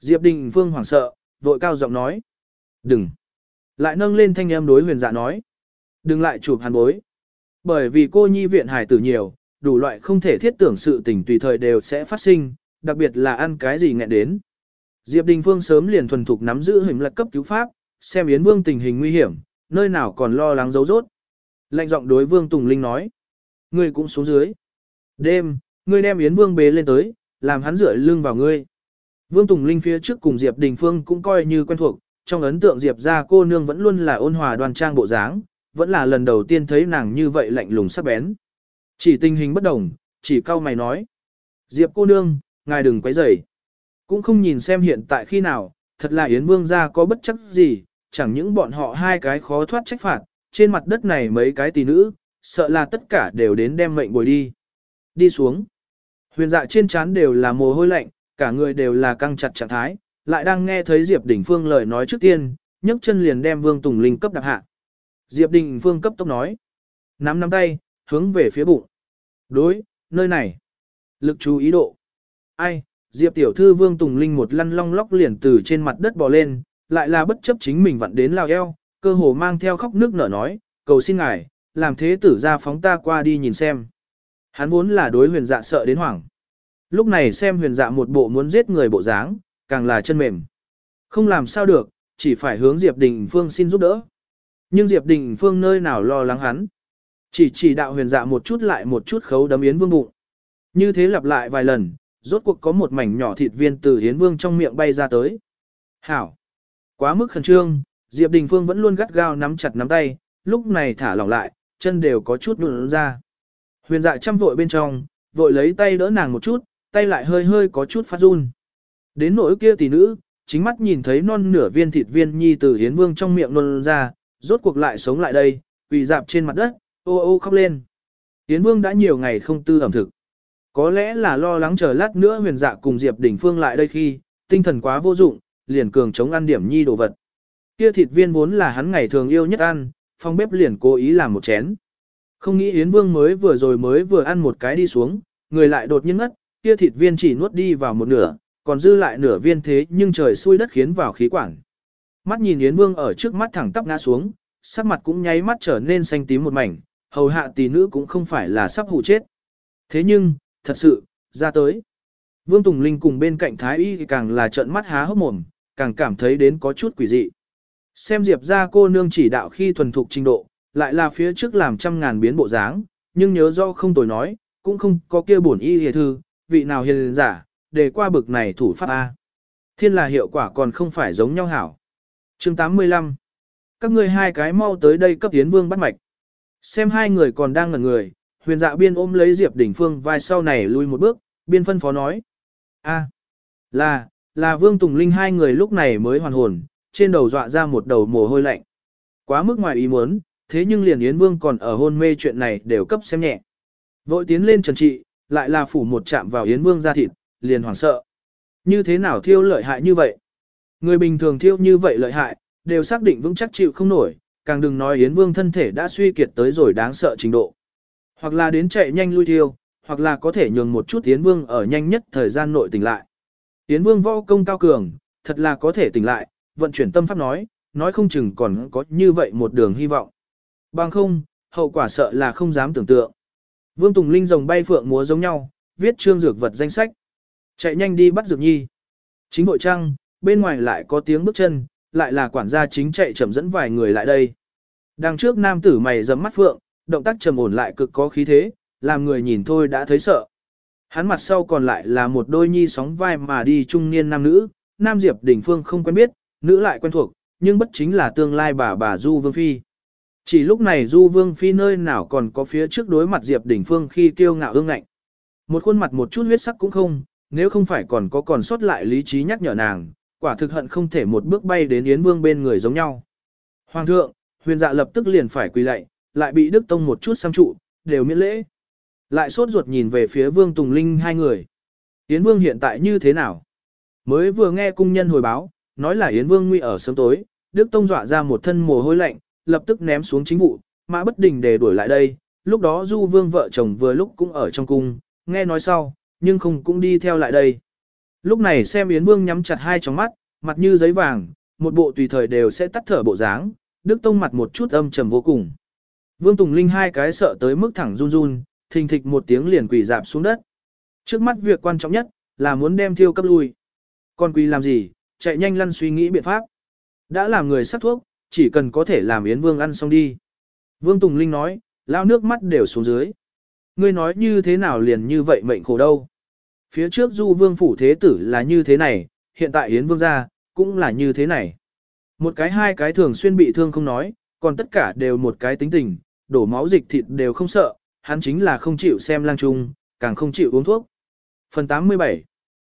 Diệp Đình Vương hoảng sợ, vội cao giọng nói. Đừng. Lại nâng lên thanh em đối huyền dạ nói. Đừng lại chụp hắn bối. Bởi vì cô nhi viện hải tử nhiều, đủ loại không thể thiết tưởng sự tình tùy thời đều sẽ phát sinh, đặc biệt là ăn cái gì nghẹn đến. Diệp Đình Phương sớm liền thuần thục nắm giữ hình lạc cấp cứu pháp, xem Yến Vương tình hình nguy hiểm, nơi nào còn lo lắng giấu rốt. Lạnh giọng đối Vương Tùng Linh nói. Ngươi cũng xuống dưới. Đêm, ngươi đem Yến Vương bế lên tới, làm hắn rửa lưng vào ngươi. Vương Tùng Linh phía trước cùng Diệp Đình Phương cũng coi như quen thuộc, trong ấn tượng Diệp ra cô nương vẫn luôn là ôn hòa đoan trang bộ dáng, vẫn là lần đầu tiên thấy nàng như vậy lạnh lùng sắc bén. Chỉ tình hình bất đồng, chỉ cao mày nói. Diệp cô nương, ngài đừng quấy rầy. Cũng không nhìn xem hiện tại khi nào, thật là Yến Vương gia có bất chấp gì, chẳng những bọn họ hai cái khó thoát trách phạt, trên mặt đất này mấy cái tỷ nữ, sợ là tất cả đều đến đem mệnh bồi đi. Đi xuống. Huyền dạ trên trán đều là mồ hôi lạnh, cả người đều là căng chặt trạng thái, lại đang nghe thấy Diệp Đình Phương lời nói trước tiên, nhấc chân liền đem Vương Tùng Linh cấp đạp hạ. Diệp Đình Phương cấp tốc nói. Nắm nắm tay, hướng về phía bụng. Đối, nơi này. Lực chú ý độ. Ai, Diệp tiểu thư Vương Tùng Linh một lăn long lóc liền từ trên mặt đất bò lên, lại là bất chấp chính mình vặn đến lao eo, cơ hồ mang theo khóc nước nở nói, cầu xin ngài, làm thế tử ra phóng ta qua đi nhìn xem. Hắn vốn là đối huyền dạ sợ đến hoảng. Lúc này xem huyền dạ một bộ muốn giết người bộ dáng, càng là chân mềm. Không làm sao được, chỉ phải hướng Diệp Đình Phương xin giúp đỡ. Nhưng Diệp Đình Phương nơi nào lo lắng hắn. Chỉ chỉ đạo huyền dạ một chút lại một chút khấu đấm yến vương bụng. Như thế lặp lại vài lần, rốt cuộc có một mảnh nhỏ thịt viên từ hiến Vương trong miệng bay ra tới. Hảo! Quá mức khẩn trương, Diệp Đình Phương vẫn luôn gắt gao nắm chặt nắm tay, lúc này thả lỏng lại, chân đều có chút nụn ra. Huyền dạ chăm vội bên trong, vội lấy tay đỡ nàng một chút, tay lại hơi hơi có chút phát run. Đến nỗi kia tỷ nữ, chính mắt nhìn thấy non nửa viên thịt viên nhi từ hiến Vương trong miệng nôn ra, rốt cuộc lại sống lại đây, quỳ dạp trên mặt đất, ô ô khóc lên. Yến Vương đã nhiều ngày không tư ẩm thực. Có lẽ là lo lắng chờ lát nữa huyền dạ cùng Diệp Đình Phương lại đây khi, tinh thần quá vô dụng, liền cường chống ăn điểm nhi đồ vật. Kia thịt viên vốn là hắn ngày thường yêu nhất ăn, phong bếp liền cố ý làm một chén. Không nghĩ Yến Vương mới vừa rồi mới vừa ăn một cái đi xuống, người lại đột nhiên ngất, kia thịt viên chỉ nuốt đi vào một nửa, còn dư lại nửa viên thế nhưng trời xui đất khiến vào khí quản. Mắt nhìn Yến Vương ở trước mắt thẳng tắp ngã xuống, sắc mặt cũng nháy mắt trở nên xanh tím một mảnh, hầu hạ tỷ nữ cũng không phải là sắp hụ chết. Thế nhưng, thật sự, ra tới. Vương Tùng Linh cùng bên cạnh Thái Y thì càng là trợn mắt há hốc mồm, càng cảm thấy đến có chút quỷ dị. Xem Diệp ra cô nương chỉ đạo khi thuần thục trình độ, lại là phía trước làm trăm ngàn biến bộ dáng, nhưng nhớ do không tồi nói, cũng không có kia bổn y hề thư, vị nào hiền giả, để qua bực này thủ pháp A. Thiên là hiệu quả còn không phải giống nhau hảo. chương 85 Các ngươi hai cái mau tới đây cấp tiến vương bắt mạch. Xem hai người còn đang ngẩn người, huyền dạ biên ôm lấy Diệp Đỉnh Phương vai sau này lui một bước, biên phân phó nói. a là, là Vương Tùng Linh hai người lúc này mới hoàn hồn, trên đầu dọa ra một đầu mồ hôi lạnh. Quá mức ngoài ý muốn, thế nhưng liền Yến Vương còn ở hôn mê chuyện này đều cấp xem nhẹ. Vội tiến lên trần trị, lại là phủ một chạm vào Yến Vương ra thịt, liền hoảng sợ. Như thế nào thiêu lợi hại như vậy? Người bình thường thiêu như vậy lợi hại, đều xác định vững chắc chịu không nổi, càng đừng nói Yến Vương thân thể đã suy kiệt tới rồi đáng sợ trình độ. Hoặc là đến chạy nhanh lui thiêu, hoặc là có thể nhường một chút tiến Vương ở nhanh nhất thời gian nội tỉnh lại. tiến Vương võ công cao cường, thật là có thể tỉnh lại, vận chuyển tâm pháp nói, nói không chừng còn có như vậy một đường hy vọng. Bằng không, hậu quả sợ là không dám tưởng tượng. Vương Tùng Linh rồng bay phượng múa giống nhau, viết trương dược vật danh sách. Chạy nhanh đi bắt dược nhi. Chính hội trăng, bên ngoài lại có tiếng bước chân, lại là quản gia chính chạy chậm dẫn vài người lại đây. Đằng trước nam tử mày dấm mắt phượng, động tác trầm ổn lại cực có khí thế, làm người nhìn thôi đã thấy sợ. Hắn mặt sau còn lại là một đôi nhi sóng vai mà đi trung niên nam nữ, nam diệp đỉnh phương không quen biết, nữ lại quen thuộc, nhưng bất chính là tương lai bà bà Du Vương Phi. Chỉ lúc này Du Vương Phi nơi nào còn có phía trước đối mặt Diệp Đỉnh Phương khi kiêu ngạo ương ngạnh. Một khuôn mặt một chút huyết sắc cũng không, nếu không phải còn có còn sót lại lý trí nhắc nhở nàng, quả thực hận không thể một bước bay đến Yến Vương bên người giống nhau. Hoàng thượng, huyền dạ lập tức liền phải quỳ lạy, lại bị Đức Tông một chút xăm trụ, đều miễn lễ. Lại sốt ruột nhìn về phía Vương Tùng Linh hai người. Yến Vương hiện tại như thế nào? Mới vừa nghe cung nhân hồi báo, nói là Yến Vương nguy ở sớm tối, Đức Tông dọa ra một thân mồ hôi lạnh, lập tức ném xuống chính vụ, mã bất đình để đuổi lại đây. Lúc đó Du Vương vợ chồng vừa lúc cũng ở trong cung, nghe nói sau, nhưng không cũng đi theo lại đây. Lúc này xem Yến Vương nhắm chặt hai tròng mắt, mặt như giấy vàng, một bộ tùy thời đều sẽ tắt thở bộ dáng, Đức Tông mặt một chút âm trầm vô cùng. Vương Tùng Linh hai cái sợ tới mức thẳng run run, thình thịch một tiếng liền quỳ dạp xuống đất. Trước mắt việc quan trọng nhất là muốn đem thiêu cấp lui. Còn quỳ làm gì, chạy nhanh lăn suy nghĩ biện pháp. Đã làm người sắc thuốc, chỉ cần có thể làm Yến Vương ăn xong đi. Vương Tùng Linh nói, lao nước mắt đều xuống dưới. Ngươi nói như thế nào liền như vậy mệnh khổ đâu. Phía trước du vương phủ thế tử là như thế này, hiện tại Yến Vương gia cũng là như thế này. Một cái hai cái thường xuyên bị thương không nói, còn tất cả đều một cái tính tình, đổ máu dịch thịt đều không sợ, hắn chính là không chịu xem lang trung, càng không chịu uống thuốc. Phần 87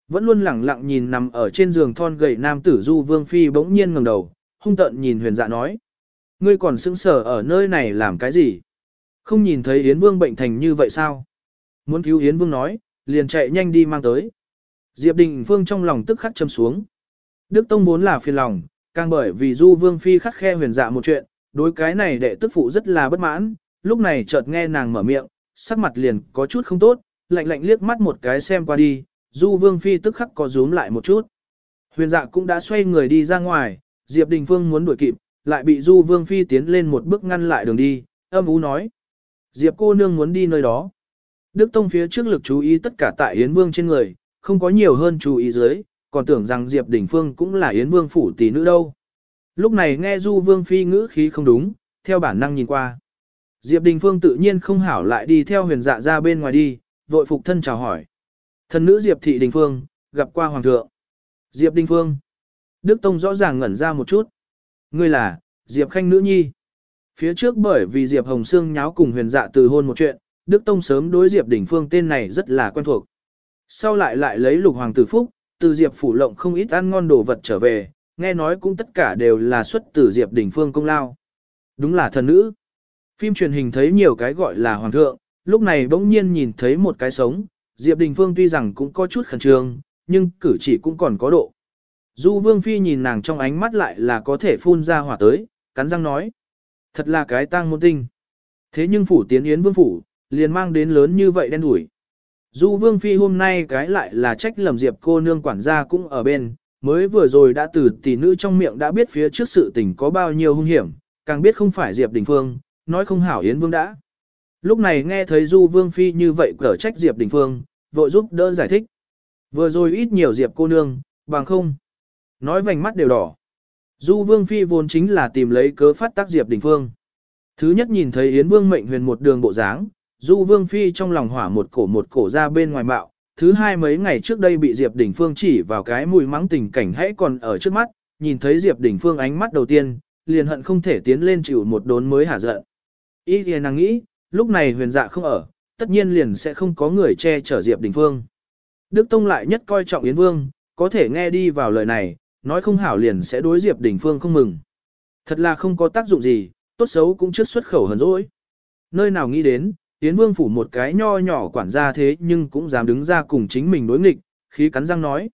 Vẫn luôn lẳng lặng nhìn nằm ở trên giường thon gầy nam tử Du Vương Phi bỗng nhiên ngẩng đầu, hung tợn nhìn huyền dạ nói. Ngươi còn sững sờ ở nơi này làm cái gì? Không nhìn thấy Yến Vương bệnh thành như vậy sao? Muốn cứu Yến Vương nói, liền chạy nhanh đi mang tới. Diệp Đình Phương trong lòng tức khắc châm xuống. Đức Tông vốn là phiền lòng, càng bởi vì Du Vương Phi khắc khe huyền dạ một chuyện, đối cái này đệ tức phụ rất là bất mãn, lúc này chợt nghe nàng mở miệng, sắc mặt liền có chút không tốt, lạnh lạnh liếc mắt một cái xem qua đi, Du Vương Phi tức khắc có rúm lại một chút. Huyền dạ cũng đã xoay người đi ra ngoài, Diệp Đình Phương muốn đuổi kịp, lại bị Du Vương Phi tiến lên một bước ngăn lại đường đi, âm ú nói. Diệp cô nương muốn đi nơi đó. Đức Tông phía trước lực chú ý tất cả tại Yến Vương trên người, không có nhiều hơn chú ý dưới, còn tưởng rằng Diệp Đình Phương cũng là Yến Vương phủ tỷ nữ đâu. Lúc này nghe Du Vương Phi ngữ khí không đúng, theo bản năng nhìn qua. Diệp Đình Phương tự nhiên không hảo lại đi theo huyền dạ ra bên ngoài đi, vội phục thân chào hỏi. Thần nữ Diệp Thị Đình Phương, gặp qua Hoàng thượng. Diệp Đình Phương. Đức Tông rõ ràng ngẩn ra một chút. Ngươi là, Diệp Khanh nữ nhi. Phía trước bởi vì Diệp Hồng Sương nháo cùng huyền dạ từ hôn một chuyện, Đức Tông sớm đối Diệp Đình Phương tên này rất là quen thuộc. Sau lại lại lấy lục hoàng tử phúc, từ Diệp phủ lộng không ít ăn ngon đồ vật trở về, nghe nói cũng tất cả đều là xuất từ Diệp Đình Phương công lao. Đúng là thần nữ. Phim truyền hình thấy nhiều cái gọi là hoàng thượng, lúc này bỗng nhiên nhìn thấy một cái sống, Diệp Đình Phương tuy rằng cũng có chút khẩn trương, nhưng cử chỉ cũng còn có độ. Du Vương Phi nhìn nàng trong ánh mắt lại là có thể phun ra hỏa tới, cắn răng nói. Thật là cái tang môn tinh. Thế nhưng phủ tiến yến vương phủ, liền mang đến lớn như vậy đen đủi. Du Vương Phi hôm nay cái lại là trách lầm Diệp cô nương quản gia cũng ở bên, mới vừa rồi đã từ tỷ nữ trong miệng đã biết phía trước sự tình có bao nhiêu hung hiểm, càng biết không phải Diệp Đình Phương, nói không hảo Yến Vương đã. Lúc này nghe thấy Du Vương Phi như vậy cở trách Diệp Đình Phương, vội giúp đỡ giải thích. Vừa rồi ít nhiều Diệp cô nương, bằng không. Nói vành mắt đều đỏ. Du Vương Phi vốn chính là tìm lấy cớ phát tác Diệp Đình Phương. Thứ nhất nhìn thấy Yến Vương mệnh huyền một đường bộ dáng, Du Vương Phi trong lòng hỏa một cổ một cổ ra bên ngoài bạo. Thứ hai mấy ngày trước đây bị Diệp Đình Phương chỉ vào cái mùi mắng tình cảnh hãy còn ở trước mắt, nhìn thấy Diệp Đình Phương ánh mắt đầu tiên, liền hận không thể tiến lên chịu một đốn mới hả giận. Ý thì nàng nghĩ, lúc này huyền dạ không ở, tất nhiên liền sẽ không có người che chở Diệp Đình Phương. Đức Tông lại nhất coi trọng Yến Vương, có thể nghe đi vào lời này, nói không hảo liền sẽ đối Diệp Đình Phương không mừng. Thật là không có tác dụng gì, tốt xấu cũng trước xuất khẩu hờn dỗi. Nơi nào nghĩ đến, Yến Vương phủ một cái nho nhỏ quản gia thế nhưng cũng dám đứng ra cùng chính mình đối nghịch, khí cắn răng nói.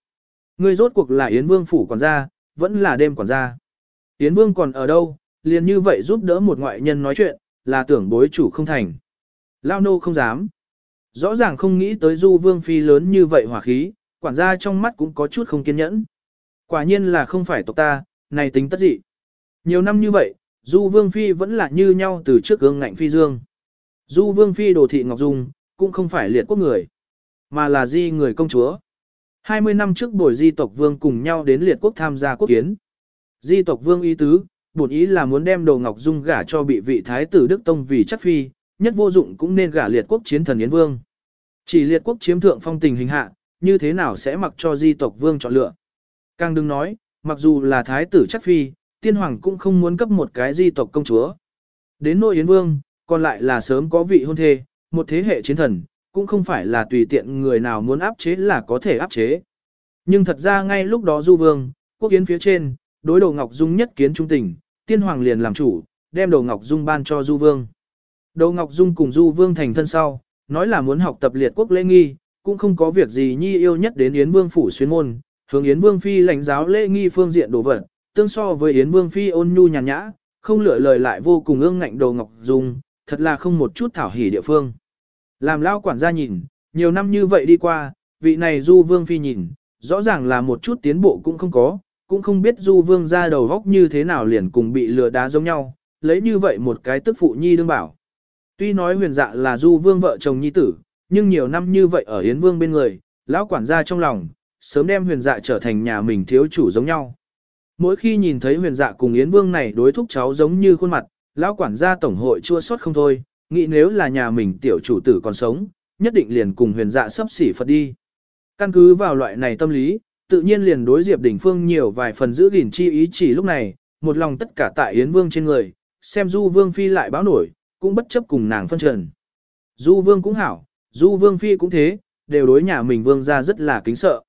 Ngươi rốt cuộc là Yến Vương phủ quản gia, vẫn là đêm quản gia. Yến Vương còn ở đâu, liền như vậy giúp đỡ một ngoại nhân nói chuyện, là tưởng bối chủ không thành. Lao nô không dám. Rõ ràng không nghĩ tới du vương phi lớn như vậy hỏa khí, quản gia trong mắt cũng có chút không kiên nhẫn. Quả nhiên là không phải tộc ta, này tính tất dị. Nhiều năm như vậy, du vương phi vẫn là như nhau từ trước gương ngạnh phi dương. Du vương phi đồ thị Ngọc Dung, cũng không phải liệt quốc người, mà là di người công chúa. 20 năm trước buổi di tộc vương cùng nhau đến liệt quốc tham gia quốc kiến. Di tộc vương ý tứ, bổn ý là muốn đem đồ Ngọc Dung gả cho bị vị thái tử Đức Tông vì chắc phi, nhất vô dụng cũng nên gả liệt quốc chiến thần Yến Vương. Chỉ liệt quốc chiếm thượng phong tình hình hạ, như thế nào sẽ mặc cho di tộc vương chọn lựa. Càng đừng nói, mặc dù là thái tử chắc phi, tiên hoàng cũng không muốn cấp một cái di tộc công chúa. Đến nội Yến Vương, còn lại là sớm có vị hôn thê, một thế hệ chiến thần, cũng không phải là tùy tiện người nào muốn áp chế là có thể áp chế. Nhưng thật ra ngay lúc đó Du Vương, quốc yến phía trên, đối đầu Ngọc Dung nhất kiến trung tình, tiên hoàng liền làm chủ, đem đầu Ngọc Dung ban cho Du Vương. Đầu Ngọc Dung cùng Du Vương thành thân sau, nói là muốn học tập liệt quốc lễ nghi, cũng không có việc gì nhi yêu nhất đến Yến Vương phủ xuyên môn, hướng Yến Vương phi lãnh giáo lễ nghi phương diện đồ vật, tương so với Yến Vương phi ôn nhu nhàn nhã, không lựa lời lại vô cùng ương ngạnh đầu Ngọc Dung, thật là không một chút thảo hỉ địa phương. Làm lao quản gia nhìn, nhiều năm như vậy đi qua, vị này Du Vương phi nhìn, rõ ràng là một chút tiến bộ cũng không có, cũng không biết Du Vương ra đầu góc như thế nào liền cùng bị lừa đá giống nhau, lấy như vậy một cái tức phụ nhi đương bảo. Tuy nói huyền dạ là Du Vương vợ chồng nhi tử, nhưng nhiều năm như vậy ở Yến Vương bên người, lão quản gia trong lòng, sớm đem huyền dạ trở thành nhà mình thiếu chủ giống nhau. Mỗi khi nhìn thấy huyền dạ cùng Yến Vương này đối thúc cháu giống như khuôn mặt, lão quản gia tổng hội chua xót không thôi, nghĩ nếu là nhà mình tiểu chủ tử còn sống, nhất định liền cùng huyền dạ sắp xỉ Phật đi. Căn cứ vào loại này tâm lý, tự nhiên liền đối Diệp Đình Phương nhiều vài phần giữ gìn chi ý chỉ lúc này, một lòng tất cả tại Yến Vương trên người, xem Du Vương Phi lại báo nổi, cũng bất chấp cùng nàng phân trần. Du Vương cũng hảo, Du Vương Phi cũng thế, đều đối nhà mình Vương gia rất là kính sợ.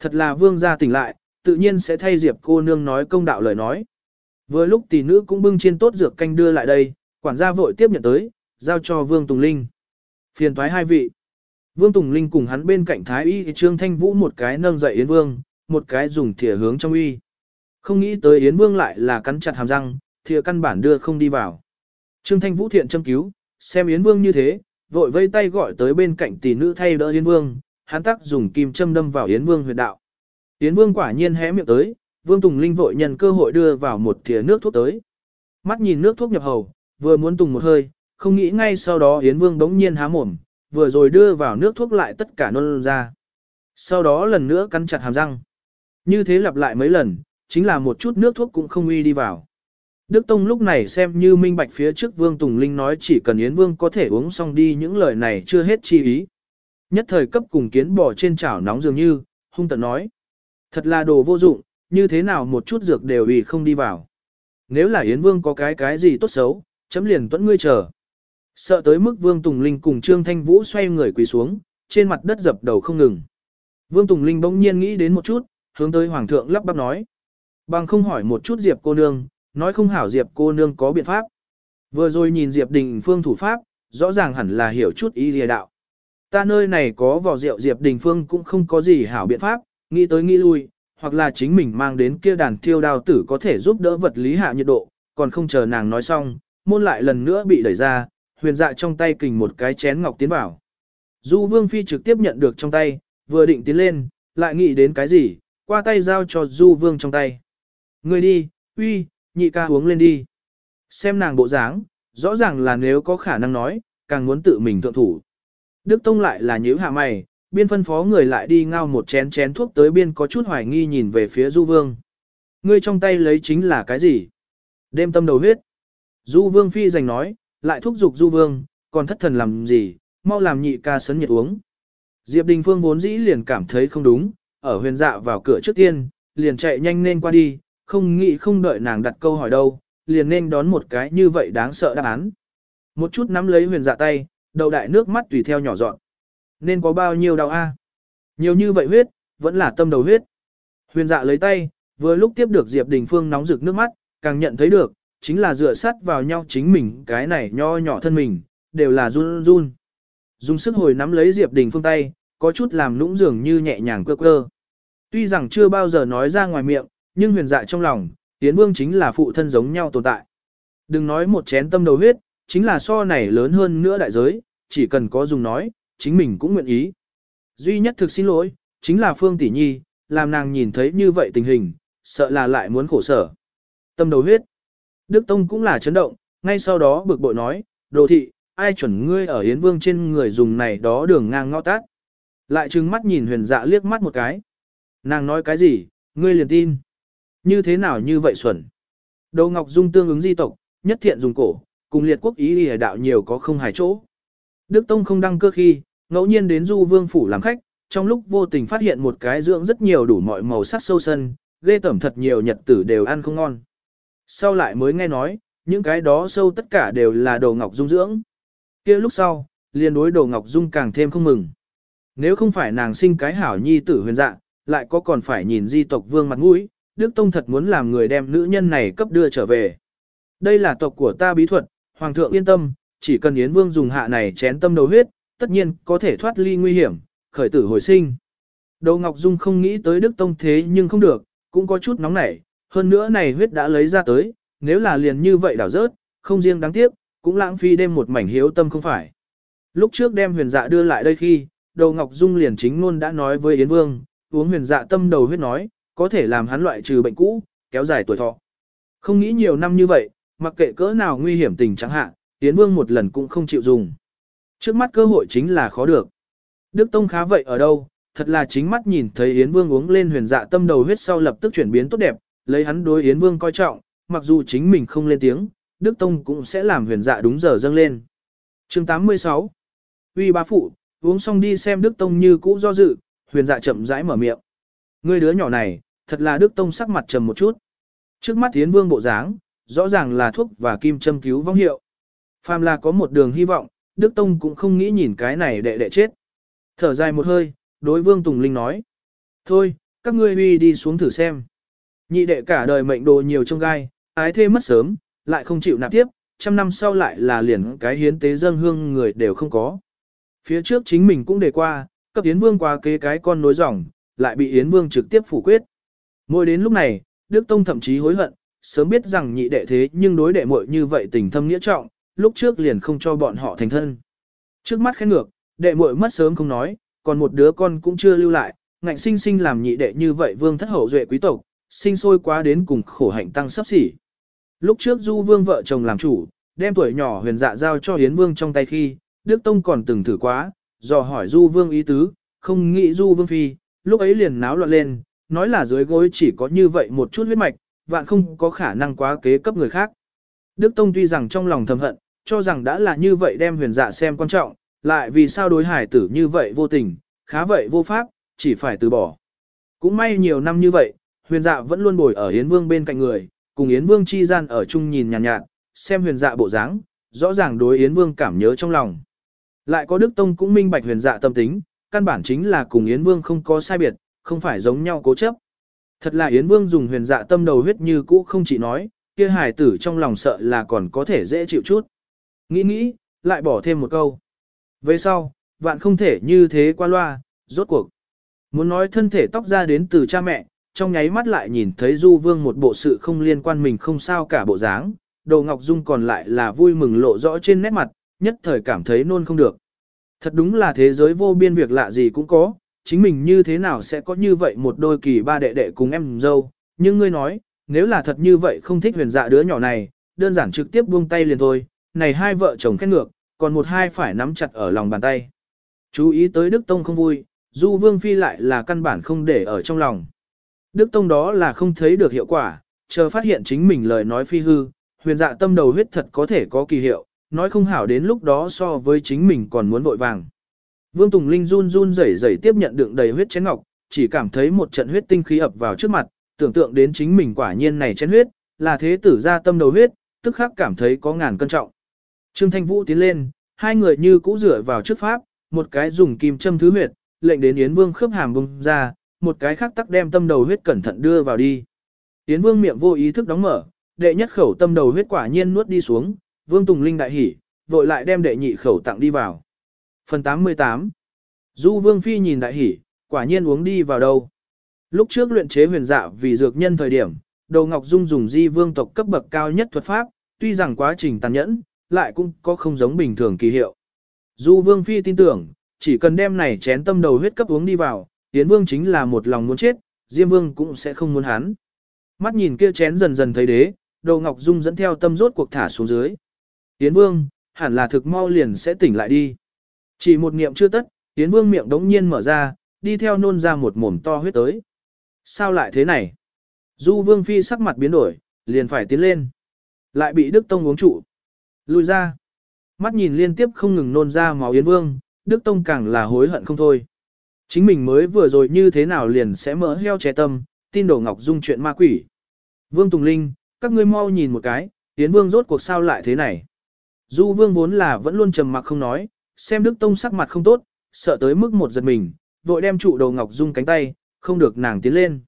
Thật là Vương gia tỉnh lại, tự nhiên sẽ thay Diệp cô nương nói công đạo lời nói. Vừa lúc tỷ nữ cũng bưng trên tốt dược canh đưa lại đây, quản gia vội tiếp nhận tới, giao cho Vương Tùng Linh. Phiền thoái hai vị. Vương Tùng Linh cùng hắn bên cạnh Thái Y Trương Thanh Vũ một cái nâng dậy Yến Vương, một cái dùng thìa hướng trong uy. Không nghĩ tới Yến Vương lại là cắn chặt hàm răng, thìa căn bản đưa không đi vào. Trương Thanh Vũ thiện châm cứu, xem Yến Vương như thế, vội vây tay gọi tới bên cạnh tỷ nữ thay đỡ Yến Vương, hắn tắc dùng kim châm đâm vào Yến Vương huyệt đạo. Yến Vương quả nhiên hé miệng tới, Vương Tùng Linh vội nhân cơ hội đưa vào một thìa nước thuốc tới. Mắt nhìn nước thuốc nhập hầu, vừa muốn tùng một hơi, không nghĩ ngay sau đó Yến Vương bỗng nhiên há mồm, vừa rồi đưa vào nước thuốc lại tất cả nôn ra. Sau đó lần nữa cắn chặt hàm răng. Như thế lặp lại mấy lần, chính là một chút nước thuốc cũng không uy đi vào. Đức Tông lúc này xem như minh bạch phía trước Vương Tùng Linh nói chỉ cần Yến Vương có thể uống xong đi những lời này chưa hết chi ý. Nhất thời cấp cùng kiến bò trên chảo nóng dường như, hung tận nói. Thật là đồ vô dụng, như thế nào một chút dược đều ủy không đi vào. Nếu là Yến Vương có cái cái gì tốt xấu, chấm liền tuẫn ngươi chờ. Sợ tới mức Vương Tùng Linh cùng Trương Thanh Vũ xoay người quỳ xuống, trên mặt đất dập đầu không ngừng. Vương Tùng Linh bỗng nhiên nghĩ đến một chút, hướng tới Hoàng thượng lắp bắp nói. Bằng không hỏi một chút Diệp cô nương, nói không hảo Diệp cô nương có biện pháp. Vừa rồi nhìn Diệp Đình Phương thủ pháp, rõ ràng hẳn là hiểu chút ý lìa đạo. Ta nơi này có vỏ rượu Diệp Đình Phương cũng không có gì hảo biện pháp, nghĩ tới nghĩ lui, hoặc là chính mình mang đến kia đàn thiêu đao tử có thể giúp đỡ vật lý hạ nhiệt độ, còn không chờ nàng nói xong, môn lại lần nữa bị đẩy ra, huyền dạ trong tay kình một cái chén ngọc tiến vào. Du Vương Phi trực tiếp nhận được trong tay, vừa định tiến lên, lại nghĩ đến cái gì, qua tay giao cho Du Vương trong tay. Người đi, uy, nhị ca uống lên đi. Xem nàng bộ dáng, rõ ràng là nếu có khả năng nói, càng muốn tự mình thượng thủ. Đức Tông lại là nhíu hạ mày, biên phân phó người lại đi ngao một chén chén thuốc tới biên có chút hoài nghi nhìn về phía Du Vương. Ngươi trong tay lấy chính là cái gì? Đêm tâm đầu huyết. Du Vương phi giành nói, lại thúc giục Du Vương, còn thất thần làm gì, mau làm nhị ca sấn nhiệt uống. Diệp Đình Phương vốn dĩ liền cảm thấy không đúng, ở huyền dạ vào cửa trước tiên, liền chạy nhanh nên qua đi, không nghĩ không đợi nàng đặt câu hỏi đâu, liền nên đón một cái như vậy đáng sợ đáp án. Một chút nắm lấy huyền dạ tay, đầu đại nước mắt tùy theo nhỏ dọn. Nên có bao nhiêu đau a? Nhiều như vậy huyết, vẫn là tâm đầu huyết. Huyền dạ lấy tay, vừa lúc tiếp được Diệp Đình Phương nóng rực nước mắt, càng nhận thấy được, chính là dựa sát vào nhau chính mình cái này nho nhỏ thân mình, đều là run run. Dùng sức hồi nắm lấy Diệp Đình Phương tay, có chút làm nũng dường như nhẹ nhàng cơ cơ. Tuy rằng chưa bao giờ nói ra ngoài miệng, nhưng huyền dạ trong lòng, Tiến Vương chính là phụ thân giống nhau tồn tại. Đừng nói một chén tâm đầu huyết, chính là so này lớn hơn nữa đại giới, chỉ cần có dùng nói, chính mình cũng nguyện ý. Duy nhất thực xin lỗi, chính là Phương Tỷ Nhi, làm nàng nhìn thấy như vậy tình hình, sợ là lại muốn khổ sở. Tâm đầu huyết. Đức Tông cũng là chấn động, ngay sau đó bực bội nói, đồ thị, ai chuẩn ngươi ở Yến Vương trên người dùng này đó đường ngang ngõ tát. Lại trừng mắt nhìn huyền dạ liếc mắt một cái. Nàng nói cái gì, ngươi liền tin. Như thế nào như vậy xuẩn. Đầu Ngọc Dung tương ứng di tộc, nhất thiện dùng cổ, cùng liệt quốc ý y đạo nhiều có không hài chỗ. Đức Tông không đăng cơ khi, ngẫu nhiên đến Du Vương phủ làm khách, trong lúc vô tình phát hiện một cái dưỡng rất nhiều đủ mọi màu sắc sâu sân, ghê tẩm thật nhiều nhật tử đều ăn không ngon. Sau lại mới nghe nói, những cái đó sâu tất cả đều là đồ ngọc dung dưỡng. kia lúc sau, liền đối đồ ngọc dung càng thêm không mừng. Nếu không phải nàng sinh cái hảo nhi tử huyền dạ, lại có còn phải nhìn di tộc vương mặt mũi, Đức Tông thật muốn làm người đem nữ nhân này cấp đưa trở về. Đây là tộc của ta bí thuật, Hoàng thượng yên tâm, chỉ cần Yến Vương dùng hạ này chén tâm đầu huyết, tất nhiên có thể thoát ly nguy hiểm, khởi tử hồi sinh. Đầu Ngọc Dung không nghĩ tới Đức Tông thế nhưng không được, cũng có chút nóng nảy, hơn nữa này huyết đã lấy ra tới, nếu là liền như vậy đảo rớt, không riêng đáng tiếc, cũng lãng phí đêm một mảnh hiếu tâm không phải. Lúc trước đem huyền dạ đưa lại đây khi, đầu Ngọc Dung liền chính luôn đã nói với Yến Vương, uống huyền dạ tâm đầu huyết nói, có thể làm hắn loại trừ bệnh cũ, kéo dài tuổi thọ. Không nghĩ nhiều năm như vậy, mặc kệ cỡ nào nguy hiểm tình chẳng hạn, Yến Vương một lần cũng không chịu dùng. Trước mắt cơ hội chính là khó được. Đức Tông khá vậy ở đâu, thật là chính mắt nhìn thấy Yến Vương uống lên huyền dạ tâm đầu huyết sau lập tức chuyển biến tốt đẹp, lấy hắn đối Yến Vương coi trọng, mặc dù chính mình không lên tiếng, Đức Tông cũng sẽ làm huyền dạ đúng giờ dâng lên. chương 86 Uy bá phụ, uống xong đi xem Đức Tông như cũ do dự, huyền dạ chậm rãi mở miệng. Người đứa nhỏ này, thật là Đức Tông sắc mặt trầm một chút. Trước mắt Yến Vương bộ dáng, rõ ràng là thuốc và kim châm cứu vong hiệu. Phàm là có một đường hy vọng, Đức Tông cũng không nghĩ nhìn cái này đệ đệ chết. Thở dài một hơi, đối Vương Tùng Linh nói. Thôi, các ngươi huy đi xuống thử xem. Nhị đệ cả đời mệnh đồ nhiều trong gai, ái thê mất sớm, lại không chịu nạp tiếp, trăm năm sau lại là liền cái hiến tế dân hương người đều không có. Phía trước chính mình cũng đề qua, cấp Yến Vương qua kế cái con nối dòng, lại bị Yến Vương trực tiếp phủ quyết. Mỗi đến lúc này, Đức Tông thậm chí hối hận, sớm biết rằng nhị đệ thế nhưng đối đệ muội như vậy tình thâm nghĩa trọng, lúc trước liền không cho bọn họ thành thân. Trước mắt khẽ ngược, đệ muội mất sớm không nói, còn một đứa con cũng chưa lưu lại, ngạnh sinh sinh làm nhị đệ như vậy vương thất hậu duệ quý tộc, sinh sôi quá đến cùng khổ hạnh tăng sắp xỉ. Lúc trước Du Vương vợ chồng làm chủ, đem tuổi nhỏ huyền dạ giao cho Hiến Vương trong tay khi, Đức Tông còn từng thử quá, dò hỏi Du Vương ý tứ, không nghĩ Du Vương phi, lúc ấy liền náo loạn lên, nói là dưới gối chỉ có như vậy một chút huyết mạch, vạn không có khả năng quá kế cấp người khác. Đức Tông tuy rằng trong lòng thầm hận, cho rằng đã là như vậy đem huyền dạ xem quan trọng, lại vì sao đối hải tử như vậy vô tình, khá vậy vô pháp, chỉ phải từ bỏ. Cũng may nhiều năm như vậy, huyền dạ vẫn luôn bồi ở Yến Vương bên cạnh người, cùng Yến Vương chi gian ở chung nhìn nhàn nhạt, nhạt, xem huyền dạ bộ dáng, rõ ràng đối Yến Vương cảm nhớ trong lòng. Lại có Đức Tông cũng minh bạch huyền dạ tâm tính, căn bản chính là cùng Yến Vương không có sai biệt, không phải giống nhau cố chấp. Thật là Yến Vương dùng huyền dạ tâm đầu huyết như cũ không chỉ nói, kia hài tử trong lòng sợ là còn có thể dễ chịu chút. Nghĩ nghĩ, lại bỏ thêm một câu. Về sau, vạn không thể như thế qua loa, rốt cuộc. Muốn nói thân thể tóc ra đến từ cha mẹ, trong nháy mắt lại nhìn thấy Du Vương một bộ sự không liên quan mình không sao cả bộ dáng, Đồ Ngọc Dung còn lại là vui mừng lộ rõ trên nét mặt, nhất thời cảm thấy nôn không được. Thật đúng là thế giới vô biên việc lạ gì cũng có, chính mình như thế nào sẽ có như vậy một đôi kỳ ba đệ đệ cùng em dâu, nhưng ngươi nói, nếu là thật như vậy không thích huyền dạ đứa nhỏ này, đơn giản trực tiếp buông tay liền thôi, này hai vợ chồng khét ngược, còn một hai phải nắm chặt ở lòng bàn tay. Chú ý tới Đức Tông không vui, Du Vương Phi lại là căn bản không để ở trong lòng. Đức Tông đó là không thấy được hiệu quả, chờ phát hiện chính mình lời nói phi hư, huyền dạ tâm đầu huyết thật có thể có kỳ hiệu, nói không hảo đến lúc đó so với chính mình còn muốn vội vàng. Vương Tùng Linh run run rẩy rẩy tiếp nhận đựng đầy huyết chén ngọc, chỉ cảm thấy một trận huyết tinh khí ập vào trước mặt, tưởng tượng đến chính mình quả nhiên này chén huyết, là thế tử ra tâm đầu huyết, tức khắc cảm thấy có ngàn cân trọng. Trương Thanh Vũ tiến lên, hai người như cũ rửa vào trước pháp, một cái dùng kim châm thứ huyệt, lệnh đến Yến Vương khớp hàm bung ra, một cái khác tắc đem tâm đầu huyết cẩn thận đưa vào đi. Yến Vương miệng vô ý thức đóng mở, đệ nhất khẩu tâm đầu huyết quả nhiên nuốt đi xuống, Vương Tùng Linh đại hỉ, vội lại đem đệ nhị khẩu tặng đi vào. Phần 88 Du Vương Phi nhìn đại hỉ, quả nhiên uống đi vào đâu. Lúc trước luyện chế huyền dạ vì dược nhân thời điểm, Đầu Ngọc Dung dùng di vương tộc cấp bậc cao nhất thuật pháp, tuy rằng quá trình tàn nhẫn, lại cũng có không giống bình thường kỳ hiệu. Du Vương Phi tin tưởng, chỉ cần đem này chén tâm đầu huyết cấp uống đi vào, Yến Vương chính là một lòng muốn chết, Diêm Vương cũng sẽ không muốn hắn. Mắt nhìn kia chén dần dần thấy đế, Đồ Ngọc Dung dẫn theo tâm rốt cuộc thả xuống dưới. Yến Vương, hẳn là thực mau liền sẽ tỉnh lại đi. Chỉ một niệm chưa tất, Yến Vương miệng đống nhiên mở ra, đi theo nôn ra một mồm to huyết tới. Sao lại thế này? Du Vương Phi sắc mặt biến đổi, liền phải tiến lên. Lại bị Đức Tông uống trụ lui ra. Mắt nhìn liên tiếp không ngừng nôn ra máu Yến Vương, Đức Tông càng là hối hận không thôi. Chính mình mới vừa rồi như thế nào liền sẽ mỡ heo trẻ tâm, tin đồ Ngọc Dung chuyện ma quỷ. Vương Tùng Linh, các ngươi mau nhìn một cái, Yến Vương rốt cuộc sao lại thế này. Du Vương vốn là vẫn luôn trầm mặc không nói, xem Đức Tông sắc mặt không tốt, sợ tới mức một giật mình, vội đem trụ đầu Ngọc Dung cánh tay, không được nàng tiến lên.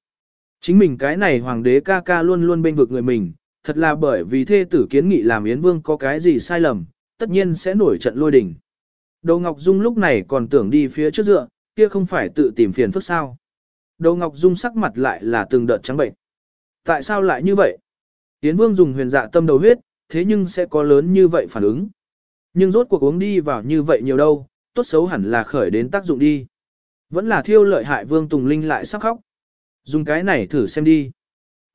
Chính mình cái này hoàng đế ca ca luôn luôn bên vực người mình, thật là bởi vì thê tử kiến nghị làm Yến Vương có cái gì sai lầm, tất nhiên sẽ nổi trận lôi đình. Đồ Ngọc Dung lúc này còn tưởng đi phía trước dựa, kia không phải tự tìm phiền phức sao. Đồ Ngọc Dung sắc mặt lại là từng đợt trắng bệnh. Tại sao lại như vậy? Yến Vương dùng huyền dạ tâm đầu huyết, thế nhưng sẽ có lớn như vậy phản ứng. Nhưng rốt cuộc uống đi vào như vậy nhiều đâu, tốt xấu hẳn là khởi đến tác dụng đi. Vẫn là thiêu lợi hại Vương Tùng Linh lại sắc khóc. Dùng cái này thử xem đi.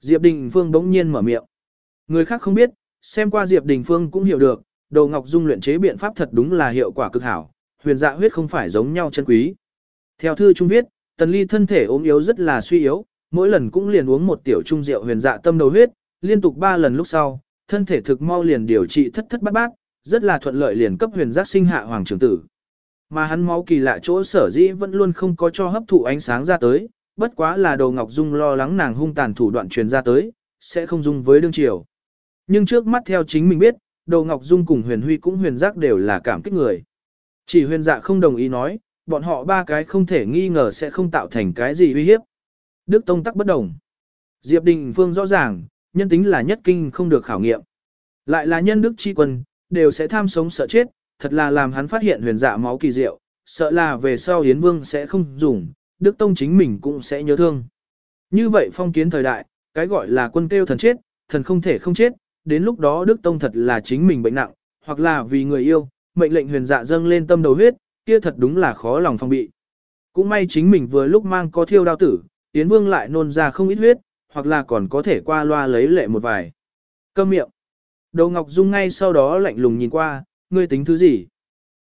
Diệp Đình Phương bỗng nhiên mở miệng. Người khác không biết, xem qua Diệp Đình Phương cũng hiểu được, Đồ Ngọc Dung luyện chế biện pháp thật đúng là hiệu quả cực hảo, huyền dạ huyết không phải giống nhau chân quý. Theo thư trung viết, Tần Ly thân thể ốm yếu rất là suy yếu, mỗi lần cũng liền uống một tiểu trung rượu huyền dạ tâm đầu huyết, liên tục 3 lần lúc sau, thân thể thực mau liền điều trị thất thất bát bát, rất là thuận lợi liền cấp huyền giác sinh hạ hoàng trưởng tử. Mà hắn máu kỳ lạ chỗ sở dĩ vẫn luôn không có cho hấp thụ ánh sáng ra tới, bất quá là Đồ Ngọc Dung lo lắng nàng hung tàn thủ đoạn truyền ra tới, sẽ không dung với đương triều. Nhưng trước mắt theo chính mình biết, Đồ Ngọc Dung cùng Huyền Huy cũng huyền giác đều là cảm kích người. Chỉ huyền dạ không đồng ý nói, bọn họ ba cái không thể nghi ngờ sẽ không tạo thành cái gì uy hiếp. Đức Tông tắc bất đồng. Diệp Đình Phương rõ ràng, nhân tính là nhất kinh không được khảo nghiệm. Lại là nhân đức chi quân, đều sẽ tham sống sợ chết, thật là làm hắn phát hiện huyền dạ máu kỳ diệu, sợ là về sau Yến Vương sẽ không dùng, Đức Tông chính mình cũng sẽ nhớ thương. Như vậy phong kiến thời đại, cái gọi là quân kêu thần chết, thần không thể không chết, đến lúc đó Đức Tông thật là chính mình bệnh nặng, hoặc là vì người yêu, mệnh lệnh huyền dạ dâng lên tâm đầu huyết, kia thật đúng là khó lòng phòng bị. Cũng may chính mình vừa lúc mang có thiêu đao tử, Yến Vương lại nôn ra không ít huyết, hoặc là còn có thể qua loa lấy lệ một vài. Câm miệng. Đầu Ngọc Dung ngay sau đó lạnh lùng nhìn qua, ngươi tính thứ gì?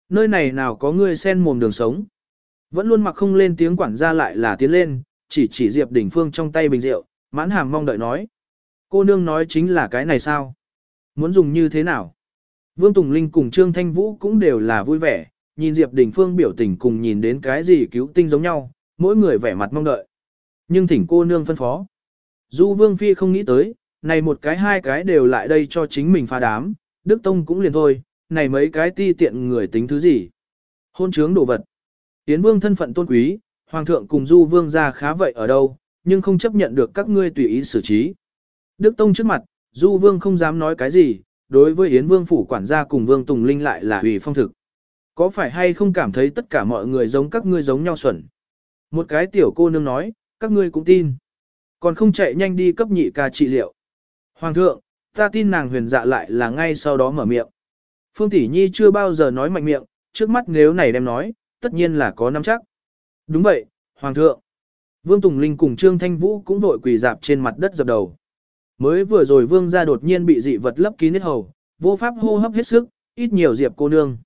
Nơi này nào có ngươi sen mồm đường sống? Vẫn luôn mặc không lên tiếng quản gia lại là tiến lên, chỉ chỉ Diệp Đình Phương trong tay bình rượu, mãn hàm mong đợi nói. Cô nương nói chính là cái này sao? Muốn dùng như thế nào? Vương Tùng Linh cùng Trương Thanh Vũ cũng đều là vui vẻ, nhìn Diệp Đình Phương biểu tình cùng nhìn đến cái gì cứu tinh giống nhau, mỗi người vẻ mặt mong đợi. Nhưng thỉnh cô nương phân phó. Du Vương Phi không nghĩ tới, này một cái hai cái đều lại đây cho chính mình phá đám, Đức Tông cũng liền thôi, này mấy cái ti tiện người tính thứ gì. Hôn trướng đồ vật. Tiến Vương thân phận tôn quý, Hoàng thượng cùng Du Vương ra khá vậy ở đâu, nhưng không chấp nhận được các ngươi tùy ý xử trí. Đức Tông trước mặt, Du Vương không dám nói cái gì, đối với Yến Vương phủ quản gia cùng Vương Tùng Linh lại là hủy phong thực. Có phải hay không cảm thấy tất cả mọi người giống các ngươi giống nhau xuẩn? Một cái tiểu cô nương nói, các ngươi cũng tin. Còn không chạy nhanh đi cấp nhị ca trị liệu. Hoàng thượng, ta tin nàng huyền dạ lại là ngay sau đó mở miệng. Phương Tỷ Nhi chưa bao giờ nói mạnh miệng, trước mắt nếu này đem nói, tất nhiên là có nắm chắc. Đúng vậy, Hoàng thượng. Vương Tùng Linh cùng Trương Thanh Vũ cũng vội quỳ dạp trên mặt đất dập đầu. Mới vừa rồi Vương gia đột nhiên bị dị vật lấp kín hết hầu, vô pháp hô hấp hết sức, ít nhiều diệp cô nương.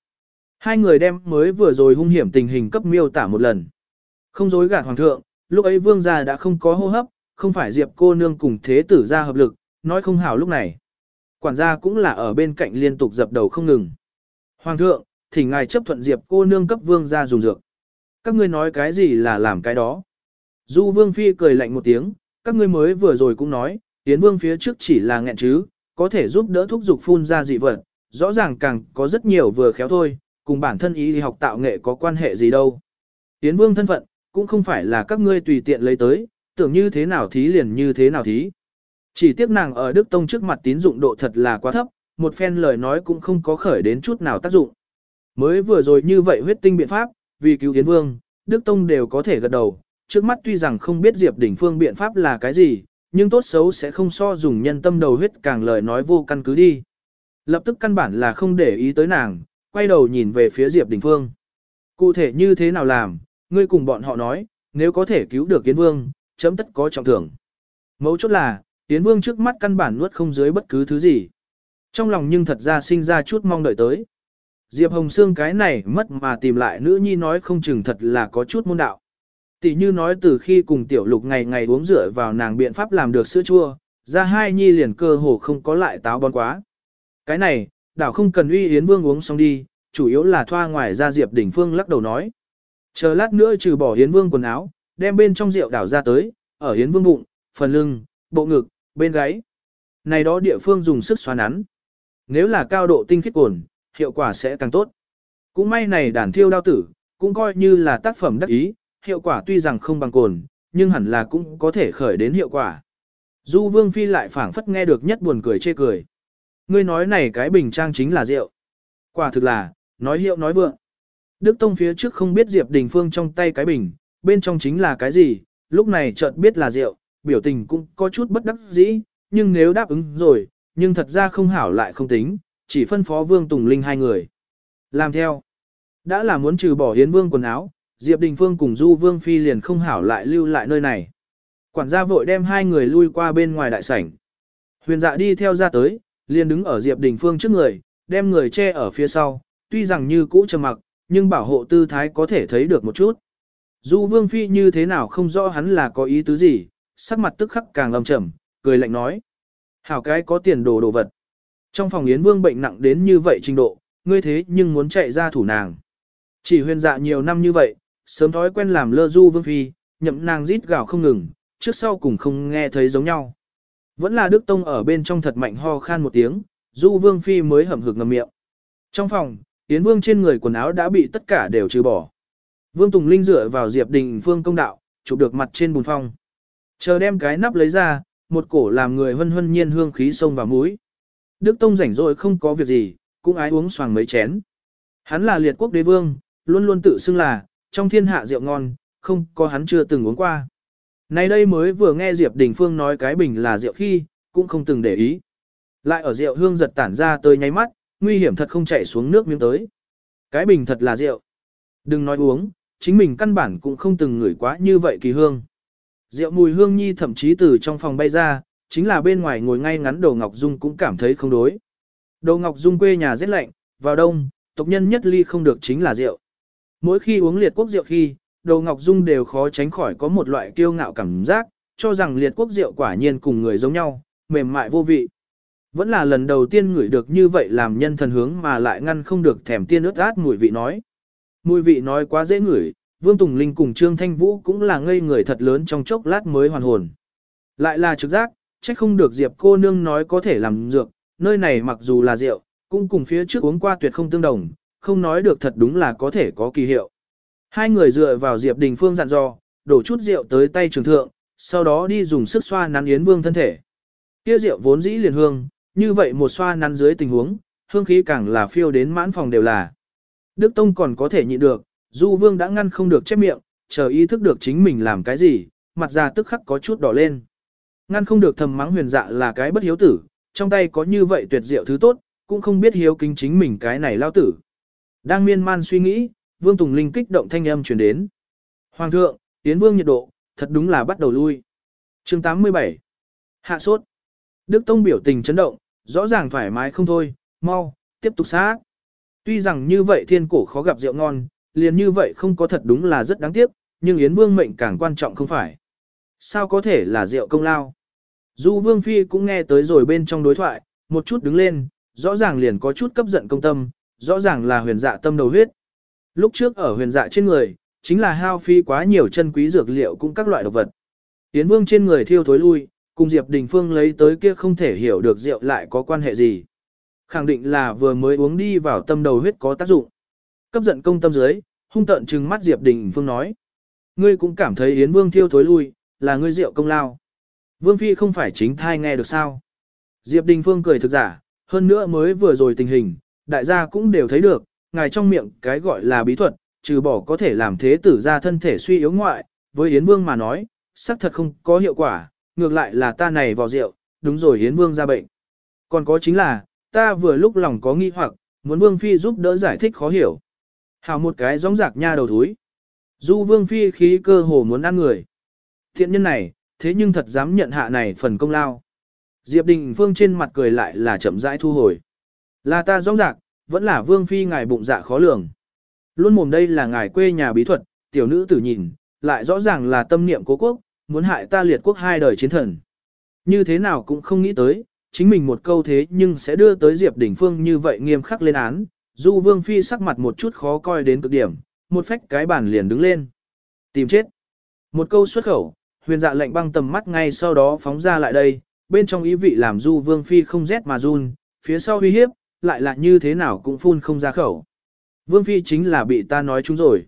Hai người đem mới vừa rồi hung hiểm tình hình cấp miêu tả một lần. Không dối gạt hoàng thượng, lúc ấy vương gia đã không có hô hấp, không phải diệp cô nương cùng thế tử gia hợp lực, nói không hảo lúc này. Quản gia cũng là ở bên cạnh liên tục dập đầu không ngừng. Hoàng thượng, thỉnh ngài chấp thuận diệp cô nương cấp vương gia dùng dược. Các ngươi nói cái gì là làm cái đó. Du vương phi cười lạnh một tiếng, các ngươi mới vừa rồi cũng nói, tiến vương phía trước chỉ là nghẹn chứ, có thể giúp đỡ thúc dục phun ra dị vật, rõ ràng càng có rất nhiều vừa khéo thôi, cùng bản thân ý học tạo nghệ có quan hệ gì đâu. Tiến vương thân phận, cũng không phải là các ngươi tùy tiện lấy tới, tưởng như thế nào thí liền như thế nào thí. Chỉ tiếc nàng ở Đức Tông trước mặt tín dụng độ thật là quá thấp, một phen lời nói cũng không có khởi đến chút nào tác dụng. Mới vừa rồi như vậy huyết tinh biện pháp, vì cứu Yến Vương, Đức Tông đều có thể gật đầu, trước mắt tuy rằng không biết Diệp Đỉnh Phương biện pháp là cái gì, nhưng tốt xấu sẽ không so dùng nhân tâm đầu huyết càng lời nói vô căn cứ đi. Lập tức căn bản là không để ý tới nàng, quay đầu nhìn về phía Diệp Đình Phương. Cụ thể như thế nào làm, ngươi cùng bọn họ nói, nếu có thể cứu được Yến Vương, chấm tất có trọng thưởng. Mấu chốt là, Yến Vương trước mắt căn bản nuốt không dưới bất cứ thứ gì. Trong lòng nhưng thật ra sinh ra chút mong đợi tới. Diệp Hồng Sương cái này mất mà tìm lại nữ nhi nói không chừng thật là có chút môn đạo. Tỷ như nói từ khi cùng tiểu lục ngày ngày uống rửa vào nàng biện pháp làm được sữa chua, ra hai nhi liền cơ hồ không có lại táo bón quá. Cái này, đảo không cần uy Yến Vương uống xong đi, chủ yếu là thoa ngoài ra Diệp Đỉnh Phương lắc đầu nói. Chờ lát nữa trừ bỏ Yến Vương quần áo, đem bên trong rượu đảo ra tới, ở Yến Vương bụng, phần lưng, bộ ngực, bên gáy. Này đó địa phương dùng sức xoa nắn. Nếu là cao độ tinh khiết cồn, hiệu quả sẽ càng tốt. Cũng may này đàn thiêu đao tử, cũng coi như là tác phẩm đắc ý, hiệu quả tuy rằng không bằng cồn, nhưng hẳn là cũng có thể khởi đến hiệu quả. Du Vương Phi lại phảng phất nghe được nhất buồn cười chê cười. Ngươi nói này cái bình trang chính là rượu. Quả thực là, nói hiệu nói vượng. Đức Tông phía trước không biết Diệp Đình Phương trong tay cái bình, bên trong chính là cái gì, lúc này chợt biết là rượu, biểu tình cũng có chút bất đắc dĩ, nhưng nếu đáp ứng rồi, nhưng thật ra không hảo lại không tính, chỉ phân phó Vương Tùng Linh hai người. Làm theo. Đã là muốn trừ bỏ Hiến Vương quần áo, Diệp Đình Phương cùng Du Vương Phi liền không hảo lại lưu lại nơi này. Quản gia vội đem hai người lui qua bên ngoài đại sảnh. Huyền dạ đi theo ra tới, liền đứng ở Diệp Đình Phương trước người, đem người che ở phía sau, tuy rằng như cũ trầm mặc, nhưng bảo hộ tư thái có thể thấy được một chút. Du Vương Phi như thế nào không rõ hắn là có ý tứ gì, sắc mặt tức khắc càng lầm trầm, cười lạnh nói. Hảo cái có tiền đồ đồ vật. Trong phòng Yến Vương bệnh nặng đến như vậy trình độ, ngươi thế nhưng muốn chạy ra thủ nàng. Chỉ huyền dạ nhiều năm như vậy, sớm thói quen làm lơ du vương phi, nhậm nàng rít gào không ngừng, trước sau cùng không nghe thấy giống nhau. Vẫn là Đức Tông ở bên trong thật mạnh ho khan một tiếng, du vương phi mới hầm hực ngầm miệng. Trong phòng, Yến Vương trên người quần áo đã bị tất cả đều trừ bỏ. Vương Tùng Linh dựa vào Diệp Đình Phương công đạo, chụp được mặt trên bùn phong. Chờ đem cái nắp lấy ra, một cổ làm người hân hân nhiên hương khí sông vào mũi. Đức Tông rảnh rỗi không có việc gì, cũng ái uống xoàng mấy chén. Hắn là liệt quốc đế vương, luôn luôn tự xưng là, trong thiên hạ rượu ngon, không có hắn chưa từng uống qua. Nay đây mới vừa nghe Diệp Đình Phương nói cái bình là rượu khi, cũng không từng để ý. Lại ở rượu hương giật tản ra tới nháy mắt, nguy hiểm thật không chạy xuống nước miếng tới. Cái bình thật là rượu. Đừng nói uống, chính mình căn bản cũng không từng ngửi quá như vậy kỳ hương. Rượu mùi hương nhi thậm chí từ trong phòng bay ra, chính là bên ngoài ngồi ngay ngắn Đồ Ngọc Dung cũng cảm thấy không đối. Đồ Ngọc Dung quê nhà rất lạnh, vào đông, tộc nhân nhất ly không được chính là rượu. Mỗi khi uống liệt quốc rượu khi, Đồ Ngọc Dung đều khó tránh khỏi có một loại kiêu ngạo cảm giác, cho rằng liệt quốc rượu quả nhiên cùng người giống nhau, mềm mại vô vị. Vẫn là lần đầu tiên ngửi được như vậy làm nhân thần hướng mà lại ngăn không được thèm tiên ướt át mùi vị nói. Mùi vị nói quá dễ ngửi, Vương Tùng Linh cùng Trương Thanh Vũ cũng là ngây người thật lớn trong chốc lát mới hoàn hồn. Lại là trực giác, trách không được Diệp cô nương nói có thể làm dược, nơi này mặc dù là rượu, cũng cùng phía trước uống qua tuyệt không tương đồng, không nói được thật đúng là có thể có kỳ hiệu. Hai người dựa vào Diệp Đình Phương dặn dò, đổ chút rượu tới tay trường thượng, sau đó đi dùng sức xoa nắn Yến Vương thân thể. Kia rượu vốn dĩ liền hương, như vậy một xoa nắn dưới tình huống, hương khí càng là phiêu đến mãn phòng đều là. Đức Tông còn có thể nhịn được, Du Vương đã ngăn không được chép miệng, chờ ý thức được chính mình làm cái gì, mặt ra tức khắc có chút đỏ lên. Ngăn không được thầm mắng huyền dạ là cái bất hiếu tử, trong tay có như vậy tuyệt diệu thứ tốt, cũng không biết hiếu kính chính mình cái này lao tử. Đang miên man suy nghĩ, Vương Tùng Linh kích động thanh âm truyền đến. Hoàng thượng, Yến Vương nhiệt độ, thật đúng là bắt đầu lui. chương 87. Hạ sốt. Đức Tông biểu tình chấn động, rõ ràng thoải mái không thôi, mau, tiếp tục sát. Tuy rằng như vậy thiên cổ khó gặp rượu ngon, liền như vậy không có thật đúng là rất đáng tiếc, nhưng Yến Vương mệnh càng quan trọng không phải. Sao có thể là rượu công lao? Du Vương Phi cũng nghe tới rồi bên trong đối thoại, một chút đứng lên, rõ ràng liền có chút cấp giận công tâm, rõ ràng là huyền dạ tâm đầu huyết. Lúc trước ở huyền dạ trên người, chính là hao phi quá nhiều chân quý dược liệu cũng các loại độc vật. Tiến Vương trên người thiêu thối lui, cùng Diệp Đình Phương lấy tới kia không thể hiểu được rượu lại có quan hệ gì. Khẳng định là vừa mới uống đi vào tâm đầu huyết có tác dụng. Cấp giận công tâm dưới, hung tận trừng mắt Diệp Đình Phương nói. Ngươi cũng cảm thấy Yến Vương thiêu thối lui, là ngươi rượu công lao. Vương Phi không phải chính thai nghe được sao. Diệp Đình Phương cười thực giả, hơn nữa mới vừa rồi tình hình, đại gia cũng đều thấy được, ngài trong miệng cái gọi là bí thuật, trừ bỏ có thể làm thế tử ra thân thể suy yếu ngoại, với Yến Vương mà nói, xác thật không có hiệu quả, ngược lại là ta này vào rượu, đúng rồi Yến Vương ra bệnh. Còn có chính là, ta vừa lúc lòng có nghi hoặc, muốn Vương Phi giúp đỡ giải thích khó hiểu. Hào một cái gióng giạc nha đầu thúi. Du Vương Phi khí cơ hồ muốn ăn người. Thiện nhân này, thế nhưng thật dám nhận hạ này phần công lao. Diệp Đình Phương trên mặt cười lại là chậm rãi thu hồi. Là ta rõ rạc, vẫn là Vương Phi ngài bụng dạ khó lường. Luôn mồm đây là ngài quê nhà bí thuật, tiểu nữ tử nhìn, lại rõ ràng là tâm niệm cố quốc, muốn hại ta liệt quốc hai đời chiến thần. Như thế nào cũng không nghĩ tới, chính mình một câu thế nhưng sẽ đưa tới Diệp Đình Phương như vậy nghiêm khắc lên án. Du Vương Phi sắc mặt một chút khó coi đến cực điểm, một phách cái bản liền đứng lên. Tìm chết. Một câu xuất khẩu, huyền dạ lệnh băng tầm mắt ngay sau đó phóng ra lại đây, bên trong ý vị làm Du Vương Phi không rét mà run, phía sau uy hiếp, lại là như thế nào cũng phun không ra khẩu. Vương Phi chính là bị ta nói chúng rồi.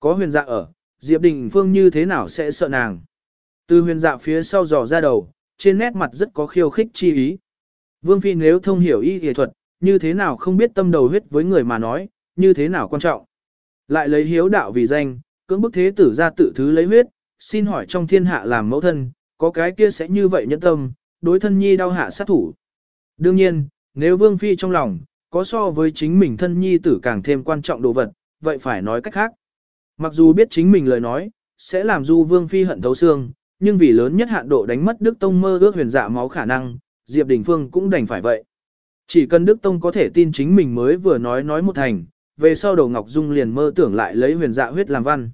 Có huyền dạ ở, Diệp Đình Phương như thế nào sẽ sợ nàng. Từ huyền dạ phía sau dò ra đầu, trên nét mặt rất có khiêu khích chi ý. Vương Phi nếu thông hiểu y y thuật, như thế nào không biết tâm đầu huyết với người mà nói, như thế nào quan trọng. Lại lấy hiếu đạo vì danh, cưỡng bức thế tử ra tự thứ lấy huyết, xin hỏi trong thiên hạ làm mẫu thân, có cái kia sẽ như vậy nhẫn tâm, đối thân nhi đau hạ sát thủ. Đương nhiên, nếu Vương Phi trong lòng, có so với chính mình thân nhi tử càng thêm quan trọng đồ vật, vậy phải nói cách khác. Mặc dù biết chính mình lời nói, sẽ làm du Vương Phi hận thấu xương, nhưng vì lớn nhất hạn độ đánh mất Đức Tông mơ ước huyền dạ máu khả năng, Diệp Đình Phương cũng đành phải vậy. Chỉ cần Đức Tông có thể tin chính mình mới vừa nói nói một thành, về sau đầu Ngọc Dung liền mơ tưởng lại lấy huyền dạ huyết làm văn.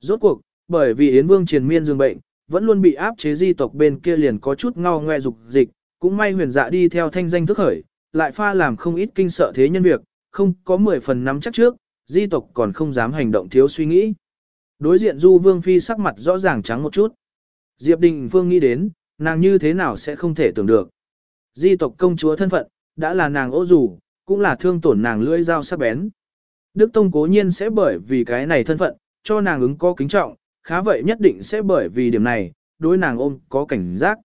Rốt cuộc, bởi vì Yến Vương triền miên dương bệnh, vẫn luôn bị áp chế di tộc bên kia liền có chút ngao ngoe dục dịch, cũng may huyền dạ đi theo thanh danh thức khởi, lại pha làm không ít kinh sợ thế nhân việc, không có 10 phần nắm chắc trước, di tộc còn không dám hành động thiếu suy nghĩ. Đối diện Du Vương Phi sắc mặt rõ ràng trắng một chút. Diệp Đình Phương nghĩ đến, nàng như thế nào sẽ không thể tưởng được. Di tộc công chúa thân phận, đã là nàng ô dù, cũng là thương tổn nàng lưỡi dao sắc bén. Đức Tông cố nhiên sẽ bởi vì cái này thân phận, cho nàng ứng có kính trọng, khá vậy nhất định sẽ bởi vì điểm này, đối nàng ôm có cảnh giác.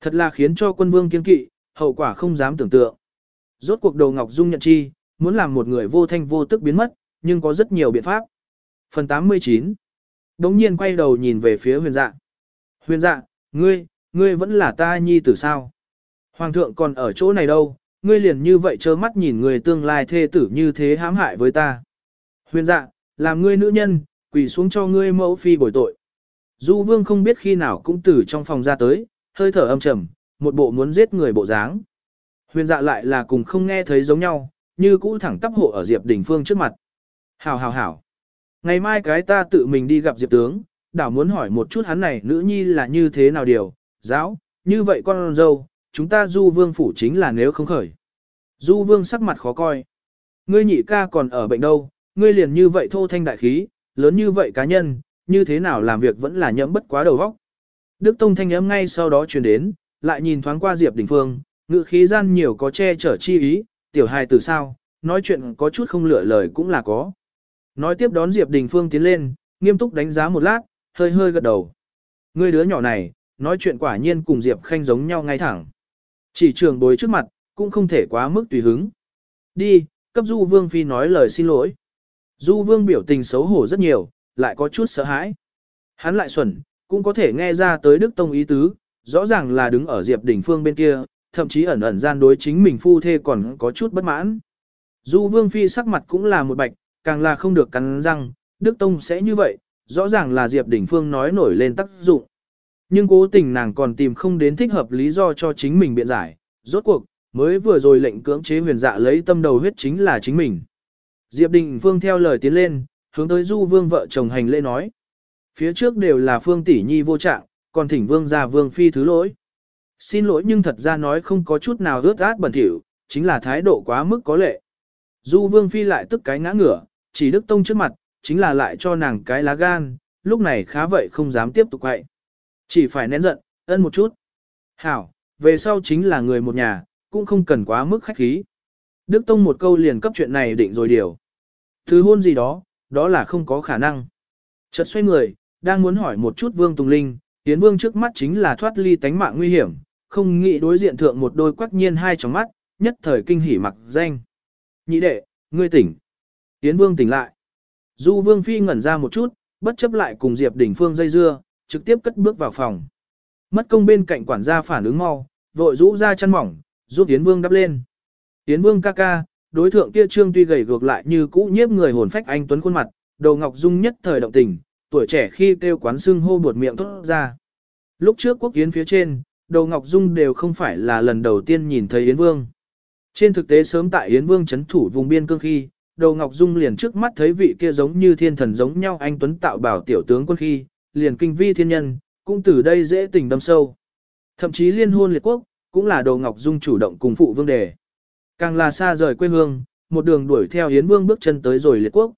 Thật là khiến cho quân vương kiên kỵ, hậu quả không dám tưởng tượng. Rốt cuộc đầu Ngọc Dung nhận chi, muốn làm một người vô thanh vô tức biến mất, nhưng có rất nhiều biện pháp. Phần 89 Đống nhiên quay đầu nhìn về phía huyền dạ. Huyền dạ, ngươi, ngươi vẫn là ta nhi tử sao? Hoàng thượng còn ở chỗ này đâu, ngươi liền như vậy trơ mắt nhìn người tương lai thê tử như thế hãm hại với ta. Huyền dạ, làm ngươi nữ nhân, quỳ xuống cho ngươi mẫu phi bồi tội. Du vương không biết khi nào cũng từ trong phòng ra tới, hơi thở âm trầm, một bộ muốn giết người bộ dáng. Huyền dạ lại là cùng không nghe thấy giống nhau, như cũ thẳng tắp hộ ở Diệp Đình Phương trước mặt. Hảo hảo hảo. Ngày mai cái ta tự mình đi gặp Diệp tướng, đảo muốn hỏi một chút hắn này nữ nhi là như thế nào điều, giáo, như vậy con dâu, chúng ta du vương phủ chính là nếu không khởi. Du vương sắc mặt khó coi. Ngươi nhị ca còn ở bệnh đâu, ngươi liền như vậy thô thanh đại khí, lớn như vậy cá nhân, như thế nào làm việc vẫn là nhẫm bất quá đầu vóc. Đức Tông thanh âm ngay sau đó truyền đến, lại nhìn thoáng qua Diệp Đình Phương, ngự khí gian nhiều có che chở chi ý, tiểu hài từ sao, nói chuyện có chút không lựa lời cũng là có. Nói tiếp đón Diệp Đình Phương tiến lên, nghiêm túc đánh giá một lát, hơi hơi gật đầu. Người đứa nhỏ này, nói chuyện quả nhiên cùng Diệp Khanh giống nhau ngay thẳng. Chỉ trường bối trước mặt, cũng không thể quá mức tùy hứng. Đi, cấp Du Vương Phi nói lời xin lỗi. Du Vương biểu tình xấu hổ rất nhiều, lại có chút sợ hãi. Hắn lại xuẩn, cũng có thể nghe ra tới Đức Tông ý tứ, rõ ràng là đứng ở Diệp Đình Phương bên kia, thậm chí ẩn ẩn gian đối chính mình phu thê còn có chút bất mãn. Du Vương Phi sắc mặt cũng là một bạch, càng là không được cắn răng, Đức Tông sẽ như vậy, rõ ràng là Diệp Đình Phương nói nổi lên tác dụng. Nhưng cố tình nàng còn tìm không đến thích hợp lý do cho chính mình biện giải, rốt cuộc, mới vừa rồi lệnh cưỡng chế huyền dạ lấy tâm đầu huyết chính là chính mình. Diệp Đình Phương theo lời tiến lên, hướng tới Du Vương vợ chồng hành lễ nói. Phía trước đều là Phương Tỷ Nhi vô trạng, còn thỉnh Vương gia Vương Phi thứ lỗi. Xin lỗi nhưng thật ra nói không có chút nào ướt át bẩn thỉu, chính là thái độ quá mức có lệ. Du Vương Phi lại tức cái ngã ngửa, chỉ Đức Tông trước mặt, chính là lại cho nàng cái lá gan, lúc này khá vậy không dám tiếp tục quậy. Chỉ phải nén giận, ân một chút. Hảo, về sau chính là người một nhà, cũng không cần quá mức khách khí. Đức Tông một câu liền cấp chuyện này định rồi điều. Thứ hôn gì đó, đó là không có khả năng. Chợt xoay người, đang muốn hỏi một chút Vương Tùng Linh, Yến Vương trước mắt chính là thoát ly tánh mạng nguy hiểm, không nghĩ đối diện thượng một đôi quắc nhiên hai tròng mắt, nhất thời kinh hỉ mặc danh. Nhị đệ, ngươi tỉnh. Yến Vương tỉnh lại. Du Vương Phi ngẩn ra một chút, bất chấp lại cùng Diệp Đình Phương dây dưa, trực tiếp cất bước vào phòng. Mất công bên cạnh quản gia phản ứng mau, vội rũ ra chăn mỏng, giúp Yến Vương đắp lên. Yến Vương ca ca, đối thượng kia trương tuy gầy gược lại như cũ nhiếp người hồn phách anh tuấn khuôn mặt, đầu ngọc dung nhất thời động tình, tuổi trẻ khi kêu quán xưng hô buột miệng thốt ra. Lúc trước quốc kiến phía trên, đầu ngọc dung đều không phải là lần đầu tiên nhìn thấy Yến Vương. Trên thực tế sớm tại Yến Vương chấn thủ vùng biên cương khi, đầu ngọc dung liền trước mắt thấy vị kia giống như thiên thần giống nhau anh tuấn tạo bảo tiểu tướng quân khi, liền kinh vi thiên nhân, cũng từ đây dễ tình đâm sâu. Thậm chí liên hôn liệt quốc, cũng là đầu ngọc dung chủ động cùng phụ vương đề. Càng là xa rời quê hương, một đường đuổi theo Yến Vương bước chân tới rồi liệt quốc.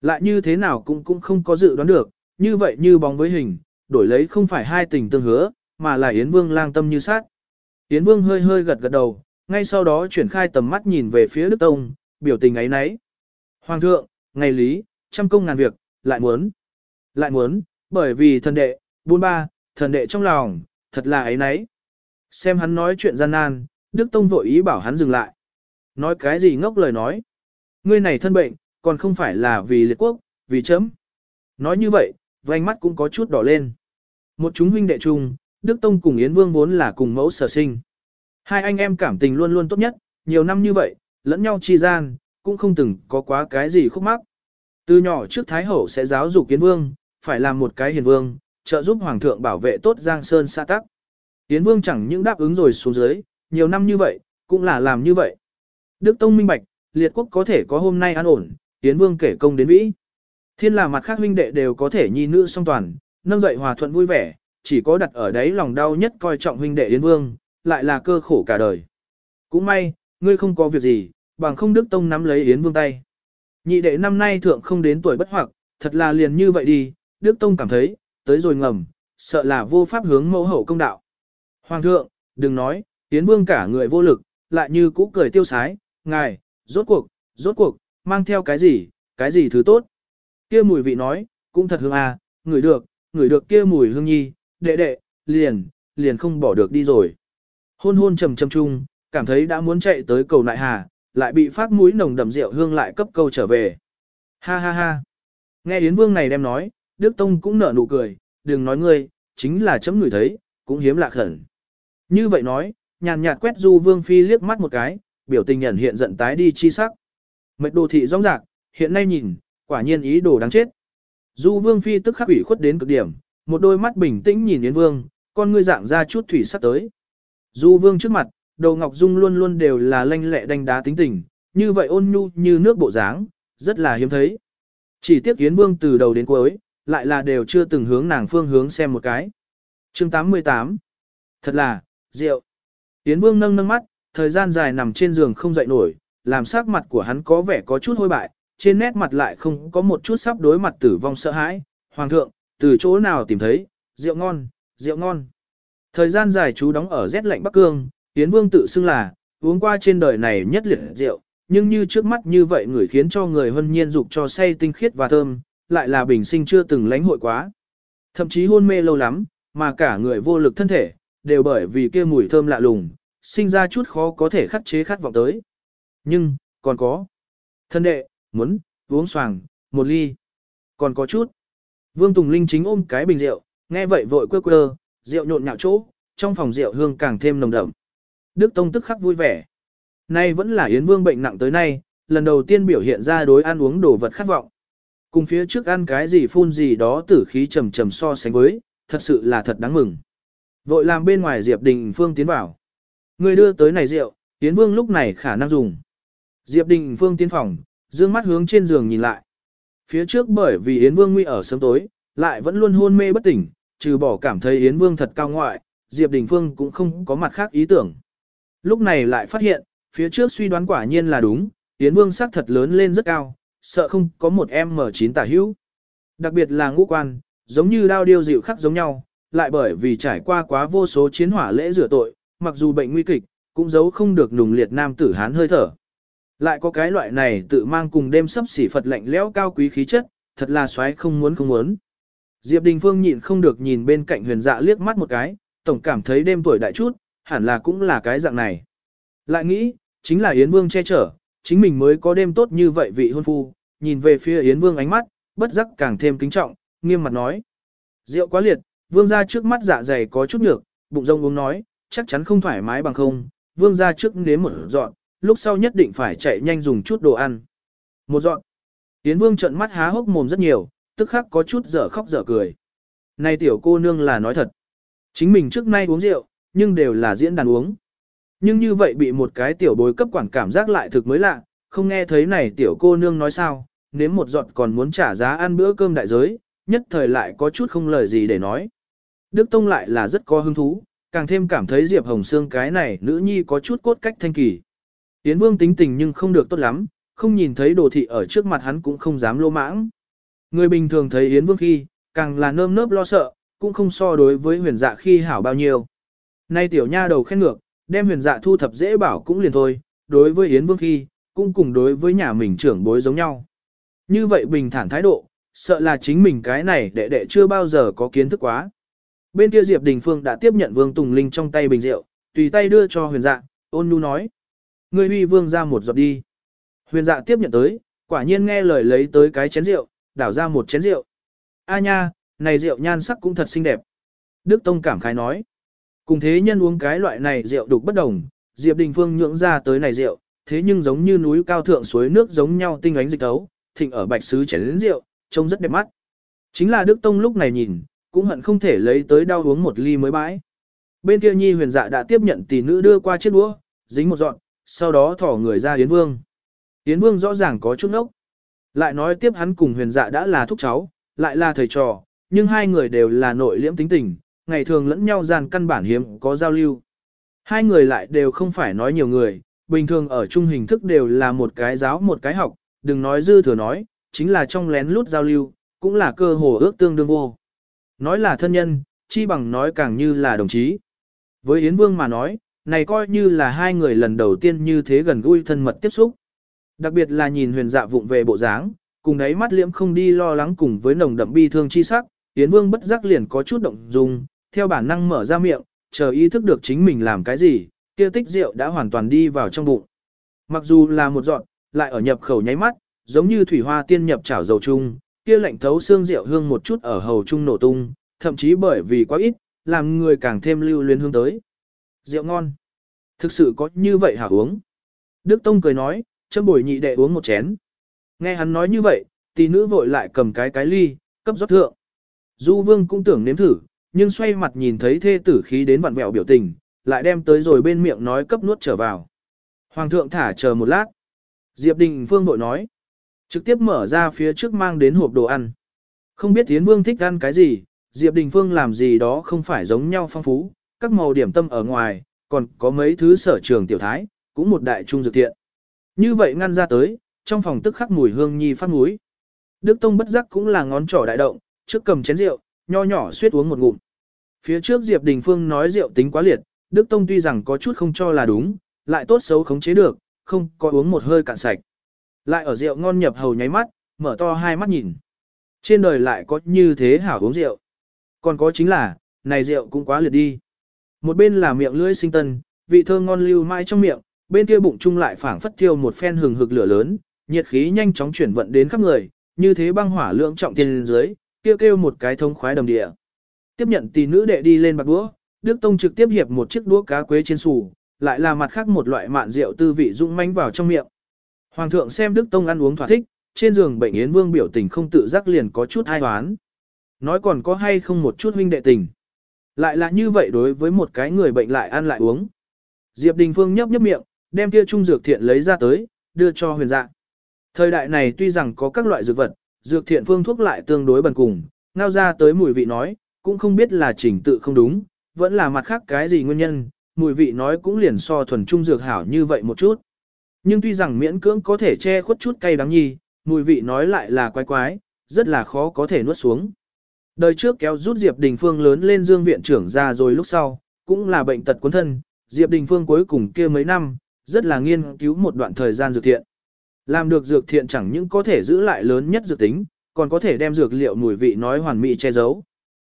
Lại như thế nào cũng cũng không có dự đoán được, như vậy như bóng với hình, đổi lấy không phải hai tình tương hứa, mà là Yến Vương lang tâm như sát. Yến Vương hơi hơi gật gật đầu, ngay sau đó chuyển khai tầm mắt nhìn về phía Đức Tông, biểu tình ấy nấy. Hoàng thượng, ngày lý, trăm công ngàn việc, lại muốn. Lại muốn, bởi vì thần đệ, buôn ba, thần đệ trong lòng, thật là ấy nấy. Xem hắn nói chuyện gian nan, Đức Tông vội ý bảo hắn dừng lại. Nói cái gì ngốc lời nói. Ngươi này thân bệnh, còn không phải là vì liệt quốc, vì chấm. Nói như vậy, vành mắt cũng có chút đỏ lên. Một chúng huynh đệ chung, Đức Tông cùng Yến Vương vốn là cùng mẫu sở sinh. Hai anh em cảm tình luôn luôn tốt nhất, nhiều năm như vậy, lẫn nhau chi gian, cũng không từng có quá cái gì khúc mắc. Từ nhỏ trước Thái Hậu sẽ giáo dục Yến Vương, phải làm một cái hiền vương, trợ giúp Hoàng thượng bảo vệ tốt Giang Sơn xã tắc. Yến Vương chẳng những đáp ứng rồi xuống dưới, nhiều năm như vậy, cũng là làm như vậy. Đức Tông minh bạch, liệt quốc có thể có hôm nay an ổn, Yến Vương kể công đến vĩ. Thiên là mặt khác huynh đệ đều có thể nhi nữ song toàn, nâng dậy hòa thuận vui vẻ, chỉ có đặt ở đấy lòng đau nhất coi trọng huynh đệ Yến Vương, lại là cơ khổ cả đời. Cũng may, ngươi không có việc gì, bằng không Đức Tông nắm lấy Yến Vương tay. Nhị đệ năm nay thượng không đến tuổi bất hoặc, thật là liền như vậy đi, Đức Tông cảm thấy, tới rồi ngầm, sợ là vô pháp hướng mẫu hậu công đạo. Hoàng thượng, đừng nói, Yến Vương cả người vô lực, lại như cũ cười tiêu sái, ngài, rốt cuộc, rốt cuộc, mang theo cái gì, cái gì thứ tốt. Kia mùi vị nói, cũng thật hương à, ngửi được, ngửi được kia mùi hương nhi, đệ đệ, liền, liền không bỏ được đi rồi. Hôn hôn trầm trầm chung, cảm thấy đã muốn chạy tới cầu nại hà, lại bị phát mũi nồng đậm rượu hương lại cấp câu trở về. Ha ha ha. Nghe Yến Vương này đem nói, Đức Tông cũng nở nụ cười, đừng nói ngươi, chính là chấm người thấy, cũng hiếm lạ khẩn. Như vậy nói, nhàn nhạt quét Du Vương Phi liếc mắt một cái, biểu tình nhận hiện giận tái đi chi sắc. Mệt đồ thị rong rạc, hiện nay nhìn, quả nhiên ý đồ đáng chết. Du Vương Phi tức khắc ủy khuất đến cực điểm, một đôi mắt bình tĩnh nhìn Yến Vương, con ngươi dạng ra chút thủy sắc tới. Du Vương trước mặt, đầu Ngọc Dung luôn luôn đều là lanh lẹ đánh đá tính tình, như vậy ôn nhu như nước bộ dáng, rất là hiếm thấy. Chỉ tiếc Yến Vương từ đầu đến cuối, lại là đều chưa từng hướng nàng phương hướng xem một cái. Chương 88 Thật là, rượu. Yến Vương nâng nâng mắt, thời gian dài nằm trên giường không dậy nổi, làm sắc mặt của hắn có vẻ có chút hôi bại, trên nét mặt lại không có một chút sắp đối mặt tử vong sợ hãi. Hoàng thượng, từ chỗ nào tìm thấy, rượu ngon, rượu ngon. Thời gian dài chú đóng ở rét lạnh Bắc Cương, Yến Vương tự xưng là, uống qua trên đời này nhất liệt rượu, nhưng như trước mắt như vậy người khiến cho người hân nhiên dục cho say tinh khiết và thơm, lại là bình sinh chưa từng lãnh hội quá. Thậm chí hôn mê lâu lắm, mà cả người vô lực thân thể, đều bởi vì kia mùi thơm lạ lùng, sinh ra chút khó có thể khắc chế khát vọng tới. Nhưng, còn có. Thân đệ, muốn, uống xoàng, một ly. Còn có chút. Vương Tùng Linh chính ôm cái bình rượu, nghe vậy vội quơ quơ, rượu nhộn nhạo chỗ, trong phòng rượu hương càng thêm nồng đậm. Đức Tông tức khắc vui vẻ. Nay vẫn là Yến Vương bệnh nặng tới nay, lần đầu tiên biểu hiện ra đối ăn uống đồ vật khát vọng. Cùng phía trước ăn cái gì phun gì đó tử khí trầm trầm so sánh với, thật sự là thật đáng mừng. Vội làm bên ngoài Diệp Đình Phương tiến vào. Người đưa tới này rượu, Yến Vương lúc này khả năng dùng. Diệp Đình Phương tiến phòng, dương mắt hướng trên giường nhìn lại. Phía trước bởi vì Yến Vương nguy ở sớm tối, lại vẫn luôn hôn mê bất tỉnh, trừ bỏ cảm thấy Yến Vương thật cao ngoại, Diệp Đình Phương cũng không có mặt khác ý tưởng. Lúc này lại phát hiện, phía trước suy đoán quả nhiên là đúng, Yến Vương sắc thật lớn lên rất cao, sợ không có một em M9 tả hữu. Đặc biệt là ngũ quan, giống như đao điêu dịu khắc giống nhau, lại bởi vì trải qua quá vô số chiến hỏa lễ rửa tội, mặc dù bệnh nguy kịch, cũng giấu không được nùng liệt nam tử hán hơi thở. Lại có cái loại này tự mang cùng đêm sắp xỉ Phật lạnh lẽo cao quý khí chất, thật là xoáy không muốn không muốn. Diệp Đình Phương nhịn không được nhìn bên cạnh huyền dạ liếc mắt một cái, tổng cảm thấy đêm tuổi đại chút, hẳn là cũng là cái dạng này. Lại nghĩ, chính là Yến Vương che chở, chính mình mới có đêm tốt như vậy vị hôn phu, nhìn về phía Yến Vương ánh mắt, bất giác càng thêm kính trọng, nghiêm mặt nói. Rượu quá liệt, Vương ra trước mắt dạ dày có chút nhược, bụng rông uống nói, chắc chắn không thoải mái bằng không, Vương ra trước nếm một dọn, lúc sau nhất định phải chạy nhanh dùng chút đồ ăn. Một dọn. Yến Vương trợn mắt há hốc mồm rất nhiều, tức khắc có chút dở khóc dở cười. Này tiểu cô nương là nói thật. Chính mình trước nay uống rượu, nhưng đều là diễn đàn uống. Nhưng như vậy bị một cái tiểu bối cấp quản cảm giác lại thực mới lạ, không nghe thấy này tiểu cô nương nói sao, nếu một giọt còn muốn trả giá ăn bữa cơm đại giới, nhất thời lại có chút không lời gì để nói. Đức Tông lại là rất có hứng thú, càng thêm cảm thấy Diệp Hồng Sương cái này nữ nhi có chút cốt cách thanh kỳ. Yến Vương tính tình nhưng không được tốt lắm, không nhìn thấy đồ thị ở trước mặt hắn cũng không dám lô mãng. Người bình thường thấy Yến Vương khi, càng là nơm nớp lo sợ, cũng không so đối với huyền dạ khi hảo bao nhiêu. Nay tiểu nha đầu khen ngược, đem huyền dạ thu thập dễ bảo cũng liền thôi, đối với Yến Vương khi, cũng cùng đối với nhà mình trưởng bối giống nhau. Như vậy bình thản thái độ, sợ là chính mình cái này đệ đệ chưa bao giờ có kiến thức quá. Bên kia Diệp Đình Phương đã tiếp nhận Vương Tùng Linh trong tay bình rượu, tùy tay đưa cho huyền dạ, ôn nhu nói. Người huy vương ra một giọt đi. Huyền dạ tiếp nhận tới, quả nhiên nghe lời lấy tới cái chén rượu, đảo ra một chén rượu. A nha, này rượu nhan sắc cũng thật xinh đẹp. Đức Tông cảm khái nói. Cùng thế nhân uống cái loại này rượu đục bất đồng, Diệp Đình Phương nhưỡng ra tới này rượu, thế nhưng giống như núi cao thượng suối nước giống nhau tinh ánh dịch tấu, thịnh ở bạch sứ chén rượu, trông rất đẹp mắt. Chính là Đức Tông lúc này nhìn, cũng hận không thể lấy tới đau uống một ly mới bãi. Bên kia Nhi huyền dạ đã tiếp nhận tỷ nữ đưa qua chiếc đũa, dính một dọn, sau đó thỏ người ra Yến Vương. Yến Vương rõ ràng có chút nốc. Lại nói tiếp hắn cùng huyền dạ đã là thúc cháu, lại là thầy trò, nhưng hai người đều là nội liễm tính tình, ngày thường lẫn nhau gian căn bản hiếm có giao lưu. Hai người lại đều không phải nói nhiều người, bình thường ở chung hình thức đều là một cái giáo một cái học, đừng nói dư thừa nói, chính là trong lén lút giao lưu, cũng là cơ hồ ước tương đương vô. Nói là thân nhân, chi bằng nói càng như là đồng chí. Với Yến Vương mà nói, này coi như là hai người lần đầu tiên như thế gần gũi thân mật tiếp xúc. Đặc biệt là nhìn huyền dạ vụng về bộ dáng, cùng đấy mắt liễm không đi lo lắng cùng với nồng đậm bi thương chi sắc, Yến Vương bất giác liền có chút động dung, theo bản năng mở ra miệng, chờ ý thức được chính mình làm cái gì, kia tích rượu đã hoàn toàn đi vào trong bụng. Mặc dù là một dọn, lại ở nhập khẩu nháy mắt, giống như thủy hoa tiên nhập chảo dầu chung, kia lạnh thấu xương rượu hương một chút ở hầu trung nổ tung, thậm chí bởi vì quá ít, làm người càng thêm lưu luyến hương tới. Rượu ngon. Thực sự có như vậy hả uống? Đức Tông cười nói, châm bồi nhị đệ uống một chén. Nghe hắn nói như vậy, tỷ nữ vội lại cầm cái cái ly, cấp rót thượng. Du vương cũng tưởng nếm thử, nhưng xoay mặt nhìn thấy thê tử khí đến vặn vẹo biểu tình, lại đem tới rồi bên miệng nói cấp nuốt trở vào. Hoàng thượng thả chờ một lát. Diệp Đình Phương vội nói. Trực tiếp mở ra phía trước mang đến hộp đồ ăn. Không biết Tiến Vương thích ăn cái gì, Diệp Đình Phương làm gì đó không phải giống nhau phong phú, các màu điểm tâm ở ngoài, còn có mấy thứ sở trường tiểu thái, cũng một đại trung dược thiện. Như vậy ngăn ra tới, trong phòng tức khắc mùi hương nhi phát mũi. Đức Tông bất giác cũng là ngón trỏ đại động, trước cầm chén rượu, nho nhỏ suýt uống một ngụm. Phía trước Diệp Đình Phương nói rượu tính quá liệt, Đức Tông tuy rằng có chút không cho là đúng, lại tốt xấu khống chế được, không có uống một hơi cạn sạch. Lại ở rượu ngon nhập hầu nháy mắt, mở to hai mắt nhìn. Trên đời lại có như thế hảo uống rượu. Còn có chính là, này rượu cũng quá liệt đi. Một bên là miệng lưỡi sinh tân, vị thơm ngon lưu mãi trong miệng, bên kia bụng chung lại phảng phất thiêu một phen hừng hực lửa lớn, nhiệt khí nhanh chóng chuyển vận đến khắp người, như thế băng hỏa lượng trọng tiền dưới, kêu kêu một cái thông khoái đồng địa. Tiếp nhận tỷ nữ đệ đi lên bạc đũa, Đức Tông trực tiếp hiệp một chiếc đũa cá quế trên sủ, lại là mặt khác một loại mạn rượu tư vị dũng mãnh vào trong miệng. Hoàng thượng xem Đức Tông ăn uống thỏa thích, trên giường bệnh Yến Vương biểu tình không tự giác liền có chút ai oán, Nói còn có hay không một chút huynh đệ tình. Lại là như vậy đối với một cái người bệnh lại ăn lại uống. Diệp Đình Phương nhấp nhấp miệng, đem kia trung dược thiện lấy ra tới, đưa cho huyền dạ. Thời đại này tuy rằng có các loại dược vật, dược thiện phương thuốc lại tương đối bần cùng, ngao ra tới mùi vị nói, cũng không biết là trình tự không đúng, vẫn là mặt khác cái gì nguyên nhân, mùi vị nói cũng liền so thuần trung dược hảo như vậy một chút. Nhưng tuy rằng miễn cưỡng có thể che khuất chút cay đắng nhi, mùi vị nói lại là quái quái, rất là khó có thể nuốt xuống. Đời trước kéo rút Diệp Đình Phương lớn lên dương viện trưởng ra rồi lúc sau, cũng là bệnh tật cuốn thân, Diệp Đình Phương cuối cùng kia mấy năm, rất là nghiên cứu một đoạn thời gian dược thiện. Làm được dược thiện chẳng những có thể giữ lại lớn nhất dược tính, còn có thể đem dược liệu mùi vị nói hoàn mỹ che giấu.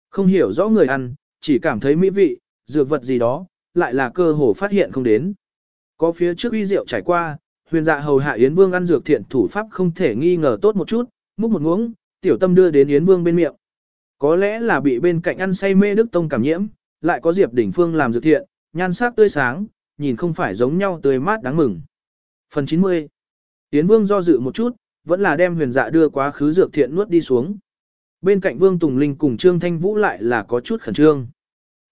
Không hiểu rõ người ăn, chỉ cảm thấy mỹ vị, dược vật gì đó, lại là cơ hồ phát hiện không đến. Có phía trước uy rượu trải qua, huyền dạ hầu hạ Yến Vương ăn dược thiện thủ pháp không thể nghi ngờ tốt một chút, múc một muỗng, tiểu tâm đưa đến Yến Vương bên miệng. Có lẽ là bị bên cạnh ăn say mê Đức Tông cảm nhiễm, lại có Diệp Đỉnh Phương làm dược thiện, nhan sắc tươi sáng, nhìn không phải giống nhau tươi mát đáng mừng. Phần 90 tiến Vương do dự một chút, vẫn là đem huyền dạ đưa quá khứ dược thiện nuốt đi xuống. Bên cạnh Vương Tùng Linh cùng Trương Thanh Vũ lại là có chút khẩn trương.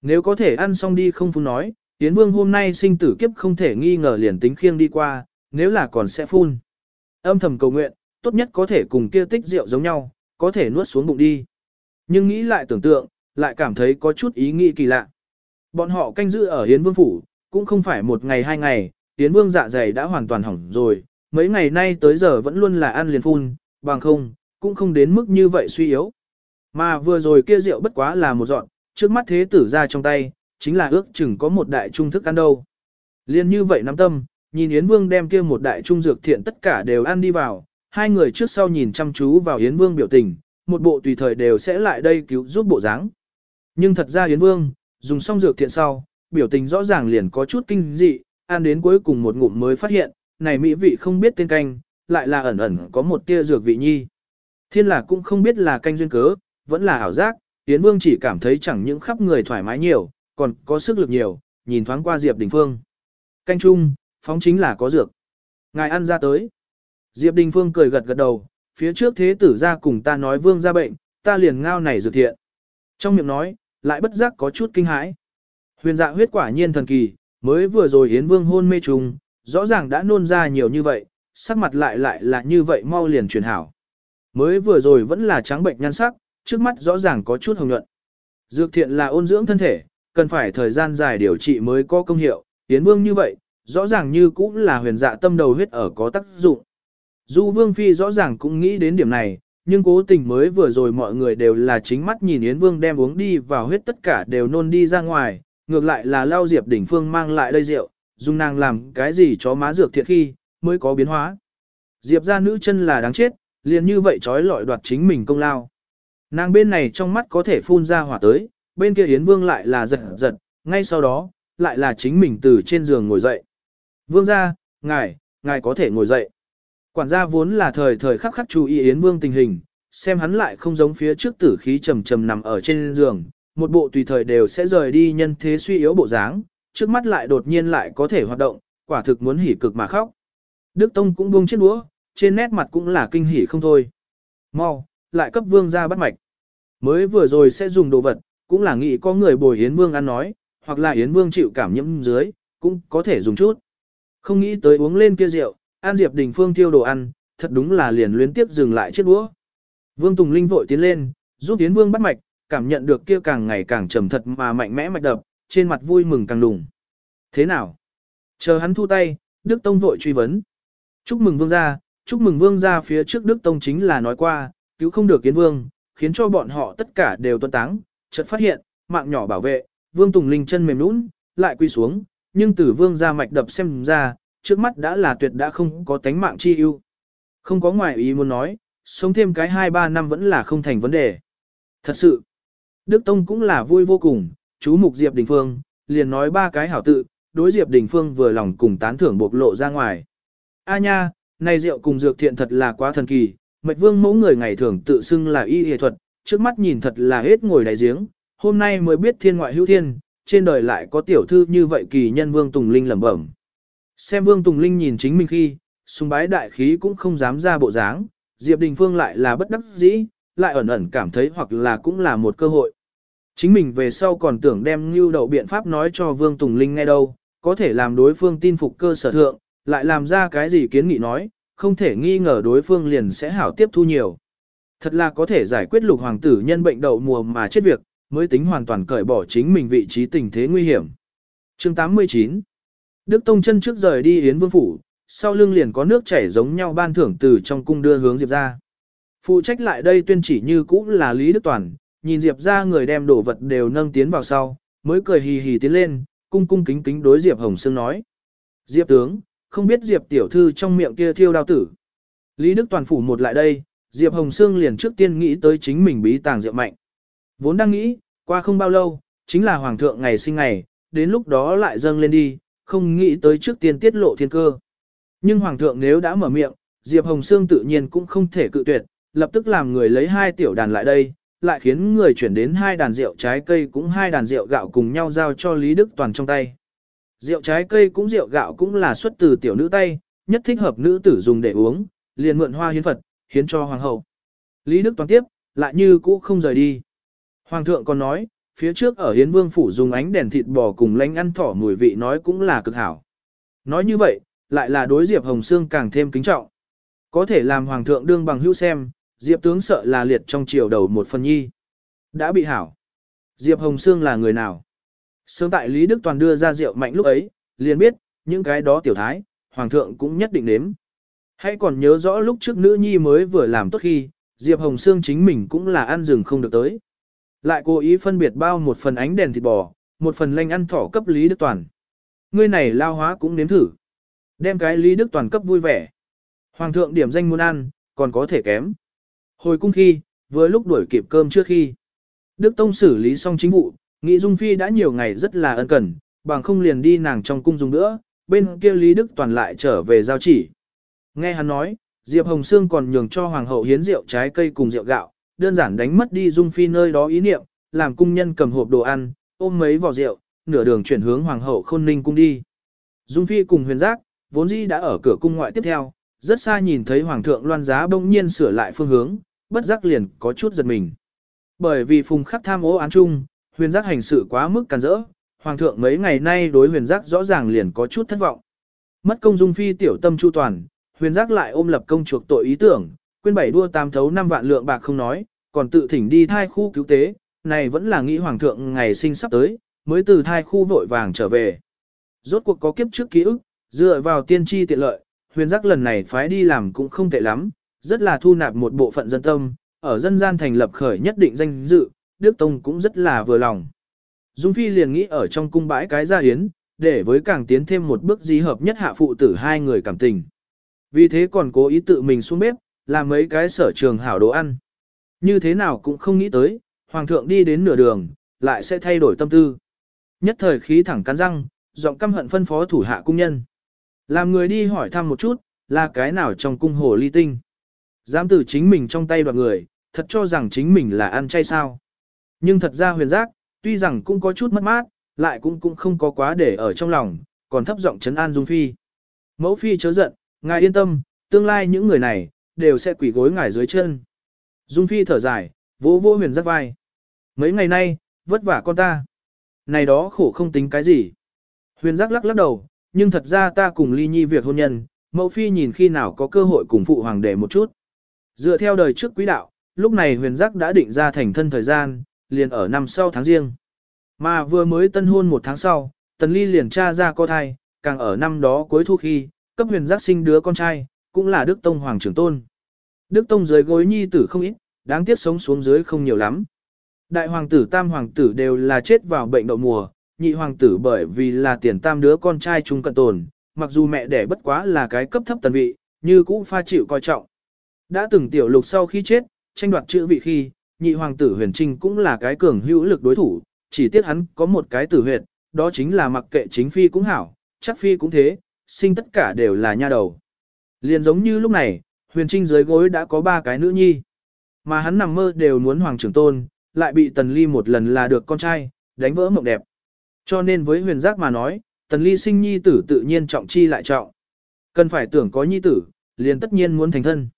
Nếu có thể ăn xong đi không phun nói, tiến Vương hôm nay sinh tử kiếp không thể nghi ngờ liền tính khiêng đi qua, nếu là còn sẽ phun. Âm thầm cầu nguyện, tốt nhất có thể cùng kia tích rượu giống nhau, có thể nuốt xuống bụng đi. Nhưng nghĩ lại tưởng tượng, lại cảm thấy có chút ý nghĩ kỳ lạ. Bọn họ canh giữ ở Yến Vương Phủ, cũng không phải một ngày hai ngày, Yến Vương dạ dày đã hoàn toàn hỏng rồi, mấy ngày nay tới giờ vẫn luôn là ăn liền phun, bằng không, cũng không đến mức như vậy suy yếu. Mà vừa rồi kia rượu bất quá là một dọn, trước mắt thế tử ra trong tay, chính là ước chừng có một đại trung thức ăn đâu. Liên như vậy nắm tâm, nhìn Yến Vương đem kia một đại trung dược thiện tất cả đều ăn đi vào, hai người trước sau nhìn chăm chú vào Yến Vương biểu tình, một bộ tùy thời đều sẽ lại đây cứu giúp bộ dáng. Nhưng thật ra Yến Vương, dùng xong dược thiện sau, biểu tình rõ ràng liền có chút kinh dị, ăn đến cuối cùng một ngụm mới phát hiện, này mỹ vị không biết tên canh, lại là ẩn ẩn có một tia dược vị nhi. Thiên là cũng không biết là canh duyên cớ, vẫn là ảo giác, Yến Vương chỉ cảm thấy chẳng những khắp người thoải mái nhiều, còn có sức lực nhiều, nhìn thoáng qua Diệp Đình Phương. Canh chung, phóng chính là có dược. Ngài ăn ra tới. Diệp Đình Phương cười gật gật đầu, phía trước thế tử ra cùng ta nói Vương ra bệnh, ta liền ngao này dược thiện. Trong miệng nói, lại bất giác có chút kinh hãi. Huyền dạ huyết quả nhiên thần kỳ, mới vừa rồi Yến Vương hôn mê trùng, rõ ràng đã nôn ra nhiều như vậy, sắc mặt lại lại là như vậy mau liền truyền hảo. Mới vừa rồi vẫn là trắng bệnh nhan sắc, trước mắt rõ ràng có chút hồng nhuận. Dược thiện là ôn dưỡng thân thể, cần phải thời gian dài điều trị mới có công hiệu, Yến Vương như vậy, rõ ràng như cũng là huyền dạ tâm đầu huyết ở có tác dụng. Du Vương Phi rõ ràng cũng nghĩ đến điểm này, nhưng cố tình mới vừa rồi mọi người đều là chính mắt nhìn Yến Vương đem uống đi vào huyết tất cả đều nôn đi ra ngoài, ngược lại là lao Diệp Đỉnh Phương mang lại đây rượu, dùng nàng làm cái gì chó má dược thiệt khi, mới có biến hóa. Diệp ra nữ chân là đáng chết, liền như vậy trói lọi đoạt chính mình công lao. Nàng bên này trong mắt có thể phun ra hỏa tới, bên kia Yến Vương lại là giật giật, ngay sau đó, lại là chính mình từ trên giường ngồi dậy. Vương ra, ngài, ngài có thể ngồi dậy. Quản gia vốn là thời thời khắc khắc chú ý Yến Vương tình hình, xem hắn lại không giống phía trước tử khí trầm trầm nằm ở trên giường, một bộ tùy thời đều sẽ rời đi nhân thế suy yếu bộ dáng, trước mắt lại đột nhiên lại có thể hoạt động, quả thực muốn hỉ cực mà khóc. Đức Tông cũng buông chiếc đũa, trên nét mặt cũng là kinh hỉ không thôi. Mau, lại cấp vương ra bắt mạch. Mới vừa rồi sẽ dùng đồ vật, cũng là nghĩ có người bồi Yến Vương ăn nói, hoặc là Yến Vương chịu cảm nhiễm dưới, cũng có thể dùng chút. Không nghĩ tới uống lên kia rượu, An Diệp Đình Phương thiêu đồ ăn, thật đúng là liền luyến tiếp dừng lại chiếc đũa. Vương Tùng Linh vội tiến lên, giúp tiến Vương bắt mạch, cảm nhận được kia càng ngày càng trầm thật mà mạnh mẽ mạch đập, trên mặt vui mừng càng đùng. Thế nào? Chờ hắn thu tay, Đức Tông vội truy vấn. Chúc mừng Vương gia, chúc mừng Vương gia phía trước Đức Tông chính là nói qua, cứu không được Kiến Vương, khiến cho bọn họ tất cả đều tuân táng, chợt phát hiện, mạng nhỏ bảo vệ, Vương Tùng Linh chân mềm nhũn, lại quy xuống, nhưng từ Vương gia mạch đập xem ra, trước mắt đã là tuyệt đã không có tánh mạng chi ưu. Không có ngoài ý muốn nói, sống thêm cái 2-3 năm vẫn là không thành vấn đề. Thật sự, Đức Tông cũng là vui vô cùng, chú mục Diệp Đình Phương, liền nói ba cái hảo tự, đối Diệp Đình Phương vừa lòng cùng tán thưởng bộc lộ ra ngoài. A nha, này rượu cùng dược thiện thật là quá thần kỳ, mệnh vương mẫu người ngày thường tự xưng là y y thuật, trước mắt nhìn thật là hết ngồi đại giếng, hôm nay mới biết thiên ngoại hữu thiên, trên đời lại có tiểu thư như vậy kỳ nhân vương Tùng Linh lẩm bẩm. Xem vương Tùng Linh nhìn chính mình khi, sùng bái đại khí cũng không dám ra bộ dáng, Diệp Đình Phương lại là bất đắc dĩ, lại ẩn ẩn cảm thấy hoặc là cũng là một cơ hội. Chính mình về sau còn tưởng đem như đậu biện pháp nói cho Vương Tùng Linh nghe đâu, có thể làm đối phương tin phục cơ sở thượng, lại làm ra cái gì kiến nghị nói, không thể nghi ngờ đối phương liền sẽ hảo tiếp thu nhiều. Thật là có thể giải quyết lục hoàng tử nhân bệnh đậu mùa mà chết việc, mới tính hoàn toàn cởi bỏ chính mình vị trí tình thế nguy hiểm. chương 89 Đức Tông chân trước rời đi Yến Vương Phủ, sau lưng liền có nước chảy giống nhau ban thưởng từ trong cung đưa hướng Diệp ra. Phụ trách lại đây tuyên chỉ như cũ là Lý Đức Toàn, nhìn Diệp ra người đem đồ vật đều nâng tiến vào sau, mới cười hì hì tiến lên, cung cung kính kính đối Diệp Hồng Sương nói. Diệp tướng, không biết Diệp tiểu thư trong miệng kia thiêu đao tử. Lý Đức Toàn phủ một lại đây, Diệp Hồng Sương liền trước tiên nghĩ tới chính mình bí tàng Diệp mạnh. Vốn đang nghĩ, qua không bao lâu, chính là Hoàng thượng ngày sinh ngày, đến lúc đó lại dâng lên đi, không nghĩ tới trước tiên tiết lộ thiên cơ. Nhưng Hoàng thượng nếu đã mở miệng, Diệp Hồng Sương tự nhiên cũng không thể cự tuyệt, lập tức làm người lấy hai tiểu đàn lại đây, lại khiến người chuyển đến hai đàn rượu trái cây cũng hai đàn rượu gạo cùng nhau giao cho Lý Đức Toàn trong tay. Rượu trái cây cũng rượu gạo cũng là xuất từ tiểu nữ tay, nhất thích hợp nữ tử dùng để uống, liền mượn hoa hiến Phật, hiến cho hoàng hậu. Lý Đức Toàn tiếp, lại như cũ không rời đi. Hoàng thượng còn nói, phía trước ở Hiến Vương phủ dùng ánh đèn thịt bò cùng lánh ăn thỏ mùi vị nói cũng là cực hảo. Nói như vậy, lại là đối Diệp Hồng Sương càng thêm kính trọng. Có thể làm hoàng thượng đương bằng hữu xem, Diệp tướng sợ là liệt trong chiều đầu một phần nhi. Đã bị hảo. Diệp Hồng Sương là người nào? Sương tại Lý Đức Toàn đưa ra rượu mạnh lúc ấy, liền biết, những cái đó tiểu thái, hoàng thượng cũng nhất định nếm. Hãy còn nhớ rõ lúc trước nữ nhi mới vừa làm tốt khi, Diệp Hồng Sương chính mình cũng là ăn rừng không được tới. Lại cố ý phân biệt bao một phần ánh đèn thịt bò, một phần lanh ăn thỏ cấp Lý Đức Toàn. Ngươi này lao hóa cũng nếm thử. Đem cái Lý Đức Toàn cấp vui vẻ. Hoàng thượng điểm danh muốn ăn, còn có thể kém. Hồi cung khi, vừa lúc đuổi kịp cơm trước khi. Đức Tông xử lý xong chính vụ, nghĩ Dung Phi đã nhiều ngày rất là ân cần, bằng không liền đi nàng trong cung dùng nữa, bên kia Lý Đức Toàn lại trở về giao chỉ. Nghe hắn nói, Diệp Hồng Sương còn nhường cho Hoàng hậu hiến rượu trái cây cùng rượu gạo, đơn giản đánh mất đi Dung Phi nơi đó ý niệm, làm cung nhân cầm hộp đồ ăn, ôm mấy vỏ rượu, nửa đường chuyển hướng Hoàng hậu khôn ninh cung đi. Dung Phi cùng huyền giác, vốn dĩ đã ở cửa cung ngoại tiếp theo, rất xa nhìn thấy Hoàng thượng loan giá bỗng nhiên sửa lại phương hướng, bất giác liền có chút giật mình. Bởi vì phùng khắc tham ô án chung, huyền giác hành sự quá mức càn rỡ, Hoàng thượng mấy ngày nay đối huyền giác rõ ràng liền có chút thất vọng. Mất công Dung Phi tiểu tâm chu toàn, huyền giác lại ôm lập công chuộc tội ý tưởng, quên bảy đua tam thấu năm vạn lượng bạc không nói, còn tự thỉnh đi thai khu cứu tế, này vẫn là nghĩ hoàng thượng ngày sinh sắp tới, mới từ thai khu vội vàng trở về. Rốt cuộc có kiếp trước ký ức, dựa vào tiên tri tiện lợi, huyền giác lần này phái đi làm cũng không tệ lắm, rất là thu nạp một bộ phận dân tâm, ở dân gian thành lập khởi nhất định danh dự, Đức Tông cũng rất là vừa lòng. Dung Phi liền nghĩ ở trong cung bãi cái gia hiến, để với càng tiến thêm một bước di hợp nhất hạ phụ tử hai người cảm tình. Vì thế còn cố ý tự mình xuống bếp, làm mấy cái sở trường hảo đồ ăn. Như thế nào cũng không nghĩ tới, hoàng thượng đi đến nửa đường, lại sẽ thay đổi tâm tư. Nhất thời khí thẳng cắn răng, giọng căm hận phân phó thủ hạ cung nhân. Làm người đi hỏi thăm một chút, là cái nào trong cung hồ ly tinh. Dám tử chính mình trong tay đoạt người, thật cho rằng chính mình là ăn chay sao. Nhưng thật ra huyền giác, tuy rằng cũng có chút mất mát, lại cũng cũng không có quá để ở trong lòng, còn thấp giọng chấn an Dung Phi. Mẫu Phi chớ giận, ngài yên tâm, tương lai những người này, đều sẽ quỷ gối ngài dưới chân. Dung Phi thở dài, vỗ vỗ huyền giác vai. Mấy ngày nay, vất vả con ta. Này đó khổ không tính cái gì. Huyền giác lắc lắc đầu, nhưng thật ra ta cùng ly nhi việc hôn nhân, mẫu phi nhìn khi nào có cơ hội cùng phụ hoàng đệ một chút. Dựa theo đời trước quý đạo, lúc này huyền giác đã định ra thành thân thời gian, liền ở năm sau tháng riêng. Mà vừa mới tân hôn một tháng sau, tần ly liền tra ra có thai, càng ở năm đó cuối thu khi, cấp huyền giác sinh đứa con trai, cũng là Đức Tông Hoàng trưởng tôn. Đức Tông dưới gối nhi tử không ít, đáng tiếc sống xuống dưới không nhiều lắm. Đại hoàng tử tam hoàng tử đều là chết vào bệnh đậu mùa, nhị hoàng tử bởi vì là tiền tam đứa con trai chung cận tồn, mặc dù mẹ đẻ bất quá là cái cấp thấp tần vị, như cũ pha chịu coi trọng. Đã từng tiểu lục sau khi chết, tranh đoạt chữ vị khi, nhị hoàng tử huyền trinh cũng là cái cường hữu lực đối thủ, chỉ tiếc hắn có một cái tử huyệt, đó chính là mặc kệ chính phi cũng hảo, chắc phi cũng thế, sinh tất cả đều là nha đầu. Liền giống như lúc này, huyền trinh dưới gối đã có ba cái nữ nhi. Mà hắn nằm mơ đều muốn hoàng trưởng tôn, lại bị tần ly một lần là được con trai, đánh vỡ mộng đẹp. Cho nên với huyền giác mà nói, tần ly sinh nhi tử tự nhiên trọng chi lại trọng. Cần phải tưởng có nhi tử, liền tất nhiên muốn thành thân.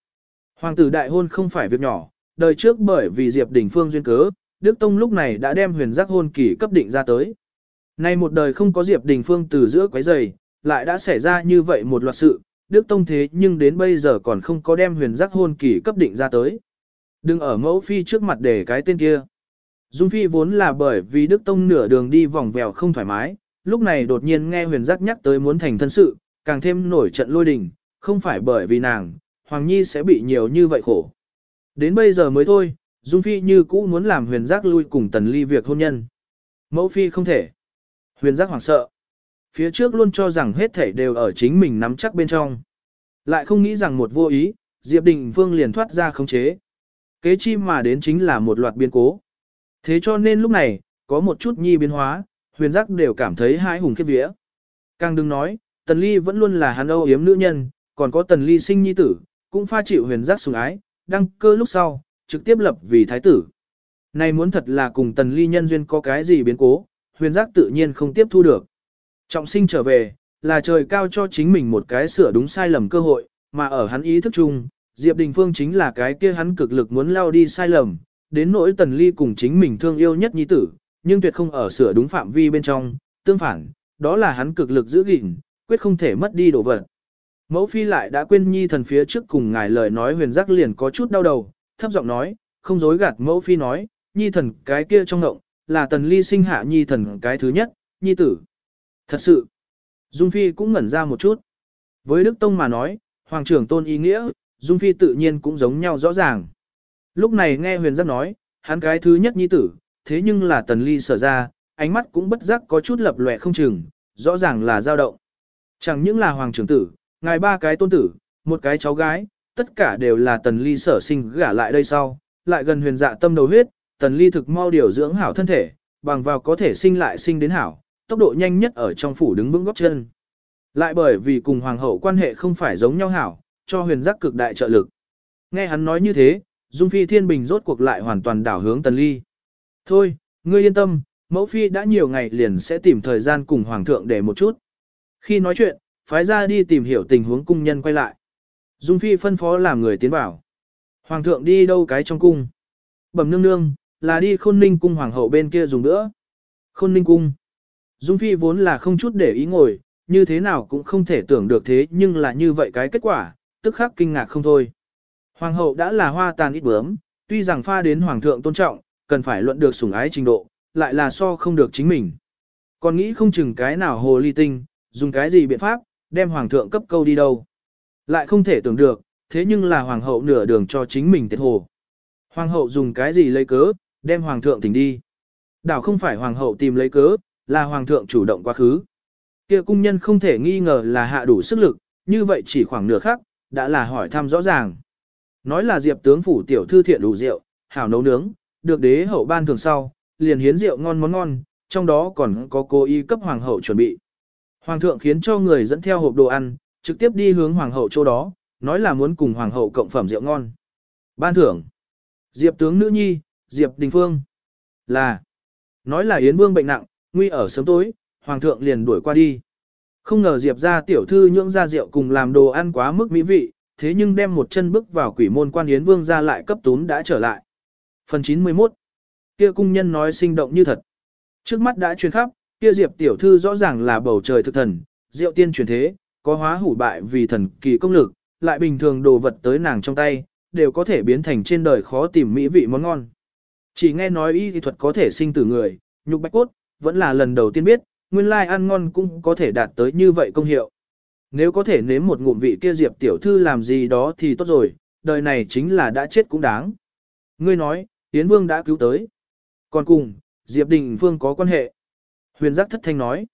Hoàng tử đại hôn không phải việc nhỏ, đời trước bởi vì Diệp Đình Phương duyên cớ, Đức Tông lúc này đã đem huyền giác hôn kỳ cấp định ra tới. Nay một đời không có Diệp Đình Phương từ giữa quấy giày, lại đã xảy ra như vậy một loạt sự, Đức Tông thế nhưng đến bây giờ còn không có đem huyền giác hôn kỳ cấp định ra tới. Đừng ở mẫu phi trước mặt để cái tên kia. Dung phi vốn là bởi vì Đức Tông nửa đường đi vòng vèo không thoải mái, lúc này đột nhiên nghe huyền giác nhắc tới muốn thành thân sự, càng thêm nổi trận lôi đình, không phải bởi vì nàng, Hoàng Nhi sẽ bị nhiều như vậy khổ. Đến bây giờ mới thôi, Dung Phi như cũ muốn làm huyền giác lui cùng tần ly việc hôn nhân. Mẫu Phi không thể. Huyền giác hoảng sợ. Phía trước luôn cho rằng hết thảy đều ở chính mình nắm chắc bên trong. Lại không nghĩ rằng một vô ý, Diệp Đình Phương liền thoát ra khống chế. Kế chi mà đến chính là một loạt biến cố. Thế cho nên lúc này, có một chút nhi biến hóa, huyền giác đều cảm thấy hai hùng kết vía. Càng đừng nói, Tần Ly vẫn luôn là hắn âu yếm nữ nhân, còn có Tần Ly sinh nhi tử, cũng pha chịu huyền giác sủng ái, đăng cơ lúc sau, trực tiếp lập vì thái tử. Này muốn thật là cùng Tần Ly nhân duyên có cái gì biến cố, huyền giác tự nhiên không tiếp thu được. Trọng sinh trở về, là trời cao cho chính mình một cái sửa đúng sai lầm cơ hội, mà ở hắn ý thức chung, Diệp Đình Phương chính là cái kia hắn cực lực muốn lao đi sai lầm, đến nỗi Tần Ly cùng chính mình thương yêu nhất nhi tử, nhưng tuyệt không ở sửa đúng phạm vi bên trong, tương phản, đó là hắn cực lực giữ gìn, quyết không thể mất đi đồ vật. Mẫu phi lại đã quên nhi thần phía trước cùng ngài lời nói huyền giác liền có chút đau đầu, thấp giọng nói, không dối gạt mẫu phi nói, nhi thần cái kia trong động, là tần ly sinh hạ nhi thần cái thứ nhất, nhi tử. Thật sự, Dung Phi cũng ngẩn ra một chút. Với Đức Tông mà nói, Hoàng trưởng tôn ý nghĩa, Dung Phi tự nhiên cũng giống nhau rõ ràng. Lúc này nghe huyền giác nói, hắn cái thứ nhất nhi tử, thế nhưng là tần ly sở ra, ánh mắt cũng bất giác có chút lập lòe không chừng, rõ ràng là dao động. Chẳng những là hoàng trưởng tử, ngài ba cái tôn tử, một cái cháu gái, tất cả đều là tần ly sở sinh gả lại đây sau, lại gần huyền dạ tâm đầu huyết, tần ly thực mau điều dưỡng hảo thân thể, bằng vào có thể sinh lại sinh đến hảo, tốc độ nhanh nhất ở trong phủ đứng vững góc chân. Lại bởi vì cùng hoàng hậu quan hệ không phải giống nhau hảo, cho huyền giác cực đại trợ lực. Nghe hắn nói như thế, Dung Phi Thiên Bình rốt cuộc lại hoàn toàn đảo hướng tần ly. Thôi, ngươi yên tâm, mẫu phi đã nhiều ngày liền sẽ tìm thời gian cùng hoàng thượng để một chút. Khi nói chuyện, phái ra đi tìm hiểu tình huống cung nhân quay lại. Dung phi phân phó làm người tiến vào. Hoàng thượng đi đâu cái trong cung? Bẩm nương nương, là đi khôn ninh cung hoàng hậu bên kia dùng nữa. Khôn ninh cung. Dung phi vốn là không chút để ý ngồi, như thế nào cũng không thể tưởng được thế nhưng là như vậy cái kết quả, tức khắc kinh ngạc không thôi. Hoàng hậu đã là hoa tàn ít bướm, tuy rằng pha đến hoàng thượng tôn trọng, cần phải luận được sủng ái trình độ, lại là so không được chính mình. Còn nghĩ không chừng cái nào hồ ly tinh, dùng cái gì biện pháp, đem hoàng thượng cấp câu đi đâu. Lại không thể tưởng được, thế nhưng là hoàng hậu nửa đường cho chính mình tiết hồ. Hoàng hậu dùng cái gì lấy cớ, đem hoàng thượng tỉnh đi. Đảo không phải hoàng hậu tìm lấy cớ, là hoàng thượng chủ động quá khứ. Kia cung nhân không thể nghi ngờ là hạ đủ sức lực, như vậy chỉ khoảng nửa khắc, đã là hỏi thăm rõ ràng. Nói là diệp tướng phủ tiểu thư thiện đủ rượu, hảo nấu nướng, được đế hậu ban thường sau, liền hiến rượu ngon món ngon, trong đó còn có cô y cấp hoàng hậu chuẩn bị. Hoàng thượng khiến cho người dẫn theo hộp đồ ăn, trực tiếp đi hướng hoàng hậu chỗ đó, nói là muốn cùng hoàng hậu cộng phẩm rượu ngon. Ban thưởng. Diệp tướng nữ nhi, Diệp Đình Phương. Là. Nói là Yến Vương bệnh nặng, nguy ở sớm tối, hoàng thượng liền đuổi qua đi. Không ngờ Diệp ra tiểu thư nhưỡng ra rượu cùng làm đồ ăn quá mức mỹ vị, thế nhưng đem một chân bước vào quỷ môn quan Yến Vương ra lại cấp tún đã trở lại. Phần 91 Kia cung nhân nói sinh động như thật. Trước mắt đã truyền khắp, kia Diệp tiểu thư rõ ràng là bầu trời thực thần, rượu tiên truyền thế, có hóa hủ bại vì thần kỳ công lực, lại bình thường đồ vật tới nàng trong tay, đều có thể biến thành trên đời khó tìm mỹ vị món ngon. Chỉ nghe nói y thuật có thể sinh tử người, nhục bạch cốt, vẫn là lần đầu tiên biết, nguyên lai ăn ngon cũng có thể đạt tới như vậy công hiệu. Nếu có thể nếm một ngụm vị kia Diệp tiểu thư làm gì đó thì tốt rồi, đời này chính là đã chết cũng đáng. Ngươi nói, Yến Vương đã cứu tới. Còn cùng, Diệp Đình Vương có quan hệ. Huyền giác thất thanh nói.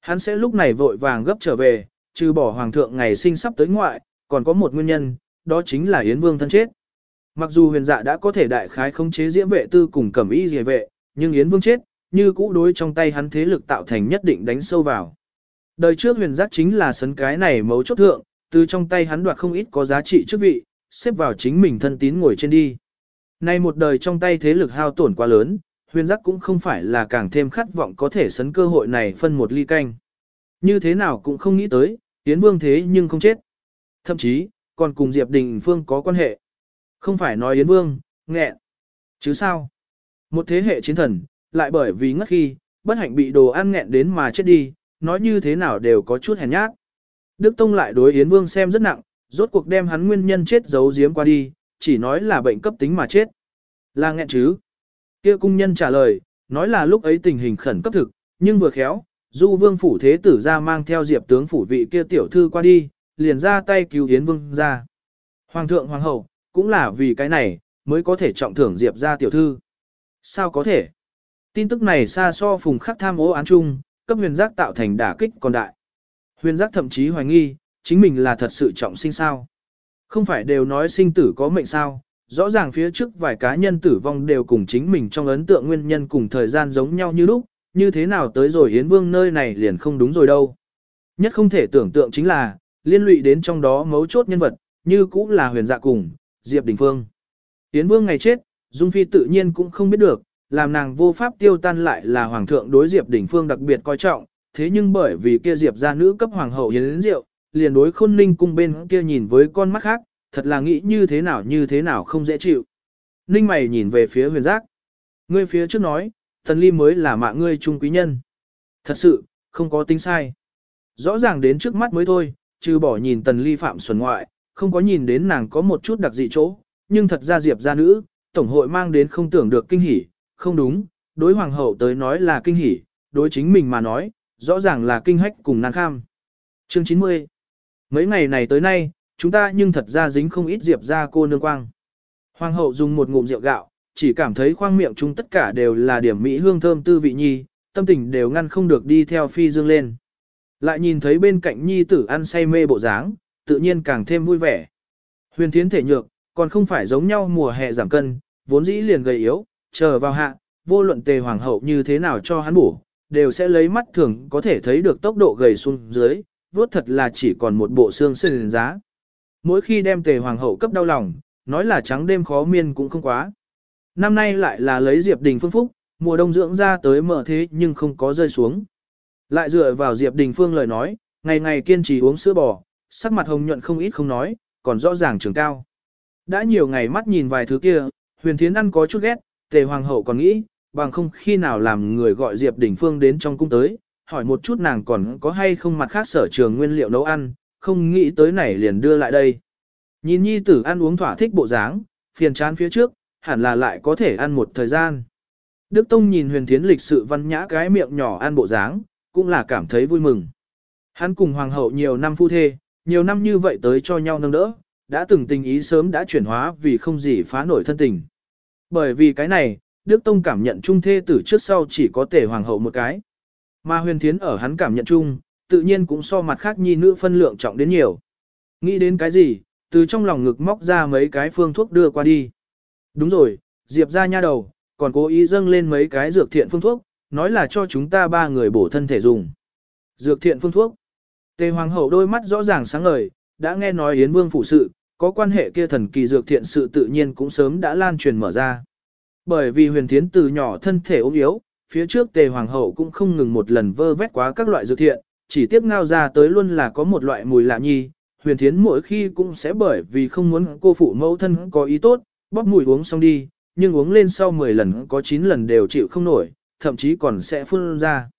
Hắn sẽ lúc này vội vàng gấp trở về, trừ bỏ hoàng thượng ngày sinh sắp tới ngoại, còn có một nguyên nhân, đó chính là Yến Vương thân chết. Mặc dù huyền dạ đã có thể đại khái khống chế diễm vệ tư cùng cẩm y dề vệ, nhưng Yến Vương chết, như cũ đối trong tay hắn thế lực tạo thành nhất định đánh sâu vào. Đời trước huyền giác chính là sấn cái này mấu chốt thượng, từ trong tay hắn đoạt không ít có giá trị chức vị, xếp vào chính mình thân tín ngồi trên đi. Nay một đời trong tay thế lực hao tổn quá lớn, huyền giác cũng không phải là càng thêm khát vọng có thể sấn cơ hội này phân một ly canh. Như thế nào cũng không nghĩ tới, Yến Vương thế nhưng không chết. Thậm chí, còn cùng Diệp Đình Phương có quan hệ. Không phải nói Yến Vương, nghẹn. Chứ sao? Một thế hệ chiến thần, lại bởi vì ngất khi, bất hạnh bị đồ ăn nghẹn đến mà chết đi, nói như thế nào đều có chút hèn nhát. Đức Tông lại đối Yến Vương xem rất nặng, rốt cuộc đem hắn nguyên nhân chết giấu giếm qua đi, chỉ nói là bệnh cấp tính mà chết. Là nghẹn chứ? Kia cung nhân trả lời, nói là lúc ấy tình hình khẩn cấp thực, nhưng vừa khéo, du vương phủ thế tử ra mang theo diệp tướng phủ vị kia tiểu thư qua đi, liền ra tay cứu Yến Vương ra. Hoàng thượng hoàng hậu, cũng là vì cái này, mới có thể trọng thưởng diệp ra tiểu thư. Sao có thể? Tin tức này xa so phùng khắc tham ô án chung, cấp huyền giác tạo thành đả kích còn đại. Huyền giác thậm chí hoài nghi, chính mình là thật sự trọng sinh sao. Không phải đều nói sinh tử có mệnh sao, rõ ràng phía trước vài cá nhân tử vong đều cùng chính mình trong ấn tượng nguyên nhân cùng thời gian giống nhau như lúc, như thế nào tới rồi Yến Vương nơi này liền không đúng rồi đâu. Nhất không thể tưởng tượng chính là, liên lụy đến trong đó mấu chốt nhân vật, như cũng là huyền dạ cùng, Diệp Đình Phương. Yến Vương ngày chết, Dung Phi tự nhiên cũng không biết được, làm nàng vô pháp tiêu tan lại là Hoàng thượng đối Diệp Đình Phương đặc biệt coi trọng, thế nhưng bởi vì kia Diệp gia nữ cấp Hoàng hậu hiến rượu, liền đối khôn ninh cung bên kia nhìn với con mắt khác, thật là nghĩ như thế nào như thế nào không dễ chịu. Ninh mày nhìn về phía huyền giác. Ngươi phía trước nói, Tần Ly mới là mạng ngươi trung quý nhân. Thật sự, không có tính sai. Rõ ràng đến trước mắt mới thôi, trừ bỏ nhìn Tần Ly phạm xuân ngoại, không có nhìn đến nàng có một chút đặc dị chỗ, nhưng thật ra Diệp gia nữ, tổng hội mang đến không tưởng được kinh hỉ, không đúng, đối hoàng hậu tới nói là kinh hỉ, đối chính mình mà nói, rõ ràng là kinh hách cùng nàng kham. Chương 90 Mấy ngày này tới nay, chúng ta nhưng thật ra dính không ít Diệp gia cô nương quang. Hoàng hậu dùng một ngụm rượu gạo, chỉ cảm thấy khoang miệng chúng tất cả đều là điểm mỹ hương thơm tư vị nhi, tâm tình đều ngăn không được đi theo phi dương lên. Lại nhìn thấy bên cạnh nhi tử ăn say mê bộ dáng, tự nhiên càng thêm vui vẻ. Huyền thiến thể nhược, còn không phải giống nhau mùa hè giảm cân, vốn dĩ liền gầy yếu, chờ vào hạ, vô luận tề hoàng hậu như thế nào cho hắn bổ, đều sẽ lấy mắt thường có thể thấy được tốc độ gầy xuống dưới, vuốt thật là chỉ còn một bộ xương sườn giá. Mỗi khi đem tề hoàng hậu cấp đau lòng, nói là trắng đêm khó miên cũng không quá. Năm nay lại là lấy Diệp Đình Phương Phúc, mùa đông dưỡng ra tới mở thế nhưng không có rơi xuống. Lại dựa vào Diệp Đình Phương lời nói, ngày ngày kiên trì uống sữa bò, sắc mặt hồng nhuận không ít không nói, còn rõ ràng trường cao. Đã nhiều ngày mắt nhìn vài thứ kia, huyền thiến ăn có chút ghét, tề hoàng hậu còn nghĩ, bằng không khi nào làm người gọi Diệp Đình Phương đến trong cung tới, hỏi một chút nàng còn có hay không mặt khác sở trường nguyên liệu nấu ăn, không nghĩ tới này liền đưa lại đây. Nhìn nhi tử ăn uống thỏa thích bộ dáng, phiền chán phía trước, hẳn là lại có thể ăn một thời gian. Đức Tông nhìn huyền thiến lịch sự văn nhã cái miệng nhỏ ăn bộ dáng, cũng là cảm thấy vui mừng. Hắn cùng hoàng hậu nhiều năm phu thê, nhiều năm như vậy tới cho nhau nâng đỡ, đã từng tình ý sớm đã chuyển hóa vì không gì phá nổi thân tình. Bởi vì cái này, Đức Tông cảm nhận trung thê tử trước sau chỉ có tể hoàng hậu một cái. Mà huyền thiến ở hắn cảm nhận chung, tự nhiên cũng so mặt khác nhi nữ phân lượng trọng đến nhiều. Nghĩ đến cái gì, từ trong lòng ngực móc ra mấy cái phương thuốc đưa qua đi. Đúng rồi, Diệp ra nha đầu, còn cố ý dâng lên mấy cái dược thiện phương thuốc, nói là cho chúng ta ba người bổ thân thể dùng. Dược thiện phương thuốc. Tề Hoàng hậu đôi mắt rõ ràng sáng ngời, đã nghe nói Yến Vương phụ sự, có quan hệ kia thần kỳ dược thiện sự tự nhiên cũng sớm đã lan truyền mở ra. Bởi vì huyền thiến từ nhỏ thân thể ốm yếu, phía trước Tề Hoàng hậu cũng không ngừng một lần vơ vét quá các loại dược thiện, chỉ tiếp ngao ra tới luôn là có một loại mùi lạ nhi. Huyền thiến mỗi khi cũng sẽ bởi vì không muốn cô phụ mẫu thân có ý tốt, bóp mùi uống xong đi, nhưng uống lên sau 10 lần có 9 lần đều chịu không nổi, thậm chí còn sẽ phun ra.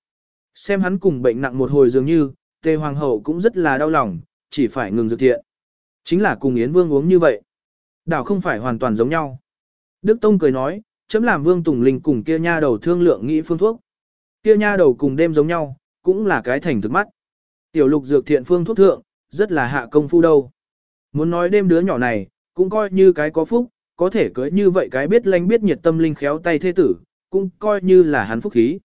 Xem hắn cùng bệnh nặng một hồi dường như, tề hoàng hậu cũng rất là đau lòng, chỉ phải ngừng dược thiện. Chính là cùng Yến Vương uống như vậy. Đảo không phải hoàn toàn giống nhau. Đức Tông cười nói, chấm làm Vương Tùng Linh cùng kia nha đầu thương lượng nghĩ phương thuốc. Kia nha đầu cùng đêm giống nhau, cũng là cái thành thực mắt. Tiểu lục dược thiện phương thuốc thượng, rất là hạ công phu đâu. Muốn nói đêm đứa nhỏ này, cũng coi như cái có phúc, có thể cưới như vậy cái biết lanh biết nhiệt tâm linh khéo tay thế tử, cũng coi như là hắn phúc khí.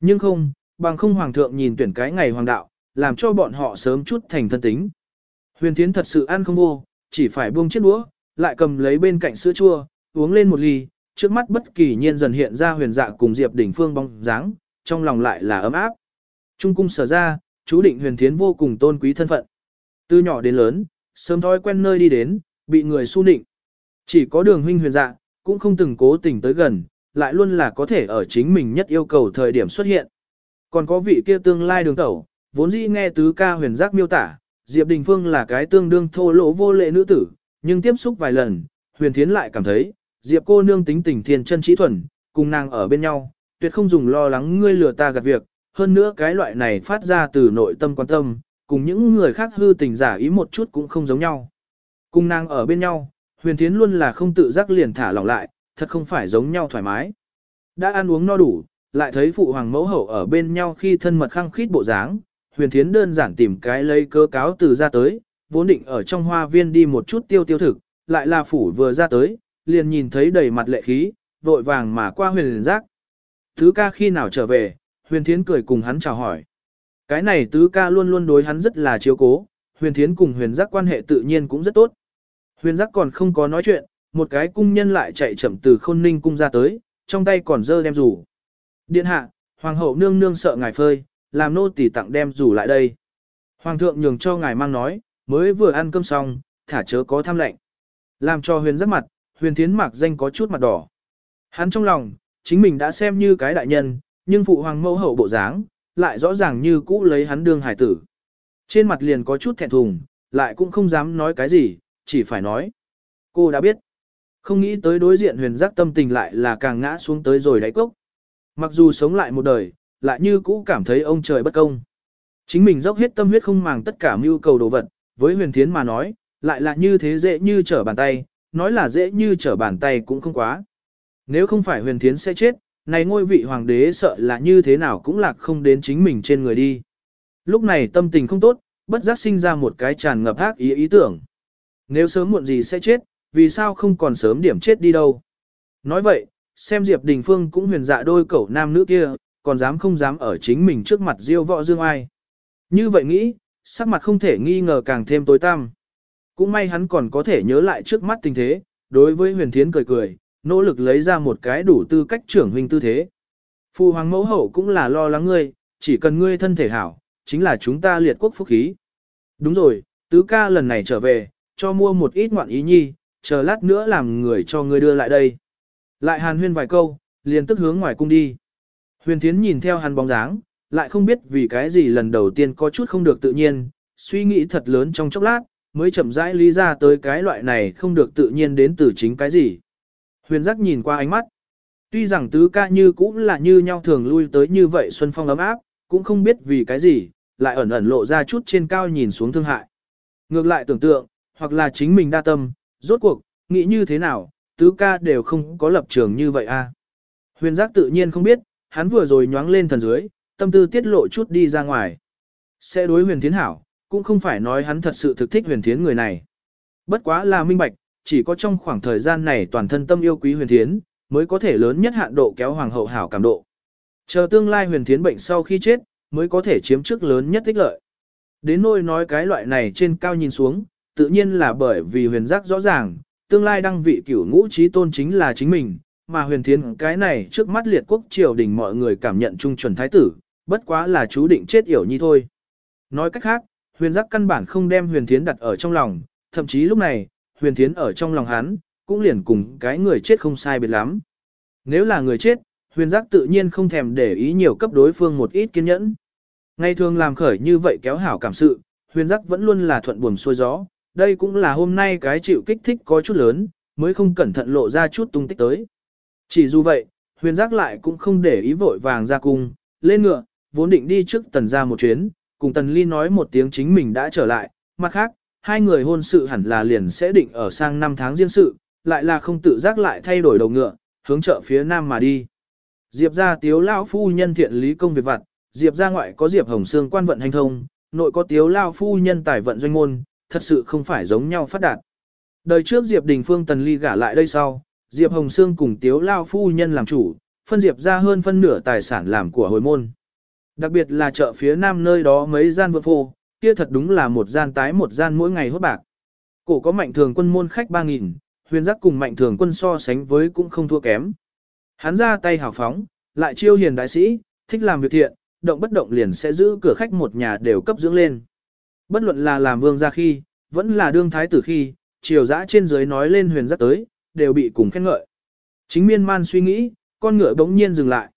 Nhưng không, bằng không hoàng thượng nhìn tuyển cái ngày hoàng đạo, làm cho bọn họ sớm chút thành thân tính. Huyền Thiến thật sự ăn không vô, chỉ phải buông chiếc đũa, lại cầm lấy bên cạnh sữa chua, uống lên một ly, trước mắt bất kỳ nhiên dần hiện ra huyền dạ cùng Diệp Đỉnh Phương bóng dáng, trong lòng lại là ấm áp. Trung cung sở ra, chú định huyền thiến vô cùng tôn quý thân phận. Từ nhỏ đến lớn, sớm thói quen nơi đi đến, bị người su nịnh. Chỉ có đường huynh huyền dạ, cũng không từng cố tình tới gần, lại luôn là có thể ở chính mình nhất yêu cầu thời điểm xuất hiện. Còn có vị kia tương lai đường tẩu, vốn dĩ nghe tứ ca huyền giác miêu tả, Diệp Đình Phương là cái tương đương thô lỗ vô lệ nữ tử, nhưng tiếp xúc vài lần, huyền thiến lại cảm thấy, Diệp cô nương tính tình thiên chân trí thuần, cùng nàng ở bên nhau, tuyệt không dùng lo lắng ngươi lừa ta gạt việc, hơn nữa cái loại này phát ra từ nội tâm quan tâm, cùng những người khác hư tình giả ý một chút cũng không giống nhau. Cùng nàng ở bên nhau, huyền thiến luôn là không tự giác liền thả lỏng lại, thật không phải giống nhau thoải mái. Đã ăn uống no đủ, lại thấy phụ hoàng mẫu hậu ở bên nhau khi thân mật khăng khít bộ dáng, huyền thiến đơn giản tìm cái lấy cơ cáo từ ra tới, vốn định ở trong hoa viên đi một chút tiêu tiêu thực, lại là phủ vừa ra tới, liền nhìn thấy đầy mặt lệ khí, vội vàng mà qua huyền giác. Tứ ca khi nào trở về, huyền thiến cười cùng hắn chào hỏi. Cái này tứ ca luôn luôn đối hắn rất là chiếu cố, huyền thiến cùng huyền giác quan hệ tự nhiên cũng rất tốt. Huyền giác còn không có nói chuyện, một cái cung nhân lại chạy chậm từ khôn ninh cung ra tới, trong tay còn dơ đem rủ. Điện hạ, hoàng hậu nương nương sợ ngài phơi, làm nô tỳ tặng đem rủ lại đây. Hoàng thượng nhường cho ngài mang nói, mới vừa ăn cơm xong, thả chớ có tham lệnh. Làm cho huyền rất mặt, huyền thiến mạc danh có chút mặt đỏ. Hắn trong lòng, chính mình đã xem như cái đại nhân, nhưng phụ hoàng mẫu hậu bộ dáng, lại rõ ràng như cũ lấy hắn đương hải tử. Trên mặt liền có chút thẹn thùng, lại cũng không dám nói cái gì, chỉ phải nói. Cô đã biết. Không nghĩ tới đối diện huyền giác tâm tình lại là càng ngã xuống tới rồi đáy cốc. Mặc dù sống lại một đời, lại như cũ cảm thấy ông trời bất công. Chính mình dốc hết tâm huyết không màng tất cả mưu cầu đồ vật, với huyền thiến mà nói, lại là như thế dễ như trở bàn tay, nói là dễ như trở bàn tay cũng không quá. Nếu không phải huyền thiến sẽ chết, này ngôi vị hoàng đế sợ là như thế nào cũng lạc không đến chính mình trên người đi. Lúc này tâm tình không tốt, bất giác sinh ra một cái tràn ngập ác ý ý tưởng. Nếu sớm muộn gì sẽ chết, vì sao không còn sớm điểm chết đi đâu. Nói vậy, xem Diệp Đình Phương cũng huyền dạ đôi cẩu nam nữ kia, còn dám không dám ở chính mình trước mặt diêu võ dương ai. Như vậy nghĩ, sắc mặt không thể nghi ngờ càng thêm tối tăm. Cũng may hắn còn có thể nhớ lại trước mắt tình thế, đối với huyền thiến cười cười, nỗ lực lấy ra một cái đủ tư cách trưởng huynh tư thế. Phu hoàng mẫu hậu cũng là lo lắng ngươi, chỉ cần ngươi thân thể hảo, chính là chúng ta liệt quốc phúc khí. Đúng rồi, tứ ca lần này trở về, cho mua một ít ngoạn ý nhi, chờ lát nữa làm người cho ngươi đưa lại đây. Lại hàn huyên vài câu, liền tức hướng ngoài cung đi. Huyền thiến nhìn theo hắn bóng dáng, lại không biết vì cái gì lần đầu tiên có chút không được tự nhiên, suy nghĩ thật lớn trong chốc lát, mới chậm rãi lý ra tới cái loại này không được tự nhiên đến từ chính cái gì. Huyền giác nhìn qua ánh mắt. Tuy rằng tứ ca như cũng là như nhau thường lui tới như vậy xuân phong ấm áp, cũng không biết vì cái gì, lại ẩn ẩn lộ ra chút trên cao nhìn xuống thương hại. Ngược lại tưởng tượng, hoặc là chính mình đa tâm, rốt cuộc, nghĩ như thế nào, tứ ca đều không có lập trường như vậy a. À. Huyền giác tự nhiên không biết, hắn vừa rồi nhoáng lên thần dưới, tâm tư tiết lộ chút đi ra ngoài. Sẽ đối huyền thiến hảo, cũng không phải nói hắn thật sự thực thích huyền thiến người này. Bất quá là minh bạch, chỉ có trong khoảng thời gian này toàn thân tâm yêu quý huyền thiến, mới có thể lớn nhất hạn độ kéo hoàng hậu hảo cảm độ. Chờ tương lai huyền thiến bệnh sau khi chết, mới có thể chiếm chức lớn nhất tích lợi. Đến nôi nói cái loại này trên cao nhìn xuống, tự nhiên là bởi vì huyền giác rõ ràng, tương lai đăng vị cửu ngũ trí tôn chính là chính mình, mà huyền thiến cái này trước mắt liệt quốc triều đình mọi người cảm nhận trung chuẩn thái tử, bất quá là chú định chết yểu như thôi. Nói cách khác, huyền giác căn bản không đem huyền thiến đặt ở trong lòng, thậm chí lúc này, huyền thiến ở trong lòng hắn, cũng liền cùng cái người chết không sai biệt lắm. Nếu là người chết, huyền giác tự nhiên không thèm để ý nhiều cấp đối phương một ít kiên nhẫn. Ngày thường làm khởi như vậy kéo hảo cảm sự, huyền giác vẫn luôn là thuận buồm xuôi gió, đây cũng là hôm nay cái chịu kích thích có chút lớn, mới không cẩn thận lộ ra chút tung tích tới. Chỉ dù vậy, huyền giác lại cũng không để ý vội vàng ra cung, lên ngựa, vốn định đi trước tần ra một chuyến, cùng tần ly nói một tiếng chính mình đã trở lại, mặt khác, hai người hôn sự hẳn là liền sẽ định ở sang năm tháng riêng sự, lại là không tự giác lại thay đổi đầu ngựa, hướng chợ phía nam mà đi. Diệp ra tiếu lao phu nhân thiện lý công việc vặt, Diệp ra ngoại có Diệp Hồng Sương quan vận hành thông, nội có tiếu lao phu nhân tài vận doanh môn, thật sự không phải giống nhau phát đạt. Đời trước Diệp Đình Phương Tần Ly gả lại đây sau, Diệp Hồng Sương cùng tiếu lao phu nhân làm chủ, phân Diệp ra hơn phân nửa tài sản làm của hồi môn. Đặc biệt là chợ phía nam nơi đó mấy gian vượt phô, kia thật đúng là một gian tái một gian mỗi ngày hốt bạc. Cổ có mạnh thường quân môn khách 3.000, huyền giác cùng mạnh thường quân so sánh với cũng không thua kém. Hắn ra tay hào phóng, lại chiêu hiền đại sĩ, thích làm việc thiện, động bất động liền sẽ giữ cửa khách một nhà đều cấp dưỡng lên. Bất luận là làm vương gia khi, vẫn là đương thái tử khi, triều dã trên dưới nói lên huyền giác tới, đều bị cùng khen ngợi. Chính miên man suy nghĩ, con ngựa bỗng nhiên dừng lại.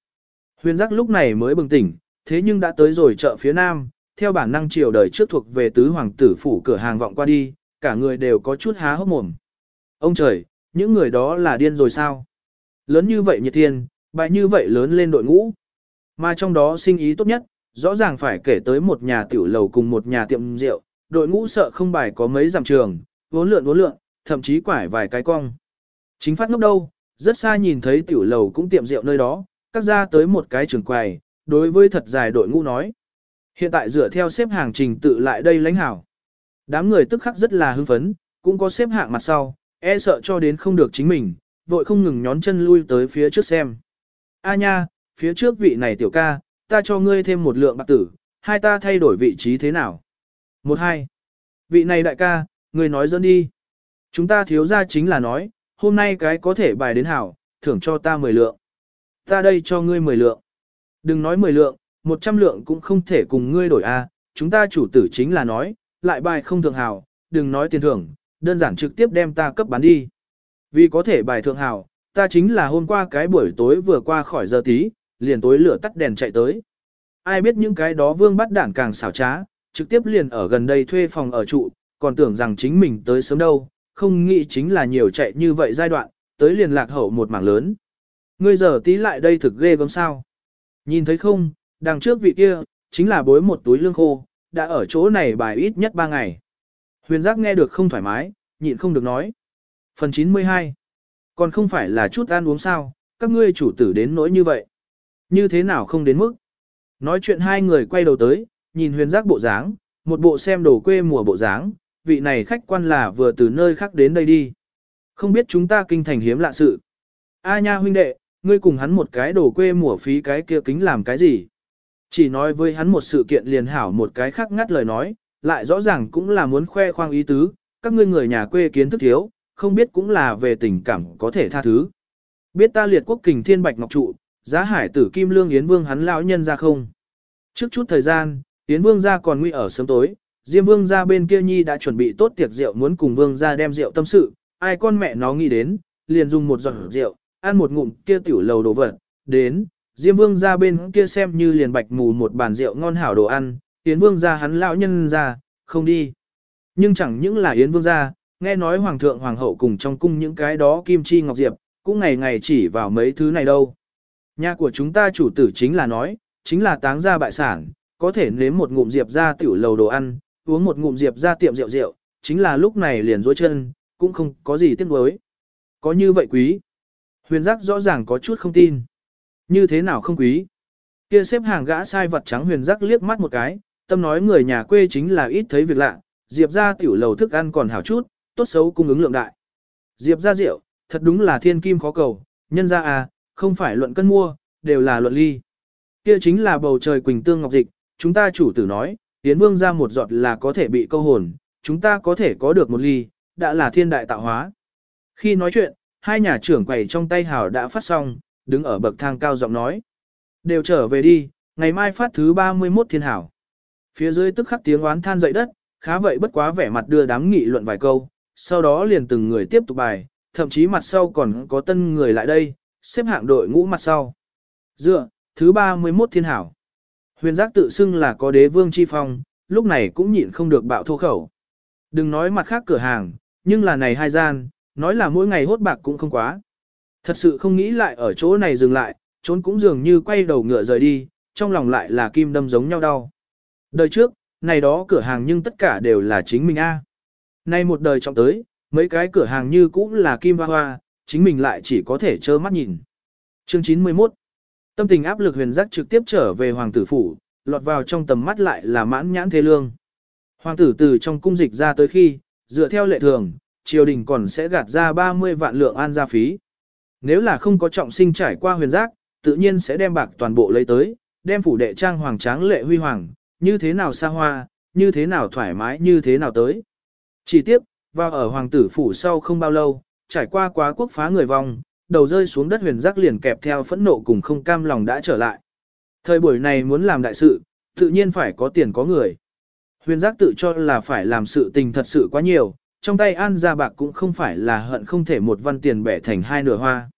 Huyền giác lúc này mới bừng tỉnh, thế nhưng đã tới rồi chợ phía nam, theo bản năng triều đời trước thuộc về tứ hoàng tử phủ cửa hàng vọng qua đi, cả người đều có chút há hốc mồm. Ông trời, những người đó là điên rồi sao? Lớn như vậy nhiệt thiên, bại như vậy lớn lên đội ngũ. Mà trong đó sinh ý tốt nhất, rõ ràng phải kể tới một nhà tiểu lầu cùng một nhà tiệm rượu, đội ngũ sợ không bài có mấy giảm trường, vốn lượn vốn lượn, thậm chí quải vài cái cong. Chính phát ngốc đâu, rất xa nhìn thấy tiểu lầu cũng tiệm rượu nơi đó, cắt ra tới một cái trường quầy, đối với thật dài đội ngũ nói. Hiện tại dựa theo xếp hàng trình tự lại đây lãnh hảo. Đám người tức khắc rất là hưng phấn, cũng có xếp hạng mặt sau, e sợ cho đến không được chính mình, vội không ngừng nhón chân lui tới phía trước xem. A nha, phía trước vị này tiểu ca, ta cho ngươi thêm một lượng bạc tử, hai ta thay đổi vị trí thế nào? Một hai. Vị này đại ca, ngươi nói dẫn đi. Chúng ta thiếu ra chính là nói, hôm nay cái có thể bài đến hảo, thưởng cho ta 10 lượng. Ta đây cho ngươi 10 lượng. Đừng nói 10 lượng, 100 lượng cũng không thể cùng ngươi đổi a. chúng ta chủ tử chính là nói, lại bài không thượng hảo, đừng nói tiền thưởng, đơn giản trực tiếp đem ta cấp bán đi. Vì có thể bài thượng hảo, ta chính là hôm qua cái buổi tối vừa qua khỏi giờ tí, liền tối lửa tắt đèn chạy tới. Ai biết những cái đó vương bắt đảng càng xảo trá, trực tiếp liền ở gần đây thuê phòng ở trụ, còn tưởng rằng chính mình tới sớm đâu, không nghĩ chính là nhiều chạy như vậy giai đoạn, tới liền lạc hậu một mảng lớn. Ngươi giờ tí lại đây thực ghê gớm sao. Nhìn thấy không, đằng trước vị kia, chính là bối một túi lương khô, đã ở chỗ này bài ít nhất 3 ngày. Huyền giác nghe được không thoải mái, nhịn không được nói. Phần 92 Còn không phải là chút ăn uống sao, các ngươi chủ tử đến nỗi như vậy. Như thế nào không đến mức. Nói chuyện hai người quay đầu tới, nhìn huyền giác bộ dáng, một bộ xem đồ quê mùa bộ dáng, vị này khách quan là vừa từ nơi khác đến đây đi. Không biết chúng ta kinh thành hiếm lạ sự. A nha huynh đệ, ngươi cùng hắn một cái đồ quê mùa phí cái kia kính làm cái gì? Chỉ nói với hắn một sự kiện liền hảo một cái khác ngắt lời nói, lại rõ ràng cũng là muốn khoe khoang ý tứ, các ngươi người nhà quê kiến thức thiếu, không biết cũng là về tình cảm có thể tha thứ. Biết ta liệt quốc kình thiên bạch ngọc trụ, giá hải tử kim lương yến vương hắn lão nhân ra không? Trước chút thời gian, yến vương ra còn nguy ở sớm tối, Diêm vương ra bên kia nhi đã chuẩn bị tốt tiệc rượu muốn cùng vương ra đem rượu tâm sự, ai con mẹ nó nghĩ đến, liền dùng một giọt rượu, ăn một ngụm kia tiểu lầu đồ vật, đến, Diêm vương ra bên kia xem như liền bạch mù một bàn rượu ngon hảo đồ ăn, Yến vương ra hắn lão nhân ra, không đi. Nhưng chẳng những là Yến vương ra, nghe nói hoàng thượng hoàng hậu cùng trong cung những cái đó kim chi ngọc diệp, cũng ngày ngày chỉ vào mấy thứ này đâu. Nhà của chúng ta chủ tử chính là nói, chính là táng ra bại sản, có thể nếm một ngụm diệp ra tiểu lầu đồ ăn, uống một ngụm diệp ra tiệm rượu rượu, chính là lúc này liền dối chân, cũng không có gì tiếc nuối. Có như vậy quý. Huyền giác rõ ràng có chút không tin. Như thế nào không quý? Kia xếp hàng gã sai vật trắng huyền giác liếc mắt một cái, tâm nói người nhà quê chính là ít thấy việc lạ, diệp ra tiểu lầu thức ăn còn hảo chút, tốt xấu cung ứng lượng đại. Diệp ra rượu, thật đúng là thiên kim khó cầu, nhân ra à, không phải luận cân mua, đều là luận ly. Kia chính là bầu trời quỳnh tương ngọc dịch, chúng ta chủ tử nói, tiến vương ra một giọt là có thể bị câu hồn, chúng ta có thể có được một ly, đã là thiên đại tạo hóa. Khi nói chuyện, hai nhà trưởng quầy trong tay hào đã phát xong, đứng ở bậc thang cao giọng nói. Đều trở về đi, ngày mai phát thứ 31 thiên hảo. Phía dưới tức khắc tiếng oán than dậy đất, khá vậy bất quá vẻ mặt đưa đám nghị luận vài câu, sau đó liền từng người tiếp tục bài, thậm chí mặt sau còn có tân người lại đây, xếp hạng đội ngũ mặt sau. Dựa, thứ 31 thiên hảo. Huyền giác tự xưng là có đế vương chi phong, lúc này cũng nhịn không được bạo thô khẩu. Đừng nói mặt khác cửa hàng, nhưng là này hai gian, nói là mỗi ngày hốt bạc cũng không quá. Thật sự không nghĩ lại ở chỗ này dừng lại, trốn cũng dường như quay đầu ngựa rời đi, trong lòng lại là kim đâm giống nhau đau. Đời trước, này đó cửa hàng nhưng tất cả đều là chính mình a. Nay một đời trọng tới, mấy cái cửa hàng như cũng là kim hoa hoa, chính mình lại chỉ có thể trơ mắt nhìn. Chương 91 Tâm tình áp lực huyền giác trực tiếp trở về hoàng tử phủ, lọt vào trong tầm mắt lại là mãn nhãn thế lương. Hoàng tử từ trong cung dịch ra tới khi, dựa theo lệ thường, triều đình còn sẽ gạt ra 30 vạn lượng an gia phí. Nếu là không có trọng sinh trải qua huyền giác, tự nhiên sẽ đem bạc toàn bộ lấy tới, đem phủ đệ trang hoàng tráng lệ huy hoàng, như thế nào xa hoa, như thế nào thoải mái như thế nào tới. Chỉ tiếp, vào ở hoàng tử phủ sau không bao lâu, trải qua quá quốc phá người vong, đầu rơi xuống đất huyền giác liền kẹp theo phẫn nộ cùng không cam lòng đã trở lại. Thời buổi này muốn làm đại sự, tự nhiên phải có tiền có người. Huyền giác tự cho là phải làm sự tình thật sự quá nhiều, trong tay an gia bạc cũng không phải là hận không thể một văn tiền bẻ thành hai nửa hoa.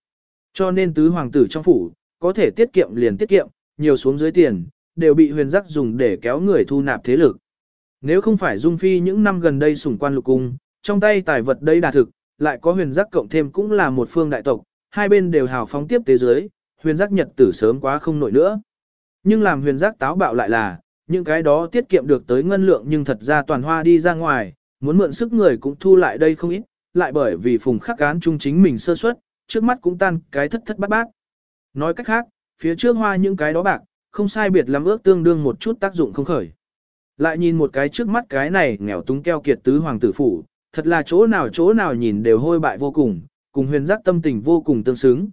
Cho nên tứ hoàng tử trong phủ, có thể tiết kiệm liền tiết kiệm, nhiều xuống dưới tiền, đều bị huyền giác dùng để kéo người thu nạp thế lực. Nếu không phải Dung Phi những năm gần đây sủng quan lục cung, trong tay tài vật đây đà thực, lại có huyền giác cộng thêm cũng là một phương đại tộc, hai bên đều hào phóng tiếp tế dưới, huyền giác nhật tử sớm quá không nổi nữa. Nhưng làm huyền giác táo bạo lại là, những cái đó tiết kiệm được tới ngân lượng nhưng thật ra toàn hoa đi ra ngoài, muốn mượn sức người cũng thu lại đây không ít, lại bởi vì phùng khắc án chung chính mình sơ suất, trước mắt cũng tan cái thất thất bát bát. Nói cách khác, phía trước hoa những cái đó bạc, không sai biệt lắm ước tương đương một chút tác dụng không khởi. Lại nhìn một cái trước mắt cái này nghèo túng keo kiệt tứ hoàng tử phủ, thật là chỗ nào chỗ nào nhìn đều hôi bại vô cùng, cùng huyền giác tâm tình vô cùng tương xứng.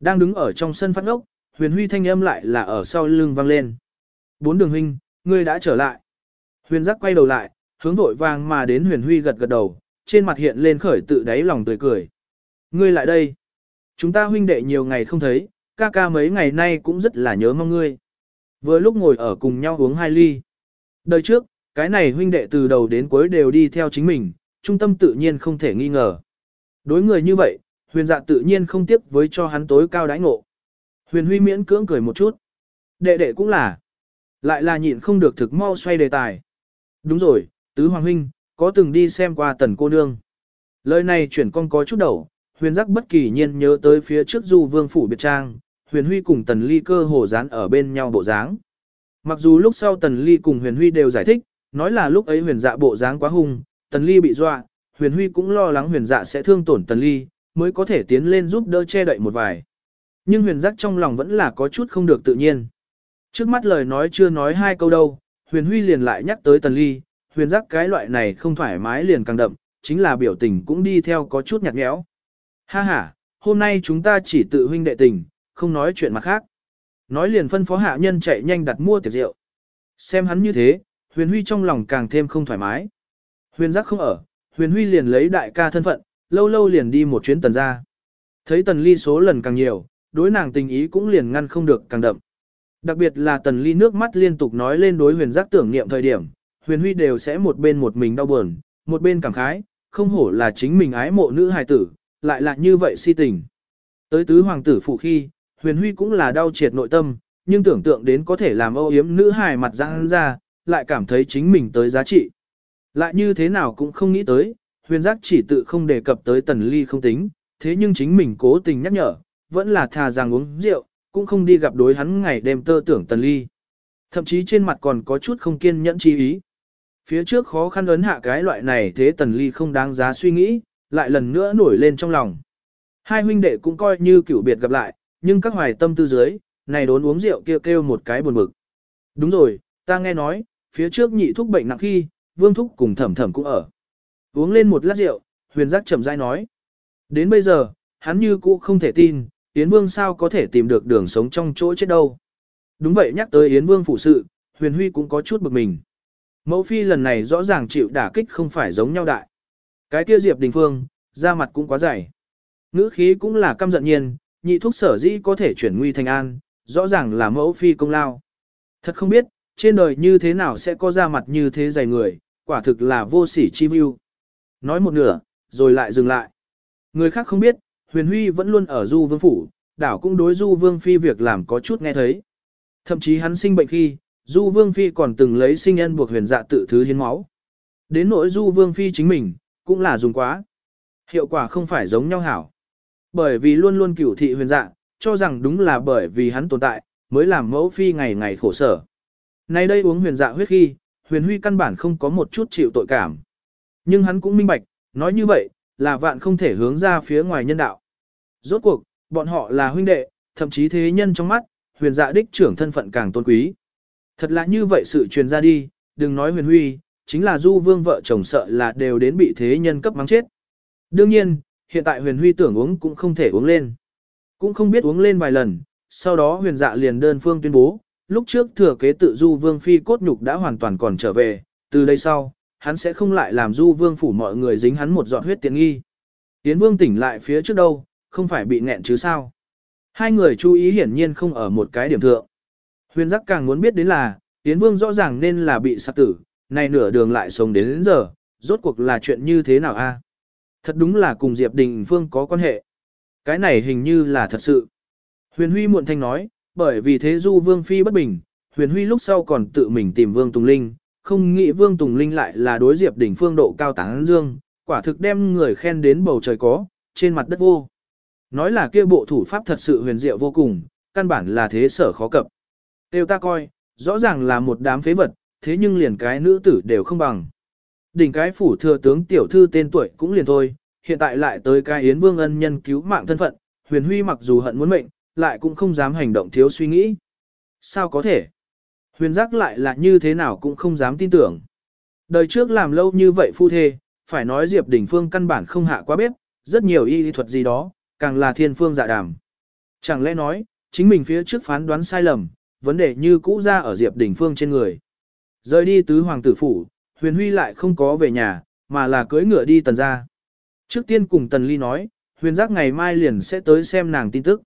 Đang đứng ở trong sân phát ngốc, huyền huy thanh âm lại là ở sau lưng vang lên. Bốn đường huynh, ngươi đã trở lại. Huyền giác quay đầu lại, hướng vội vàng mà đến huyền huy gật gật đầu, trên mặt hiện lên khởi tự đáy lòng tươi cười. Ngươi lại đây. Chúng ta huynh đệ nhiều ngày không thấy, ca ca mấy ngày nay cũng rất là nhớ mong ngươi. Vừa lúc ngồi ở cùng nhau uống hai ly. Đời trước, cái này huynh đệ từ đầu đến cuối đều đi theo chính mình, trung tâm tự nhiên không thể nghi ngờ. Đối người như vậy, huyền dạ tự nhiên không tiếc với cho hắn tối cao đãi ngộ. Huyền huy miễn cưỡng cười một chút. Đệ đệ cũng là. Lại là nhịn không được thực mau xoay đề tài. Đúng rồi, tứ hoàng huynh, có từng đi xem qua tần cô nương. Lời này chuyển con có chút đầu, huyền giác bất kỳ nhiên nhớ tới phía trước du vương phủ biệt trang, huyền huy cùng tần ly cơ hồ dán ở bên nhau bộ dáng. Mặc dù lúc sau tần ly cùng huyền huy đều giải thích, nói là lúc ấy huyền dạ bộ dáng quá hung, tần ly bị dọa, huyền huy cũng lo lắng huyền dạ sẽ thương tổn tần ly, mới có thể tiến lên giúp đỡ che đậy một vài. Nhưng huyền giác trong lòng vẫn là có chút không được tự nhiên. Trước mắt lời nói chưa nói hai câu đâu, huyền huy liền lại nhắc tới tần ly, huyền giác cái loại này không thoải mái liền càng đậm, chính là biểu tình cũng đi theo có chút nhạt nhẽo. Ha ha, hôm nay chúng ta chỉ tự huynh đệ tình, không nói chuyện mặt khác. Nói liền phân phó hạ nhân chạy nhanh đặt mua tiệc rượu. Xem hắn như thế, huyền huy trong lòng càng thêm không thoải mái. Huyền giác không ở, huyền huy liền lấy đại ca thân phận, lâu lâu liền đi một chuyến tần ra. Thấy tần ly số lần càng nhiều, đối nàng tình ý cũng liền ngăn không được càng đậm. Đặc biệt là tần ly nước mắt liên tục nói lên đối huyền giác tưởng niệm thời điểm, huyền huy đều sẽ một bên một mình đau buồn, một bên cảm khái, không hổ là chính mình ái mộ nữ hài tử, lại là như vậy si tình. Tới tứ hoàng tử phụ khi, huyền huy cũng là đau triệt nội tâm, nhưng tưởng tượng đến có thể làm âu yếm nữ hài mặt răng ra, lại cảm thấy chính mình tới giá trị. Lại như thế nào cũng không nghĩ tới, huyền giác chỉ tự không đề cập tới tần ly không tính, thế nhưng chính mình cố tình nhắc nhở, vẫn là thà rằng uống rượu, cũng không đi gặp đối hắn ngày đêm tơ tưởng tần ly. Thậm chí trên mặt còn có chút không kiên nhẫn chi ý. Phía trước khó khăn ấn hạ cái loại này thế tần ly không đáng giá suy nghĩ, lại lần nữa nổi lên trong lòng. Hai huynh đệ cũng coi như cựu biệt gặp lại, nhưng các hoài tâm tư dưới, này đốn uống rượu kia kêu, kêu một cái buồn bực. Đúng rồi, ta nghe nói, phía trước nhị thúc bệnh nặng khi, vương thúc cùng thẩm thẩm cũng ở. Uống lên một lát rượu, huyền giác chậm rãi nói. Đến bây giờ, hắn như cũ không thể tin, Yến Vương sao có thể tìm được đường sống trong chỗ chết đâu. Đúng vậy nhắc tới Yến Vương phụ sự, huyền huy cũng có chút bực mình. Mẫu phi lần này rõ ràng chịu đả kích không phải giống nhau đại. Cái kia Diệp Đình Phương, da mặt cũng quá dày. Ngữ khí cũng là căm giận nhiên, nhị thuốc sở dĩ có thể chuyển nguy thành an, rõ ràng là mẫu phi công lao. Thật không biết, trên đời như thế nào sẽ có da mặt như thế dày người, quả thực là vô sỉ chi mưu. Nói một nửa, rồi lại dừng lại. Người khác không biết, huyền huy vẫn luôn ở du vương phủ, đảo cũng đối du vương phi việc làm có chút nghe thấy. Thậm chí hắn sinh bệnh khi, du vương phi còn từng lấy sinh nhân buộc huyền dạ tự thứ hiến máu. Đến nỗi du vương phi chính mình, cũng là dùng quá. Hiệu quả không phải giống nhau hảo. Bởi vì luôn luôn cửu thị huyền dạ, cho rằng đúng là bởi vì hắn tồn tại, mới làm mẫu phi ngày ngày khổ sở. Nay đây uống huyền dạ huyết khi, huyền huy căn bản không có một chút chịu tội cảm. Nhưng hắn cũng minh bạch, nói như vậy, là vạn không thể hướng ra phía ngoài nhân đạo. Rốt cuộc, bọn họ là huynh đệ, thậm chí thế nhân trong mắt, huyền dạ đích trưởng thân phận càng tôn quý. Thật là như vậy sự truyền ra đi, đừng nói huyền huy, chính là du vương vợ chồng sợ là đều đến bị thế nhân cấp mắng chết. Đương nhiên, hiện tại huyền huy tưởng uống cũng không thể uống lên. Cũng không biết uống lên vài lần, sau đó huyền dạ liền đơn phương tuyên bố, lúc trước thừa kế tự du vương phi cốt nhục đã hoàn toàn còn trở về, từ đây sau, hắn sẽ không lại làm du vương phủ mọi người dính hắn một giọt huyết tiện nghi. Yến vương tỉnh lại phía trước đâu, không phải bị nghẹn chứ sao. Hai người chú ý hiển nhiên không ở một cái điểm thượng. Huyền giác càng muốn biết đến là, Yến vương rõ ràng nên là bị sát tử, nay nửa đường lại sống đến, đến giờ, rốt cuộc là chuyện như thế nào a? À? Thật đúng là cùng Diệp Đình Phương có quan hệ. Cái này hình như là thật sự. Huyền Huy muộn thanh nói, bởi vì thế du Vương Phi bất bình, Huyền Huy lúc sau còn tự mình tìm Vương Tùng Linh, không nghĩ Vương Tùng Linh lại là đối Diệp đỉnh Phương độ cao táng dương, quả thực đem người khen đến bầu trời có, trên mặt đất vô. Nói là kia bộ thủ pháp thật sự huyền diệu vô cùng, căn bản là thế sở khó cập. Tiêu ta coi, rõ ràng là một đám phế vật, thế nhưng liền cái nữ tử đều không bằng. Đỉnh cái phủ thừa tướng tiểu thư tên tuổi cũng liền thôi, hiện tại lại tới cái Yến Vương ân nhân cứu mạng thân phận, huyền huy mặc dù hận muốn mệnh, lại cũng không dám hành động thiếu suy nghĩ. Sao có thể? Huyền giác lại là như thế nào cũng không dám tin tưởng. Đời trước làm lâu như vậy phu thê, phải nói Diệp Đình Phương căn bản không hạ quá bếp, rất nhiều y thuật gì đó, càng là thiên phương dạ đàm. Chẳng lẽ nói, chính mình phía trước phán đoán sai lầm, vấn đề như cũ ra ở Diệp Đình Phương trên người. Rời đi tứ hoàng tử phủ, huyền huy lại không có về nhà, mà là cưới ngựa đi tần ra. Trước tiên cùng tần ly nói, huyền giác ngày mai liền sẽ tới xem nàng tin tức.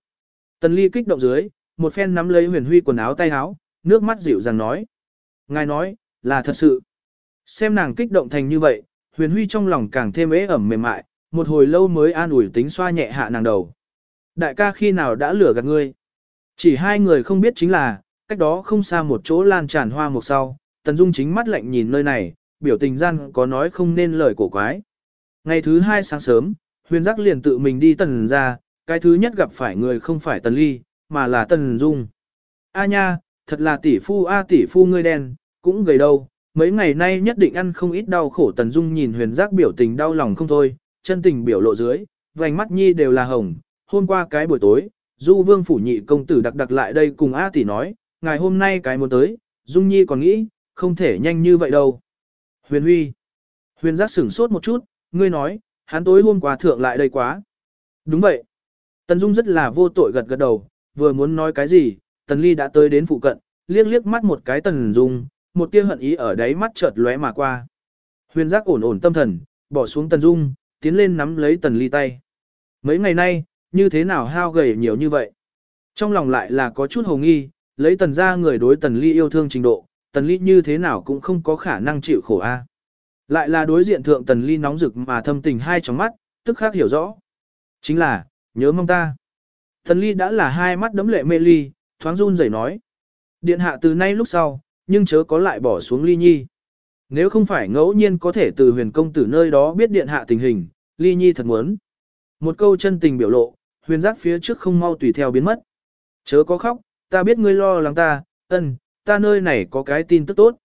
Tần ly kích động dưới, một phen nắm lấy huyền huy quần áo tay áo, nước mắt dịu dàng nói. Ngài nói, là thật sự. Xem nàng kích động thành như vậy, huyền huy trong lòng càng thêm ế ẩm mềm mại, một hồi lâu mới an ủi tính xoa nhẹ hạ nàng đầu. Đại ca khi nào đã lừa gạt ngươi? Chỉ hai người không biết chính là, cách đó không xa một chỗ lan tràn hoa một sau, Tần Dung chính mắt lạnh nhìn nơi này, biểu tình gian có nói không nên lời cổ quái. Ngày thứ hai sáng sớm, huyền giác liền tự mình đi tần ra, cái thứ nhất gặp phải người không phải tần ly, mà là tần dung. A nha, thật là tỷ phu a tỷ phu ngươi đen, cũng gầy đâu, mấy ngày nay nhất định ăn không ít đau khổ tần dung nhìn huyền giác biểu tình đau lòng không thôi, chân tình biểu lộ dưới, vành mắt nhi đều là hồng, hôm qua cái buổi tối, du vương phủ nhị công tử đặc đặc lại đây cùng A tỷ nói, ngày hôm nay cái muốn tới, dung nhi còn nghĩ, không thể nhanh như vậy đâu. Huyền huy, huyền giác sửng sốt một chút, ngươi nói, hắn tối hôm qua thượng lại đây quá. Đúng vậy. Tần Dung rất là vô tội gật gật đầu, vừa muốn nói cái gì, Tần Ly đã tới đến phụ cận, liếc liếc mắt một cái Tần Dung, một tia hận ý ở đáy mắt chợt lóe mà qua. Huyền giác ổn ổn tâm thần, bỏ xuống Tần Dung, tiến lên nắm lấy Tần Ly tay. Mấy ngày nay, như thế nào hao gầy nhiều như vậy? Trong lòng lại là có chút hồ nghi, lấy Tần ra người đối Tần Ly yêu thương trình độ, Tần Ly như thế nào cũng không có khả năng chịu khổ a. À. Lại là đối diện thượng Tần Ly nóng rực mà thâm tình hai trong mắt, tức khác hiểu rõ. Chính là, nhớ mong ta. thần Ly đã là hai mắt đấm lệ mê ly, thoáng run rẩy nói. Điện hạ từ nay lúc sau, nhưng chớ có lại bỏ xuống ly nhi. Nếu không phải ngẫu nhiên có thể từ huyền công tử nơi đó biết điện hạ tình hình, ly nhi thật muốn. Một câu chân tình biểu lộ, huyền giác phía trước không mau tùy theo biến mất. Chớ có khóc, ta biết ngươi lo lắng ta, ân, ta nơi này có cái tin tức tốt.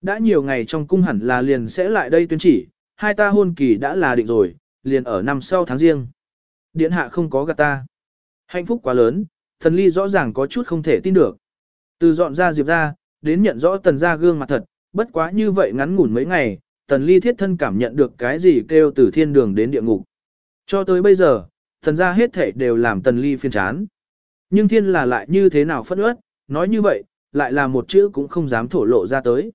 Đã nhiều ngày trong cung hẳn là liền sẽ lại đây tuyên chỉ, hai ta hôn kỳ đã là định rồi, liền ở năm sau tháng riêng. Điện hạ không có gạt ta. Hạnh phúc quá lớn, thần ly rõ ràng có chút không thể tin được. Từ dọn ra diệp ra, đến nhận rõ tần ra gương mặt thật, bất quá như vậy ngắn ngủn mấy ngày, tần ly thiết thân cảm nhận được cái gì kêu từ thiên đường đến địa ngục. Cho tới bây giờ, tần ra hết thể đều làm tần ly phiên chán. Nhưng thiên là lại như thế nào phất ớt, nói như vậy, lại là một chữ cũng không dám thổ lộ ra tới.